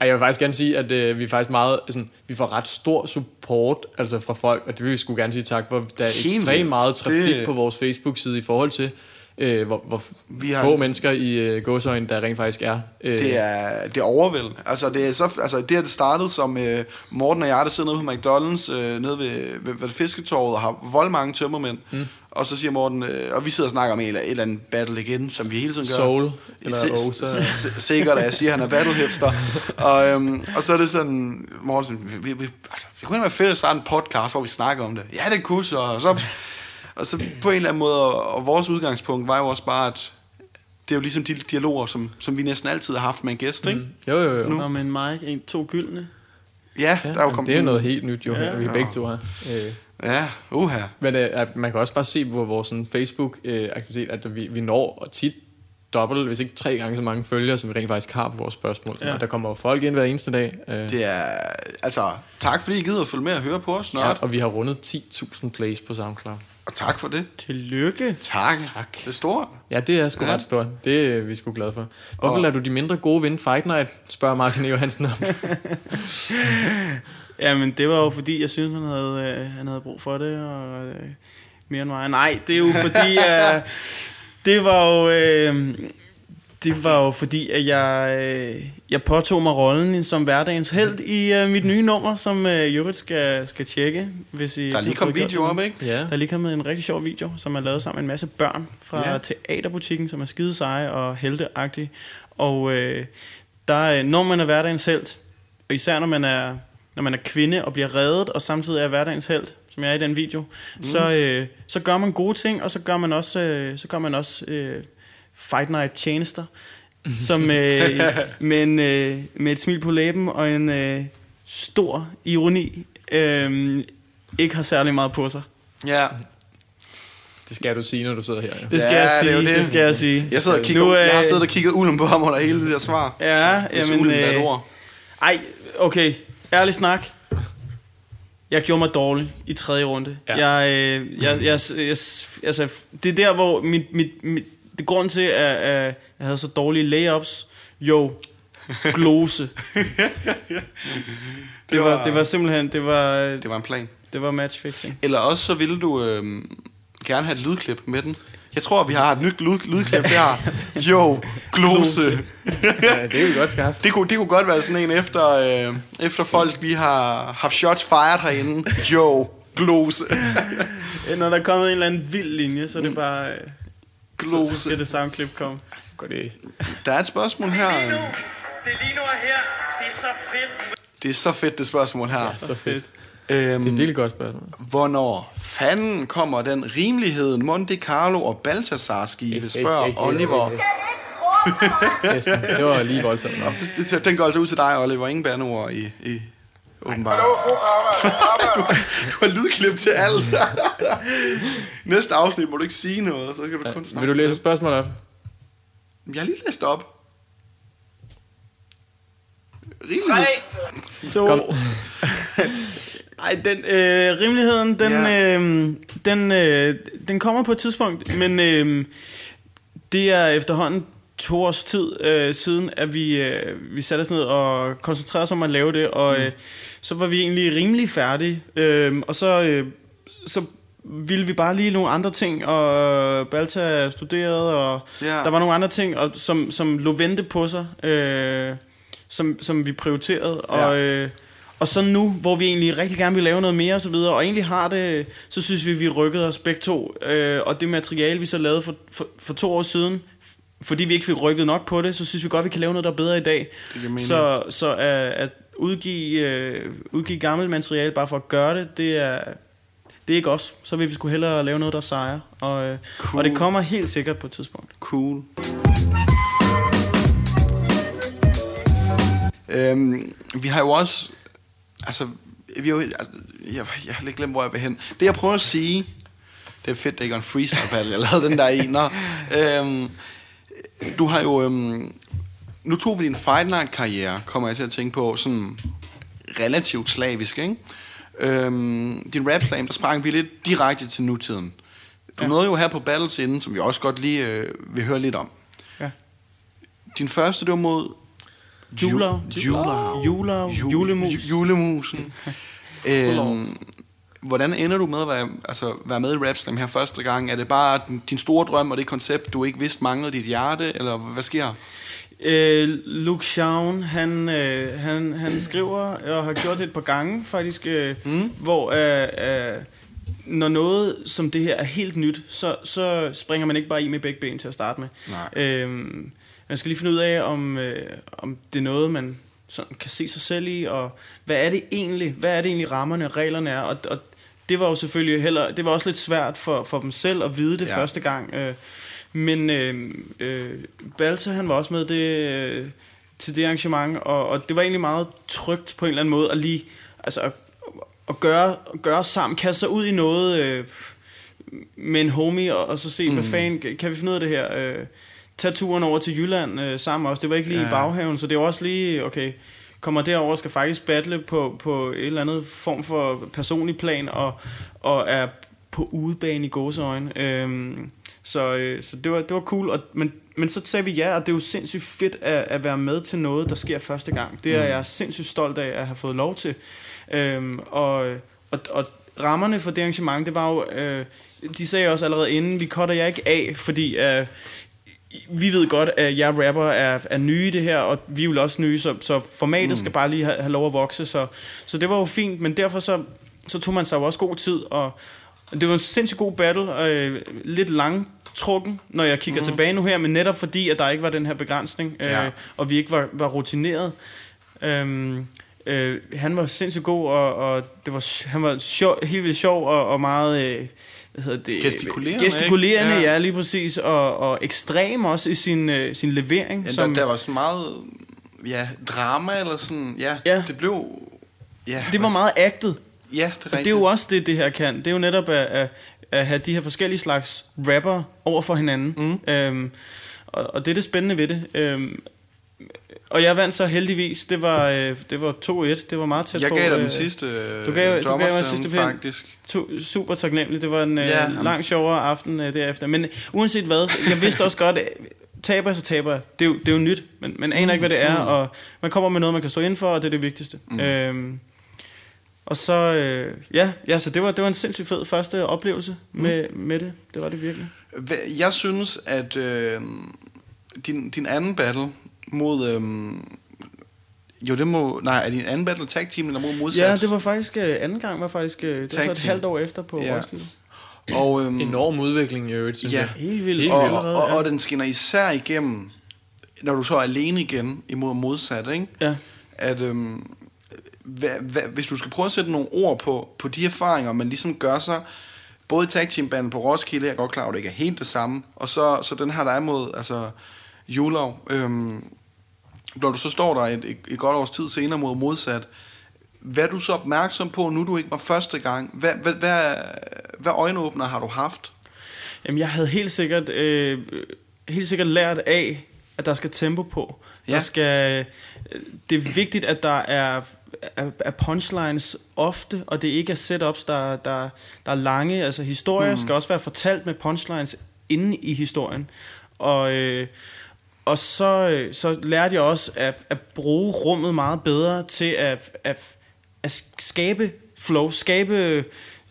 Ej, jeg vil faktisk gerne sige, at øh, vi er faktisk meget, sådan, vi får ret stor support altså fra folk, og det vil vi sgu gerne sige tak for. Der er ekstremt meget trafik Det- på vores Facebook-side i forhold til, øh, hvor, hvor Vi har- få mennesker i øh, gåsøjne, der rent faktisk er. Øh, Det er, det er overvældende. Altså, det er så, altså, det er det startede som øh, Morten og jeg, der sidder nede på McDonald's, øh, nede ved, ved, ved fisketorvet, og har vold mange tømmermænd. Mm. Og så siger Morten, øh, og vi sidder og snakker om et, eller- et eller andet battle igen, som vi hele tiden gør. Soul, eller Osa. si- si- Sikkert, at jeg siger, at han er battle hipster. og, øhm, og så er det sådan, Morten, sådan, vi, vi, altså, det kunne være fedt at starte en podcast, hvor vi snakker om det. Ja, det kunne så. Og så, og så på en eller anden måde, og, vores udgangspunkt var jo også bare, at det er jo ligesom de dialoger, som, som vi næsten altid har haft med en gæst, ikke? Mm. Jo, jo, jo. Nå, men Mike, en, to gyldne. Ja, Ja, der er jo kommet det er jo noget helt nyt, jo, Ja. ja, vi begge to har. Øh, Ja, uha. men øh, at man kan også bare se på vores sådan, Facebook-aktivitet, at vi, vi når tit dobbelt, hvis ikke tre gange så mange følgere, som vi rent faktisk har på vores spørgsmål. Ja. Ja. Og der kommer jo folk ind hver eneste dag. Øh, Det er, altså, tak fordi I gider at følge med og høre på os ja, snart. og vi har rundet 10.000 plays på SoundCloud. Og tak for det. Tillykke. Tak. Tak. Det er stort. Ja, det er sgu Ja. ja. ret stort. Det er vi sgu glade for. Hvorfor Og- lader du de mindre gode vinde Fight Night? Spørger Martin Johansen om. Jamen, det var jo fordi, jeg synes, han havde, øh, han havde brug for det, og øh, mere end mig. Nej, det er jo fordi, øh, det var jo... Øh, det var jo fordi, at jeg, øh, jeg påtog mig rollen som hverdagens held i øh, mit nye nummer, som øh, Jørgen skal, skal tjekke. Hvis I Der er lige kan kommet video op, ikke? ja. Der er lige kommet en rigtig sjov video, som er lavet sammen med en masse børn fra Ja. teaterbutikken, som er skide seje og helteagtige. Og øh, der er, når man er hverdagens held, og især når man er, når man er kvinde og bliver reddet, og samtidig er hverdagens held, som jeg er i den video, mm. så, øh, så gør man gode ting, og så gør man også, øh, så gør man også øh, Fight Night tjenester, som øh, med, en, øh, med et smil på læben og en øh, stor ironi øh, ikke har særlig meget på sig. Ja. Det skal du sige, når du sidder her. Jo. Det skal Ja, jeg sige, det, det. det skal jeg sige. Jeg, sidder og kigger, Nu, øh, jeg har siddet og kigget ulden på ham under hele det der svar. Ja, jamen... ulden er et Øh, ord. ej, okay. Ærlig snak. Jeg gjorde mig dårlig i tredje runde. Ja. Jeg, øh, jeg, jeg, jeg, altså, det er der, hvor mit, mit, mit, det grund til, at, at jeg havde så dårlige layups, jo, glose. det, var, det var simpelthen, det var, Det var en plan. det var matchfixing. Eller også så ville du øh, gerne have et lydklip med den. Jeg tror, vi har et nyt lyd, lydklip der. Jo, glose. Ja, det er jo godt skabt. Det kunne, det kunne godt være sådan en efter, øh, efter folk lige har haft shots fired herinde. Jo, glose. Når der er kommet en eller anden vild linje, så er det bare... øh, Så, så Glose. skal det soundklip komme. Går det. Der er et spørgsmål her. Det er lige nu og her. Det er så fedt. Det er så fedt, det spørgsmål her. Så fedt. Øhm, Det er et virkelig godt spørgsmål. Hvornår fanden kommer den rimeligheden Monte Carlo og Balthasar skive, spørger Oliver. Næsten. Det var lige voldsomt. Nå. Det, det, den går altså ud til dig, Oliver. Ingen bandeord i, i åbenbart. Arbejde. Du har lydklip til alt. Næste afsnit må du ikke sige noget, så kan du kun snakke. Vil du læse et spørgsmål op? Jeg har lige læst op. Rimelig Tre. Så, Kom. Ej, den, øh, rimeligheden, den, Ja. øh, den, øh, den kommer på et tidspunkt, men øh, det er efterhånden to års tid øh, siden, at vi, øh, vi satte os ned og koncentrerede os om at lave det, og øh, så var vi egentlig rimelig færdige, øh, og så, øh, så ville vi bare lige nogle andre ting, og Balta studerede, og Ja. der var nogle andre ting, og, som, som lå vente på sig, øh, som, som vi prioriterede, og... Ja. Øh, og så nu, hvor vi egentlig rigtig gerne vil lave noget mere og så videre, og egentlig har det, så synes vi, vi rykkede os begge to. Øh, og det materiale, vi så lavede for, for, for to år siden, fordi vi ikke fik rykket nok på det, så synes vi godt, vi kan lave noget, der er bedre i dag. Det. Så, så at, at udgive, øh, udgive gammelt materiale bare for at gøre det, det er, det er ikke os. Så vil vi skulle hellere lave noget, der sejrer. Og, øh, Cool. og det kommer helt sikkert på et tidspunkt. Cool. Øhm, vi har jo også... Altså, vi har jo, altså jeg, jeg har lidt glemt, hvor jeg vil hen. Det, jeg prøver at sige... Det er fedt, det ikke er en freestyle battle. Jeg lavede den der i. Nå, øhm, du har jo... Øhm, nu tog vi din Fight Night-karriere, kommer jeg til at tænke på, sådan relativt slavisk, ikke? Øhm, din rap slam, der sprang vi lidt direkte til nutiden. Du ja. Ja. nåede jo her på Battles inden, som vi også godt lige øh, vil høre lidt om. Ja. Din første, det var mod... Juler. Ju- Juler. Juler. Ju- Julemus. ju- Julemusen. øhm, hvordan ender du med at være, altså, være med i Rap Slam her første gang? Er det bare din, din store drøm og det koncept, du ikke vidste manglede dit hjerte? Eller hvad sker? Øh, Luke Shawn, han, øh, han, han skriver, og har gjort det et par gange faktisk, øh, mm. hvor øh, øh, når noget som det her er helt nyt, så, så springer man ikke bare i med begge ben til at starte med. Nej. Øh, man skal lige finde ud af, om, øh, om det er noget, man sådan kan se sig selv i, og hvad er det egentlig, hvad er det egentlig rammerne og reglerne er, og, og det var jo selvfølgelig heller, det var også lidt svært for, for dem selv at vide det Ja. første gang. Øh, men øh, øh, Balta, han var også med det, øh, til det arrangement, og, og det var egentlig meget trygt på en eller anden måde at lige, altså at, at gøre, at gøre sammen, kaste sig ud i noget øh, med en homie, og, og så se, mm. hvad fanden, kan vi finde ud af det her? Øh, tage turen over til Jylland øh, sammen også, det var ikke lige Ja. i baghaven, så det var også lige, okay, kommer derover og skal faktisk battle på, på et eller andet form for personlig plan, og, og er på udebane i gåseøjne. Øhm, så, øh, så det var, det var cool, og, men, men så sagde vi ja, og det er jo sindssygt fedt at, at være med til noget, der sker første gang. Det er jeg sindssygt stolt af at have fået lov til. Øhm, og, og, og rammerne for det arrangement, det var jo, øh, de sagde også allerede inden, vi cutter jer ikke af, fordi øh, vi ved godt, at jeg rapper er, er nye i det her, og vi er jo også nye, så, så formatet mm. skal bare lige have, have lov at vokse, så, så det var jo fint, men derfor så, så tog man sig jo også god tid, og det var en sindssygt god battle, øh, lidt langtrukken, når jeg kigger mm. tilbage nu her, men netop fordi, at der ikke var den her begrænsning, øh, Ja. og vi ikke var, var rutineret. Øhm, øh, han var sindssygt god, og, og det var, han var sjov, helt vildt sjov, og, og meget... Øh, hvad hedder det? Gestikulerende, Gestikulerende, ikke? Ja. ja. lige præcis, og, og ekstrem også i sin, øh, sin levering. Ja, som, der, der var sådan meget ja, drama, eller sådan, ja, Ja. det blev... Ja, det var meget acted. Ja, det er Og rigtigt. det er jo også det, det her kan. Det er jo netop at, at, at have de her forskellige slags rapper over for hinanden. Mm. Øhm, og, og det er det spændende ved det. Øhm, og jeg vandt så heldigvis. Det var, øh, det var 2-1. Det var meget tæt Jeg på. gav dig den øh, sidste du gav- du gav mig dommerstemme, sidste pind. faktisk. to, super taknemmelig. Det var en Ja, ja, jamen. lang sjovere aften øh, derefter. Men uanset hvad, jeg vidste også godt, taber jeg, så taber jeg. Det er jo, det er jo nyt, men man aner ikke, hvad det er, og man kommer med noget, man kan stå ind for, og det er det vigtigste. Mm. Øhm, og så, øh, ja, ja, så det var, det var en sindssygt fed første oplevelse med, med det. Det var det virkelig. Jeg synes, at øh, din, din anden battle mod... Øh, jo, det må... Nej, er din anden battle tag team eller mod modsat? Ja, det var faktisk øh, anden gang, var faktisk øh, det var så et halvt år efter på Ja. Roskilde. Og, øhm, Enorm udvikling i øvrigt, synes Ja. jeg. Helt vildt. Helt og, vildt. og, og, ja. og den skinner især igennem, når du så er alene igen imod modsat, ikke? Ja. At øhm, hvad, hvad, hvis du skal prøve at sætte nogle ord på, på de erfaringer, man ligesom gør sig, både i tag team på Roskilde, jeg er godt klar over, at det ikke er helt det samme, og så, så den her, der er mod altså, Julov, øhm, når du så står der et, et, et godt års tid senere mod modsat, Hvad er du så opmærksom på, nu du ikke var første gang? Hvad, hvad, hvad, hvad øjenåbner har du haft? Jamen, jeg havde helt sikkert, øh, helt sikkert lært af, at der skal tempo på. Ja. Der skal, det er vigtigt, at der er, er, er punchlines ofte, og det ikke er setups, der, der, der er lange. Altså, historier mm. skal også være fortalt med punchlines inde i historien. Og, øh, og så, øh, så lærte jeg også at, at bruge rummet meget bedre til at, at, at skabe flow, skabe,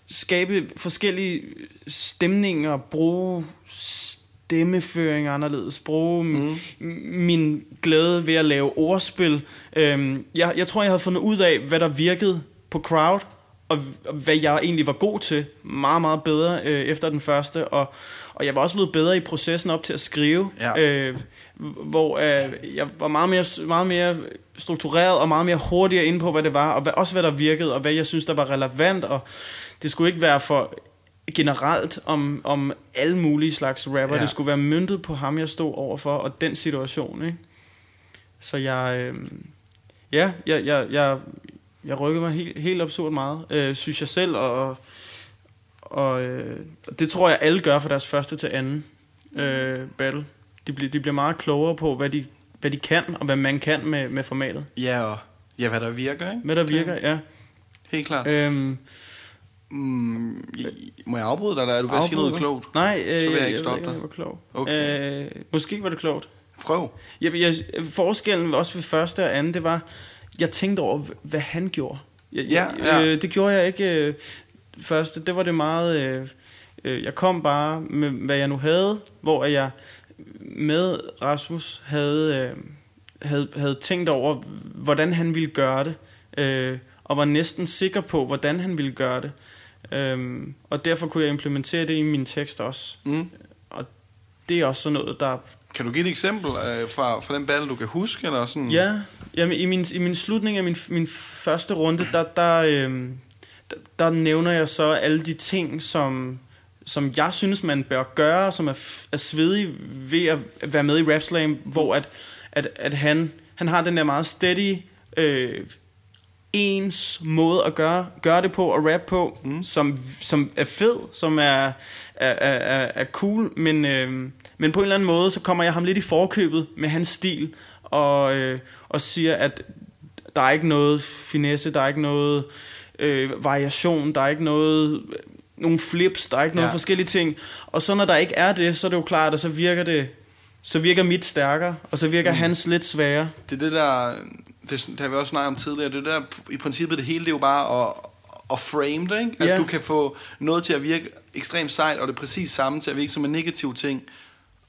skabe forskellige stemninger, bruge stemmeføring anderledes, bruge mm. min glæde ved at lave ordspil. Øhm, jeg, jeg tror, jeg havde fundet ud af, hvad der virkede på crowd, og og hvad jeg egentlig var god til, meget, meget bedre øh, efter den første, og, og jeg var også blevet bedre i processen op til at skrive, Ja. øh, hvor øh, jeg var meget mere, meget mere struktureret og meget mere hurtigere inde på, hvad det var, og hvad, også hvad der virkede, og hvad jeg synes, der var relevant, og det skulle ikke være for generelt om, om alle mulige slags rapper. Ja. Det skulle være møntet på ham, jeg stod overfor, og den situation, ikke? Så jeg, øh, ja, jeg, jeg, jeg, jeg rykkede mig helt, helt absurd meget, øh, synes jeg selv, og, og øh, det tror jeg alle gør fra deres første til anden øh, battle. De, bliver, de bliver meget klogere på, hvad de, hvad de kan, og hvad man kan med, med formatet. Ja, og ja, hvad der virker, ikke? Hvad der virker, ja. Helt klart. Øhm, Mm, må jeg afbryde dig, eller er du ved at sige noget klogt? Nej, øh, Så vil jeg ikke stoppe dig. jeg var klog. Okay. Øh, måske var det klogt. Prøv. Jeg, jeg, forskellen også ved første og anden, det var, jeg tænkte over, hvad han gjorde. Jeg, Ja, ja. Øh, det gjorde jeg ikke øh, første. Det var det meget... Øh, øh, jeg kom bare med, hvad jeg nu havde, hvor jeg med Rasmus havde, øh, havde, havde tænkt over, hvordan han ville gøre det, øh, og var næsten sikker på, hvordan han ville gøre det. Øhm, og derfor kunne jeg implementere det i min tekst også. Mm. Og det er også sådan noget, der Kan du give et eksempel øh, fra, fra den battle, du kan huske? Eller sådan? Ja, jamen, i, min, i min slutning af min, min første runde, der, der, øhm, der, nævner jeg så alle de ting, som, som jeg synes, man bør gøre, som er, er svedig ved at være med i Rap Slam, hvor at, at, at han, han har den der meget steady, øh, ens måde at gøre, gøre det på og rap på, mm. som, som er fed, som er, er, er, er, er cool, men, øh, men på en eller anden måde, så kommer jeg ham lidt i forkøbet med hans stil, og, øh, og siger, at der er ikke noget finesse, der er ikke noget øh, variation, der er ikke noget nogle flips, der er ikke noget Ja. forskellige ting. Og så når der ikke er det, så er det jo klart, at så virker det så virker mit stærkere, og så virker mm. hans lidt sværere. Det er det der, det, det har vi også snakket om tidligere, det er det der, i princippet det hele, det er jo bare at, at frame det, ikke? At Ja. du kan få noget til at virke ekstremt sejt, og det præcis samme til at virke som en negativ ting.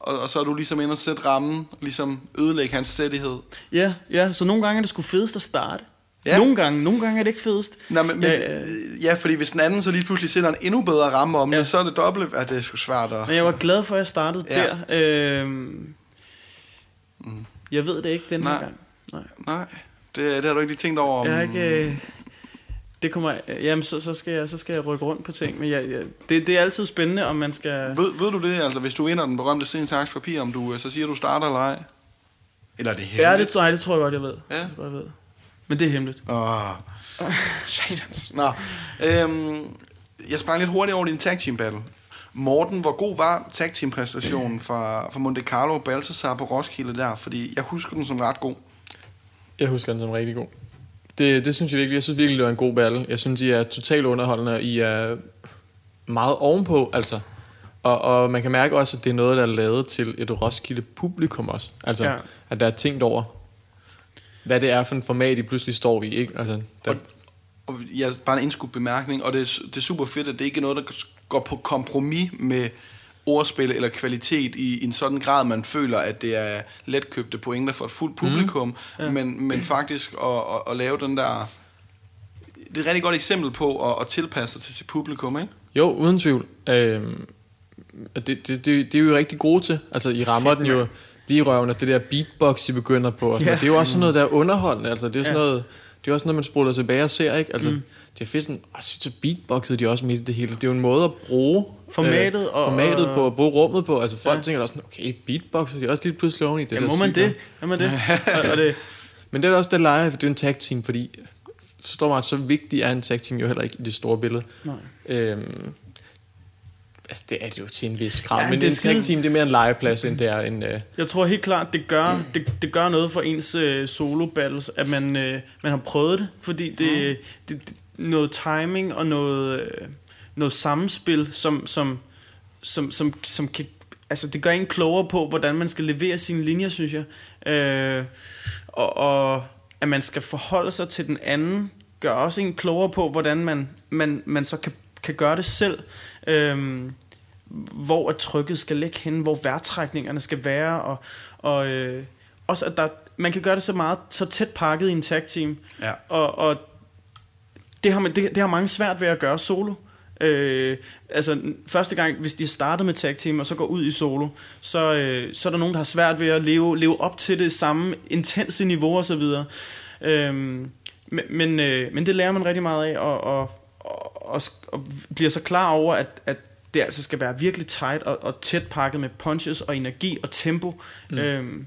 Og, og så er du ligesom inde og sætte rammen, ligesom ødelægge hans sættighed. Ja, ja, så nogle gange er det sgu fedest at starte. Ja. Ja. Nogle gange, nogle gange er det ikke fedest. Nå, men, men, Ja, ja, ja, fordi hvis den anden så lige pludselig sætter en endnu bedre ramme om ja. Ja. det, så er det dobbelt, at det er sgu svært at... Men jeg var glad for, at jeg startede Ja. ja. der. Øhm, Jeg ved det ikke den Nej. gang. Nej. Nej, det, det har du ikke lige tænkt over. Om... Jeg har ikke... Øh, det kommer... Jamen, så, så, skal jeg, så skal jeg rykke rundt på ting. Men jeg, jeg, det, det er altid spændende, om man skal... Ved, ved du det, altså hvis du vinder den berømte sten, saks, papir, om du øh, så siger, du starter eller ej? Eller er det Ja, hemmeligt? det, nej, det tror jeg godt, jeg ved. Ja. Det tror jeg ved. Men det er hemmeligt. Åh, satans. Nå, øhm, jeg sprang lidt hurtigt over din tag team battle. Morten, hvor god var tag team præstationen fra, fra Monte Carlo og Balthasar på Roskilde der? Fordi jeg husker den som ret god. Jeg husker den som rigtig god. Det, det synes jeg virkelig. Jeg synes virkelig, det var en god battle. Jeg synes, I er totalt underholdende, og I er meget ovenpå, altså. Og, og man kan mærke også, at det er noget, der er lavet til et Roskilde publikum også. Altså. Ja. at der er tænkt over, hvad det er for en format, I pludselig står i, ikke? Altså, der, Og, og jeg bare en indskudt bemærkning, og det er, det er super fedt, at det ikke er noget, der går på kompromis med ordspil eller kvalitet i, i en sådan grad, man føler, at det er letkøbte pointer for et fuldt publikum, mm. ja. men, men faktisk at, at, at lave den der... Det er et rigtig godt eksempel på at, at tilpasse sig til sit publikum, ikke? Jo, uden tvivl. Og det, det, det, det er jo rigtig gode til. Altså, I rammer den jo lige i røven, og det der beatbox, I begynder på. Og sådan Ja. noget. Det er jo også sådan noget, der er underholdende. Altså, det er jo sådan Ja. noget... Det er også noget, man spoler tilbage og ser, ikke? Altså, mm. det er fedt sådan, og så beatboxede de også midt i det hele. Det er jo en måde at bruge Formatet og- formatet på, at bruge rummet på. Altså, folk ja. Ja. tænker også sådan, okay, beatboxer, de er også lige pludselig oven i det. Ja, må man det? Må man det? og, og det Men det er da også det leje, for det er en tag team, fordi Stormart, så vigtig er en tag team jo heller ikke i det store billede. Nej. Øhm, altså, det er det jo til en vis grad, Ja, men det en skide- team, det er mere en legeplads, end det er en... Øh, Jeg tror helt klart, det gør, det, det gør noget for ens øh, solo battles, at man, øh, man har prøvet det, fordi det, det, det noget timing og noget, øh, noget samspil, som, som, som, som, som kan, altså det gør en klogere på, hvordan man skal levere sine linjer, synes jeg. Øh, og, og at man skal forholde sig til den anden, gør også en klogere på, hvordan man, man, man så kan, kan gøre det selv. Øh, hvor at trykket skal ligge henne, hvor vejrtrækningerne skal være, og, og øh, også at der, man kan gøre det så meget, så tæt pakket i en tag team, Ja. og, og det, har man, det, det har mange svært ved at gøre solo. Øh, altså første gang, hvis de starter med tag team og så går ud i solo, så, øh, så er der nogen, der har svært ved at leve, leve op til det samme intense niveau og så videre. Øh, men, men, øh, men det lærer man rigtig meget af, og, og, og, og, og bliver så klar over, at, at det altså skal være virkelig tight og, og tæt pakket med punches og energi og tempo. Mm. Øhm,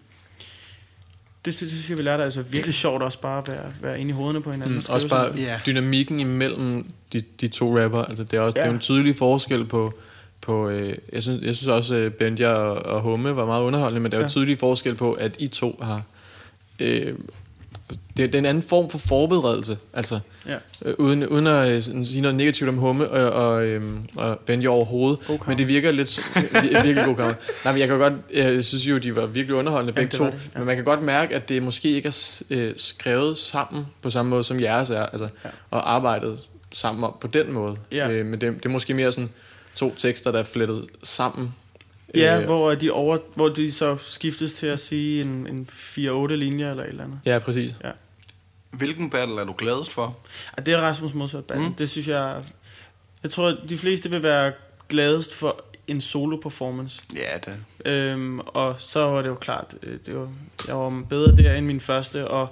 det synes, det synes jeg, vi lærte altså virkelig sjovt også bare at være, være inde i hovederne på hinanden. Mm, og også bare. Ja. dynamikken imellem de, de to rapper. Altså, det er også ja. det er jo en tydelig forskel på... på øh, jeg, synes, jeg synes også, at Benja og, og Humme var meget underholdende, men der er jo ja. tydelig forskel på, at I to har... Øh, det, det er en anden form for forberedelse, altså Ja. øh, uden, uden at øh, sådan sige noget negativt om Humme og, og, øhm, og Benja overhovedet, men det virker lidt vir- virkelig god kamp. Nej, men jeg kan godt, jeg synes jo, de var virkelig underholdende begge det to, det, ja. men man kan godt mærke, at det måske ikke er øh, skrevet sammen på samme måde som jeres er, altså, Ja. og arbejdet sammen om på den måde. Ja. Øh, men det, det er måske mere sådan to tekster, der er flettet sammen. Ja, Øh, hvor de, over, hvor de så skiftes til at sige en, en 4-8 linjer eller et eller andet. Ja, præcis. Hvilken battle er du gladest for? Ja, det er Rasmus Modsat Band. Mm. Det synes jeg... Jeg tror, at de fleste vil være gladest for en solo performance. Ja, det. Øhm, og så var det jo klart, øh, det var, jeg var bedre der end min første, og,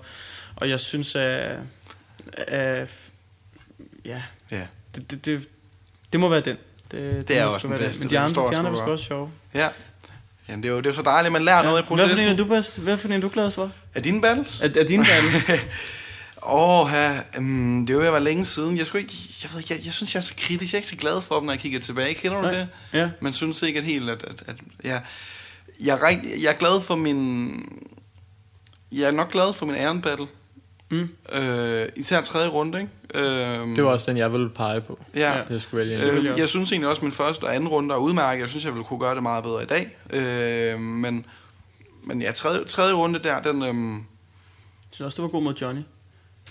og jeg synes, at, at ja, Ja. det, det, det, det må være den. Det, Det er må også den bedste, Men det de andre, de andre var også sjove. Ja. Jamen, det er jo, det er så dejligt, man lærer noget i Hvad for en processen. er du bedst? Hvad for en er du gladest for? Er dine battles? Er, er dine battles? Åh, her, um, det var jo være længe siden. Jeg, skulle ikke, jeg, ved ikke, jeg, jeg synes, jeg er så kritisk. Jeg er ikke så glad for dem, når jeg kigger tilbage. Kender du Nej. det? ja. Man synes ikke at helt, at... at, at ja. jeg, er jeg er glad for min... Jeg er nok glad for min Iron Battle. Mm. Øh, især tredje runde, ikke? Øh, Det var også den, jeg ville pege på. Ja. Jeg skulle vælge. Det ville Øh, jeg jeg synes egentlig også, at min første og anden runde er udmærket. Jeg synes, jeg ville kunne gøre det meget bedre i dag. Øh, men, men ja, tredje, tredje runde der, den... Øhm, Jeg synes også, det var god mod Johnny.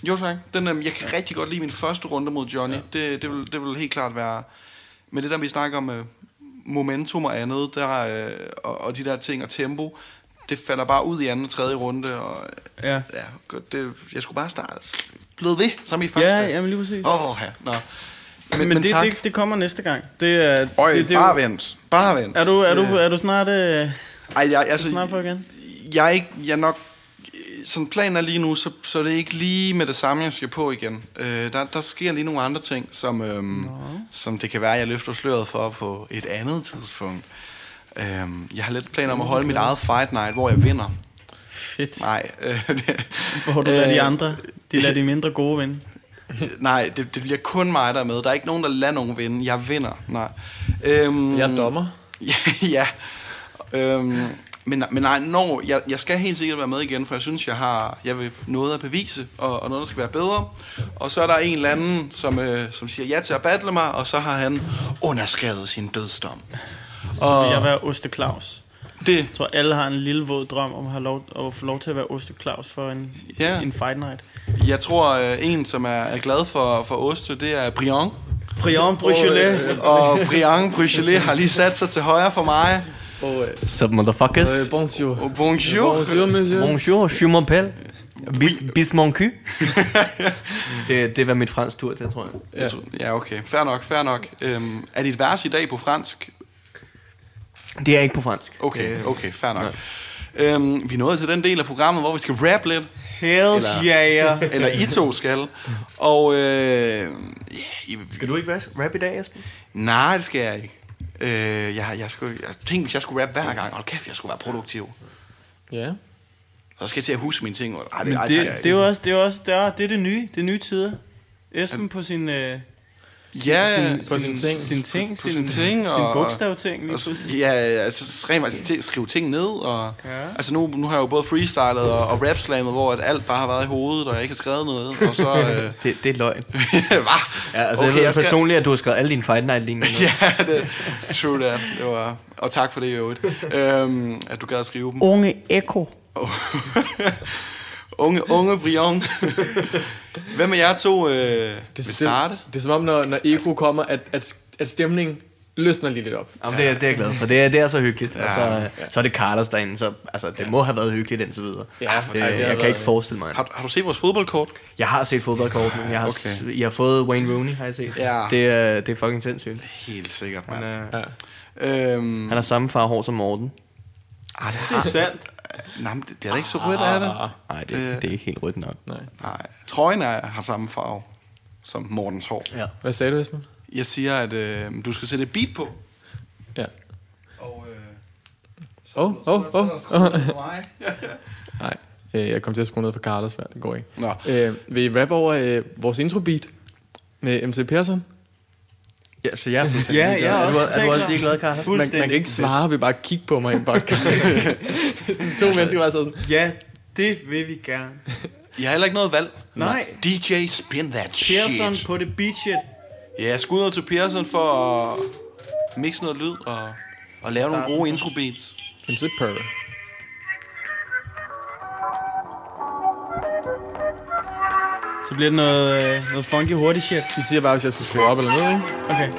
Jo tak. Den, øhm, jeg kan rigtig godt lide min første runde mod Johnny. Ja. Det, det, vil, det vil helt klart være... Men det der, vi snakker om øh, momentum og andet, der, øh, og, og de der ting og tempo, det falder bare ud i anden og tredje runde. Og, Ja. ja, godt, det, jeg skulle bare starte blevet ved, som i første. Ja, jamen lige præcis. Åh, oh, ja. Nå. Men, men, men det, tak. det, det kommer næste gang. Det er, Øj, det, det, bare vent. Bare vent. er, du, er, du, Det- er du snart, øh, Ej, jeg, altså, snart på igen? jeg ikke, jeg er nok, sådan planen er lige nu, så, så er det ikke lige med det samme, jeg skal på igen. Øh, der, der sker lige nogle andre ting, som, øhm, som det kan være, jeg løfter sløret for på et andet tidspunkt. Øhm, jeg har lidt planer om at holde mit eget fight night, hvor jeg vinder. Fedt. Nej, øh, det, Hvor du lader de Øh, andre, de lader de mindre gode vinde. nej det, det bliver kun mig, der er med. Der er ikke nogen, der lader nogen vinde. Jeg vinder. Nej. Øhm, Jeg er dommer. Ja, ja. Øhm, men, men nej, når, jeg, jeg skal helt sikkert være med igen, for jeg synes, jeg har jeg vil noget at bevise, og, og noget, der skal være bedre. Og så er der en eller anden, som, øh, som siger ja til at battle mig, og så har han underskrevet sin dødsdom. Så vil jeg være Oste Claus. Det, Jeg tror, alle har en lille våd drøm om at, have lov, at få lov til at være Oste Claus for en, Ja. en fight night. jeg tror, øh, en, som er, er glad for, for oste, det er Brian. Brian Bruchelet. Og, øh, og Brian Bruchelet har lige sat sig til højre for mig. Sup, motherfuckers? Øh, bonjour. Og bonjour. Bonjour, monsieur. Bonjour, je m'appelle. Bis, bis mon cul. det, det var mit fransk tur, det tror jeg. Ja. ja, okay. Fair nok, fair nok. Øhm, er dit vers i dag på fransk? Det er ikke på fransk. Okay, okay, fair nok. Øhm, vi er nået til den del af programmet, hvor vi skal rap lidt. Hells yeah. Eller I to skal. Og øh, ja, I, Skal du ikke rap, rap i dag, Esben? nej, det skal jeg ikke. Øh, jeg, jeg, skulle, jeg tænkte, hvis jeg skulle rap hver gang. Hold kæft, jeg skulle være produktiv. Ja. så skal jeg til at huske mine ting. Ej, det, Men ej, det, det, er jo også, det er også det er, det er det nye, det er nye tider. Esben på sin, øh, ja, sin, på sine ting. sin ting, på sin, sine ting, sin og- bogstavting lige Og, pludselig. ja, altså rent faktisk skrive ting ned, og Ja. altså nu, nu har jeg jo både freestylet og, og rapslammet, hvor at alt bare har været i hovedet, og jeg ikke har skrevet noget, og så... Øh, Det, det er løgn. hvad? Ja, altså, okay, jeg ved jeg skal- personligt, at du har skrevet alle dine Fight Night linjer. ja, det, true that. Det var, og tak for det i øvrigt, øhm, at du gad at skrive dem. Unge Eko. Unge, unge Brion. Hvem af jer to øh, vil starte? Det er som om, når, når Ego kommer, at, at, at stemningen løsner lige lidt op. Jamen, det, er, det er jeg glad for. Det er, det er så hyggeligt. Ja. Ja. Og så, så er det Carlos derinde, så altså, det må have været hyggeligt indtil videre. Ja, for det, det jeg kan ikke forestille mig. Har, har du set vores fodboldkort? Jeg har set fodboldkort nu. Jeg har, Okay. jeg har fået Wayne Rooney, har jeg set. Ja. Det, er, det er fucking sindssygt. Helt sikkert, Han mand. er, Ja. Øhm, han har samme farhår som Morten. ah, det, Det er sandt. Nej, men det, det er da ikke så rødt, er det? Ah, Nej, det, Det- det er ikke helt rødt nok. nej. Nej, trøjen er, har samme farve som Mortens hår. Ja. Hvad sagde du, Esben? Jeg siger, at øh, du skal sætte et beat på. Ja. Og, øh, Åh, åh, åh. mig. Nej, øh, jeg kom til at skrue ned for Carlos, det går ikke. Nå. Øh, vil I rap over øh, vores introbeat med MC Persson? Ja, så jeg er Ja, jeg er er, du, også er du også ligeglad, Carlos? Man, man kan ikke svare ved bare at kigge på mig i en podcast. Sådan to mennesker bare sådan, Ja, det vil vi gerne. Jeg har heller ikke noget valg. Nej. DJ, spin that Pearson shit. på det beat shit. Ja, skud ud til Pearson for at mixe noget lyd og, og lave nogle gode intro beats. MC Per. Så bliver det noget, øh, noget funky hurtigt shit. De siger bare, hvis jeg skal skrue op eller ned, ikke? Okay.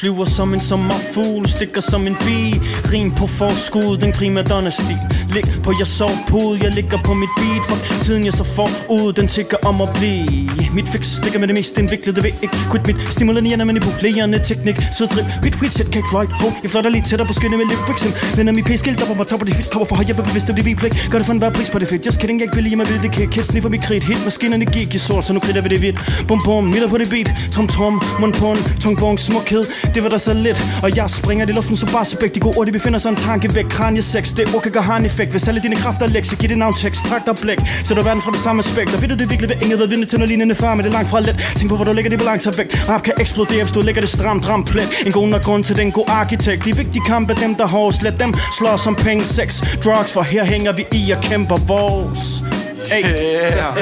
Flyver som en sommerfugl, stikker som en bi Rim på forskud, den primadonna-stil Lig på jeg sovepude, jeg ligger på mit beat. For tiden jeg så får ud, den tigger om at blive. Mit fix stikker med det mest indviklede ved ikke Quit mit. Stimulerende manipulerende teknik Så drip, mit wit set, ikke right Ho, jeg flotter lige tættere på skinne med lidt bricks Vender mit p-skilt op og mig topper af det fedt. Kommer for højere bevidst af det vi Gør det for en pris på det fedt. Just kidding, jeg ikke vil mig ved det. Kan Hit sniffer mit krit, hit maskinerne gik i sort Så nu kritter vi det hvidt. Bum bum, midter på det beat. Tom tom, mund på en tung bong, smukhed det var der så lidt. Og jeg springer det i luften så bare så begge De gode ord, de befinder sig en tanke væk. Kranje sex, det ord kan gøre har en effekt. Hvis alle dine kræfter er lektier, giv det navn tekst. Træk dig blæk, du verden fra det samme aspekt. Og ved du det virkelig ved ingen ved. Vidne til noget lignende før Men det er langt fra let. Tænk på hvor du lægger de balancer væk. Rap kan eksplodere, hvis du lægger det stramt ram plet. En god nok grund til den god arkitekt. De vigtige kampe, dem der hårdest Lad dem slås som penge, sex, drugs For her hænger vi i og kæmper vores. Hey. Yeah.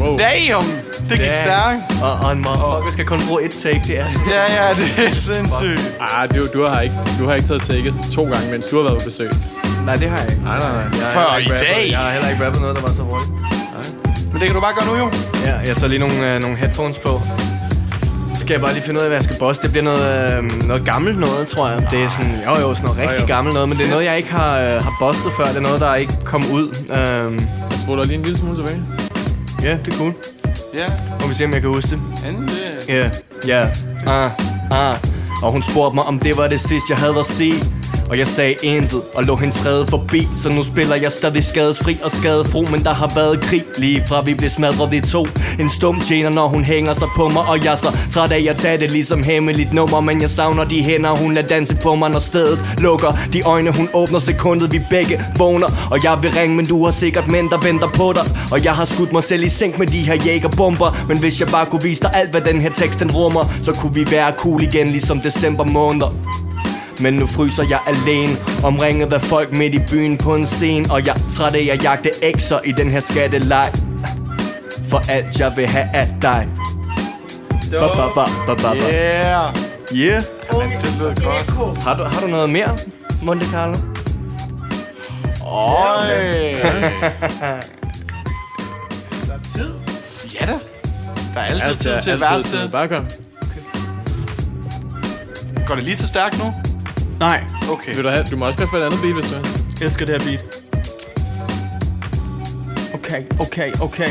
Wow. Damn! Det gik stærkt. Og, og en motherfucker skal kun bruge et take, det er... Ja, ja, det er sindssygt. Ah, du, du, har ikke, du har ikke taget tækket to gange, mens du har været på besøg. Nej, det har jeg ikke. Nej, nej, nej. Jeg har Før heller ikke i rappet- dag. Jeg har heller ikke rappet noget, der var så hurtigt. Men det kan du bare gøre nu, jo. Ja, jeg tager lige nogle, øh, nogle headphones på. Skal jeg bare lige finde ud af, hvad jeg skal bosse. Det bliver noget, øh, noget gammelt noget, tror jeg. Det er sådan, jo jo, sådan noget rigtig jo. gammelt noget. Men det er noget, jeg ikke har, øh, har bostet før. Det er noget, der ikke kom ud. Øh, Jeg spoler lige en lille smule tilbage. ja, det er cool. Ja, Må vi se, om jeg kan huske det. Ja, ja, ah, ah. Og hun spurgte mig, om det var det sidste, jeg havde at sige. Og jeg sagde intet og lå hendes træde forbi Så nu spiller jeg stadig skadesfri og skadefro Men der har været krig lige fra vi blev smadret i to. En stum tjener når hun hænger sig på mig Og jeg er så træt af at tage det ligesom hemmeligt nummer Men jeg savner de hænder hun lader danse på mig Når stedet lukker. De øjne hun åbner sekundet vi begge vågner. Og jeg vil ringe men du har sikkert mænd der venter på dig. Og jeg har skudt mig selv i sænk med de her jægerbomber. Men hvis jeg bare kunne vise dig alt hvad den her tekst den rummer Så kunne vi være cool igen ligesom december måneder men nu fryser jeg alene Omringet af folk midt i byen på en scene Og jeg er træt af at jagte ekser i den her skatteleg For alt jeg vil have af dig ba, ba, ba, ba, ba, ba. Yeah. Yeah Det lyder godt. har du, har du noget mere, Monte Carlo? Øj. Ja da. Der er altid tid til vers til. Bare kom. Går det lige så stærkt nu? Nej, Okay. Vil du, have, du må også godt få et andet beat, hvis du vil. jeg elsker det her beat. Okay, okay, okay.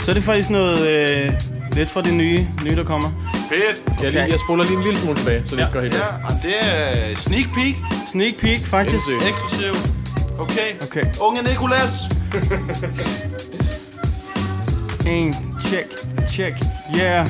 Så er det faktisk noget øh, lidt fra det nye, nye der kommer. Fedt. Skal jeg, lige, Okay. jeg spoler lige en lille smule tilbage, så det ikke går helt Ja, og det er sneak peek. Sneak peek, faktisk. Sindssygt. Eksklusiv. Okay. Okay. Unge Nikolas. En, check, check, yeah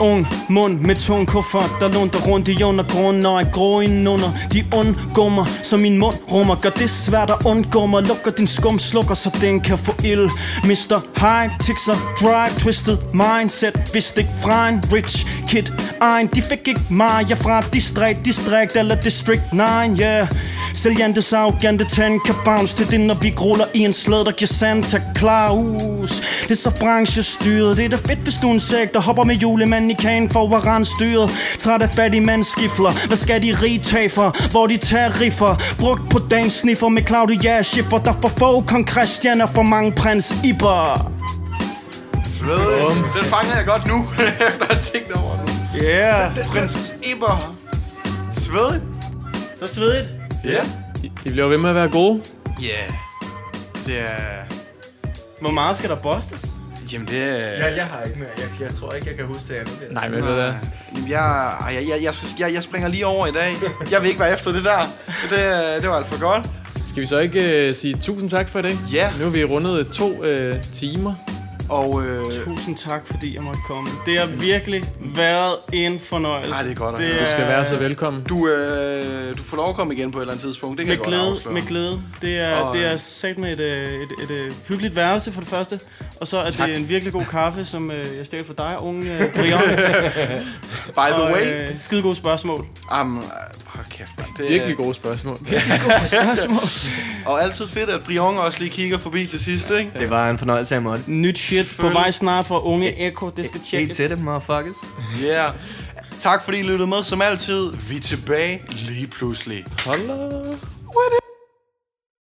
Ung mund med tung kuffert Der lunder rundt i undergrunden Og er grå indenunder De undgår mig så min mund rummer Gør det svært at undgå mig. Lukker din skum slukker Så den kan få ild. Mr. High Tixer Drive Twisted Mindset. Vidste ikke fra en rich kid Egen De fik ikke mig. Jeg fra distrikt, distrikt eller District 9 Yeah. Sæljantes arrogante tand kan bounce til det, når vi gruller i en sled, der giver Santa Claus. Det er så branchestyret, det er da fedt, hvis du er en sæk, der hopper med julemanden i kagen for at rende styret. Træt af fattige mand skifler, hvad skal de rige tage for? Hvor de tariffer, brugt på dagens sniffer med Claudia Schiffer, der får få kong Christian og for mange prins Iber. Svedig. Den fanger jeg godt nu, efter at tænkt over nu. Yeah, Prins Eber. Svedig. så svedigt. Ja. I, I bliver ved med at være gode. Ja. Det er... Hvor meget skal der bostes? Jamen, det er... Jeg, jeg har ikke mere. Jeg, jeg tror ikke, jeg kan huske det. Nu. Nej, men ved du hvad? Jamen, jeg, jeg, jeg, jeg, skal, jeg, jeg springer lige over i dag. Jeg vil ikke være efter det der. Det, det var alt for godt. Skal vi så ikke uh, sige tusind tak for i dag? Ja. Nu har vi rundet to uh, timer. Og øh, Tusind tak, fordi jeg måtte komme. Det har virkelig været en fornøjelse. Ej, det er godt Det høre. Du skal er- være så velkommen. du, øh, du får lov at komme igen på et eller andet tidspunkt. Det kan Med jeg godt glæde, afsløre. med glæde. Det er, Og, det er øh, sat med et, øh, et, et, et, et hyggeligt værelse for det første. Og så er Tak. det en virkelig god kaffe, som øh, jeg stiller for dig, unge øh, Brian. By the og way. øh, skide gode spørgsmål. Um, hold kæft, man. Det, Virkelig gode spørgsmål. spørgsmål. Og altid fedt, at Brion også lige kigger forbi til sidst, ikke? Det var en fornøjelse af måtte. Nyt shit på Selvfølgelig. vej snart fra unge Echo. Det skal Helt tjekkes. til det, motherfuckers. Yeah. Tak fordi I lyttede med som altid. Vi er tilbage lige pludselig. Hold da. What